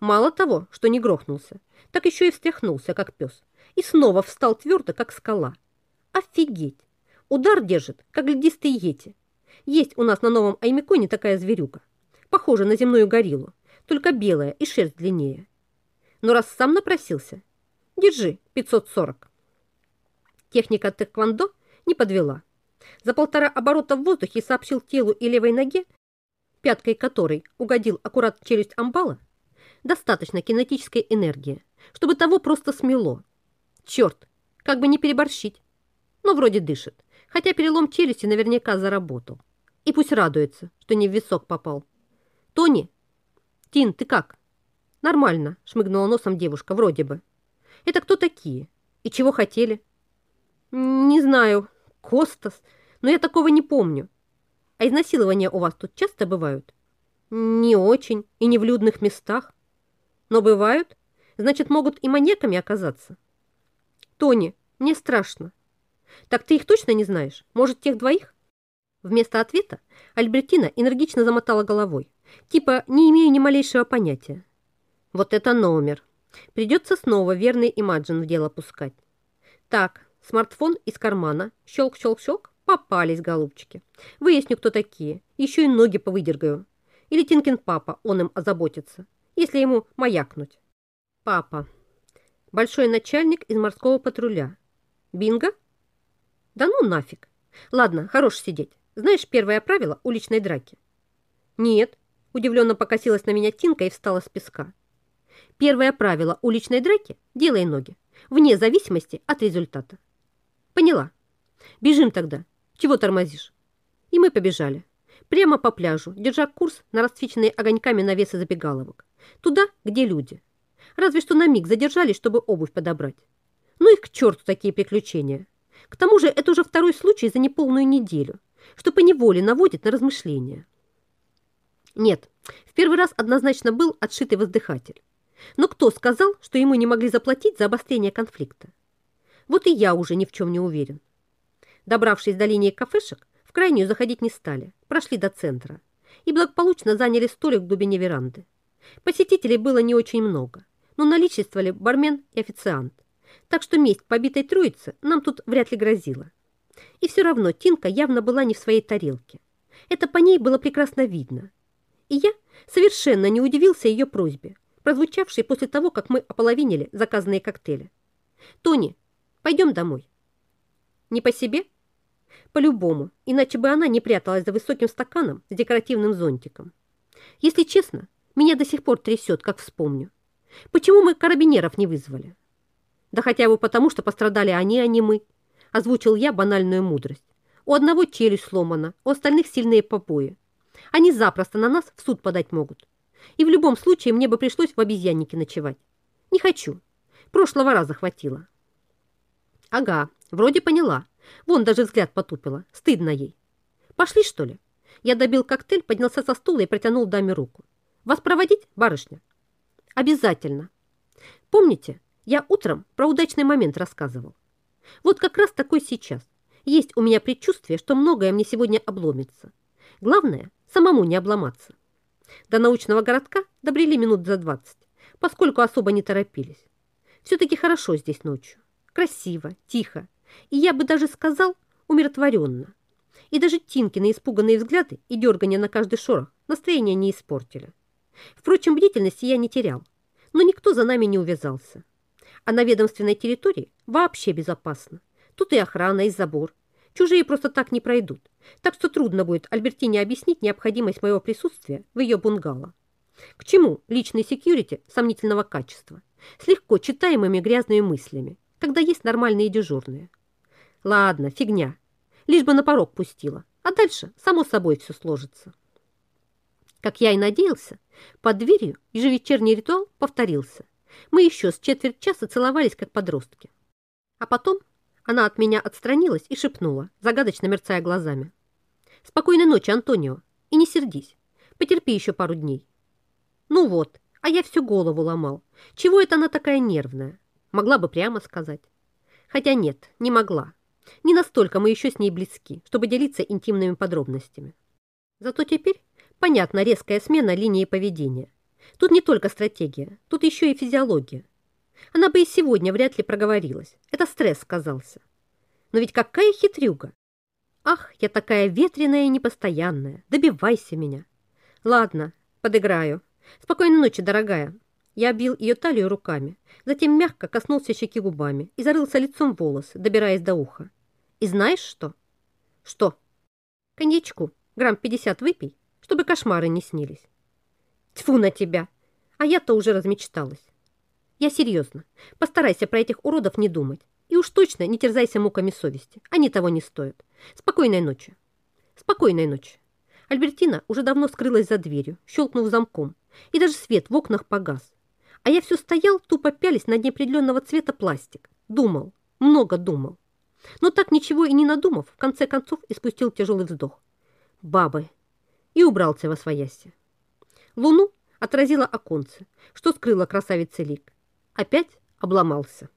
Мало того, что не грохнулся, так еще и встряхнулся, как пес, и снова встал твердо, как скала. Офигеть! Удар держит, как ледистые ети. Есть у нас на новом Аймиконе такая зверюга. Похожа на земную гориллу, только белая и шерсть длиннее. Но раз сам напросился, держи 540. Техника тэквондо не подвела. За полтора оборота в воздухе сообщил телу и левой ноге, пяткой которой угодил аккурат челюсть амбала, достаточно кинетической энергии, чтобы того просто смело. Черт, как бы не переборщить. Но вроде дышит, хотя перелом челюсти наверняка заработал. И пусть радуется, что не в висок попал. Тони? Тин, ты как? Нормально, шмыгнула носом девушка, вроде бы. Это кто такие? И чего хотели? Не знаю, Костас, но я такого не помню. А изнасилования у вас тут часто бывают? Не очень и не в людных местах. Но бывают, значит, могут и маньяками оказаться. Тони, мне страшно. Так ты их точно не знаешь? Может, тех двоих? Вместо ответа Альбертина энергично замотала головой. Типа, не имею ни малейшего понятия. Вот это номер. Придется снова верный имаджин в дело пускать. Так, смартфон из кармана. Щелк-щелк-щелк. Попались, голубчики. Выясню, кто такие. Еще и ноги повыдергаю. Или Тинкин папа, он им озаботится если ему маякнуть. Папа. Большой начальник из морского патруля. Бинго? Да ну нафиг. Ладно, хорош сидеть. Знаешь первое правило уличной драки? Нет. Удивленно покосилась на меня Тинка и встала с песка. Первое правило уличной драки – делай ноги, вне зависимости от результата. Поняла. Бежим тогда. Чего тормозишь? И мы побежали. Прямо по пляжу, держа курс на расцвеченные огоньками навесы забегаловок. Туда, где люди. Разве что на миг задержались, чтобы обувь подобрать. Ну их к черту такие приключения. К тому же это уже второй случай за неполную неделю, что поневоле наводит на размышления. Нет, в первый раз однозначно был отшитый воздыхатель. Но кто сказал, что ему не могли заплатить за обострение конфликта? Вот и я уже ни в чем не уверен. Добравшись до линии кафешек, в крайнюю заходить не стали, прошли до центра и благополучно заняли столик в глубине веранды. Посетителей было не очень много, но наличествовали бармен и официант. Так что месть побитой троицы нам тут вряд ли грозила. И все равно Тинка явно была не в своей тарелке. Это по ней было прекрасно видно. И я совершенно не удивился ее просьбе, прозвучавшей после того, как мы ополовинили заказанные коктейли. «Тони, пойдем домой». «Не по себе?» «По-любому, иначе бы она не пряталась за высоким стаканом с декоративным зонтиком. Если честно, меня до сих пор трясет, как вспомню. Почему мы карабинеров не вызвали? Да хотя бы потому, что пострадали они, а не мы. Озвучил я банальную мудрость. У одного челюсть сломана, у остальных сильные побои. Они запросто на нас в суд подать могут. И в любом случае мне бы пришлось в обезьяннике ночевать. Не хочу. Прошлого раза хватило. Ага, вроде поняла. Вон даже взгляд потупила. Стыдно ей. Пошли, что ли? Я добил коктейль, поднялся со стула и протянул даме руку. Вас проводить, барышня? Обязательно. Помните, я утром про удачный момент рассказывал. Вот как раз такой сейчас. Есть у меня предчувствие, что многое мне сегодня обломится. Главное, самому не обломаться. До научного городка добрели минут за 20, поскольку особо не торопились. Все-таки хорошо здесь ночью. Красиво, тихо. И я бы даже сказал, умиротворенно. И даже Тинкины испуганные взгляды и дергания на каждый шорох настроение не испортили. Впрочем, бдительности я не терял, но никто за нами не увязался. А на ведомственной территории вообще безопасно. Тут и охрана, и забор. Чужие просто так не пройдут. Так что трудно будет Альбертине объяснить необходимость моего присутствия в ее бунгало. К чему личный секьюрити сомнительного качества, с легко читаемыми грязными мыслями, когда есть нормальные дежурные? Ладно, фигня. Лишь бы на порог пустила, а дальше само собой все сложится. Как я и надеялся, под дверью ежевечерний ритуал повторился. Мы еще с четверть часа целовались, как подростки. А потом она от меня отстранилась и шепнула, загадочно мерцая глазами. «Спокойной ночи, Антонио, и не сердись. Потерпи еще пару дней». Ну вот, А я всю голову ломал. Чего это она такая нервная? Могла бы прямо сказать. Хотя нет, не могла. Не настолько мы еще с ней близки, чтобы делиться интимными подробностями. Зато теперь понятна резкая смена линии поведения. Тут не только стратегия, тут еще и физиология. Она бы и сегодня вряд ли проговорилась. Это стресс сказался. Но ведь какая хитрюга! Ах, я такая ветреная и непостоянная. Добивайся меня. Ладно, подыграю. Спокойной ночи, дорогая. Я обил ее талию руками, затем мягко коснулся щеки губами и зарылся лицом в волосы, добираясь до уха. И знаешь что? Что? Коньячку, грамм пятьдесят выпей, чтобы кошмары не снились. Тьфу на тебя! А я-то уже размечталась. Я серьезно. Постарайся про этих уродов не думать. И уж точно не терзайся муками совести. Они того не стоят. Спокойной ночи. Спокойной ночи. Альбертина уже давно скрылась за дверью, щелкнув замком, и даже свет в окнах погас. А я все стоял, тупо пялись на неопределенного цвета пластик. Думал, много думал. Но так ничего и не надумав, в конце концов испустил тяжелый вздох. Бабы. И убрался во свояси. Луну отразила оконце, что скрыло красавицы лик. Опять обломался.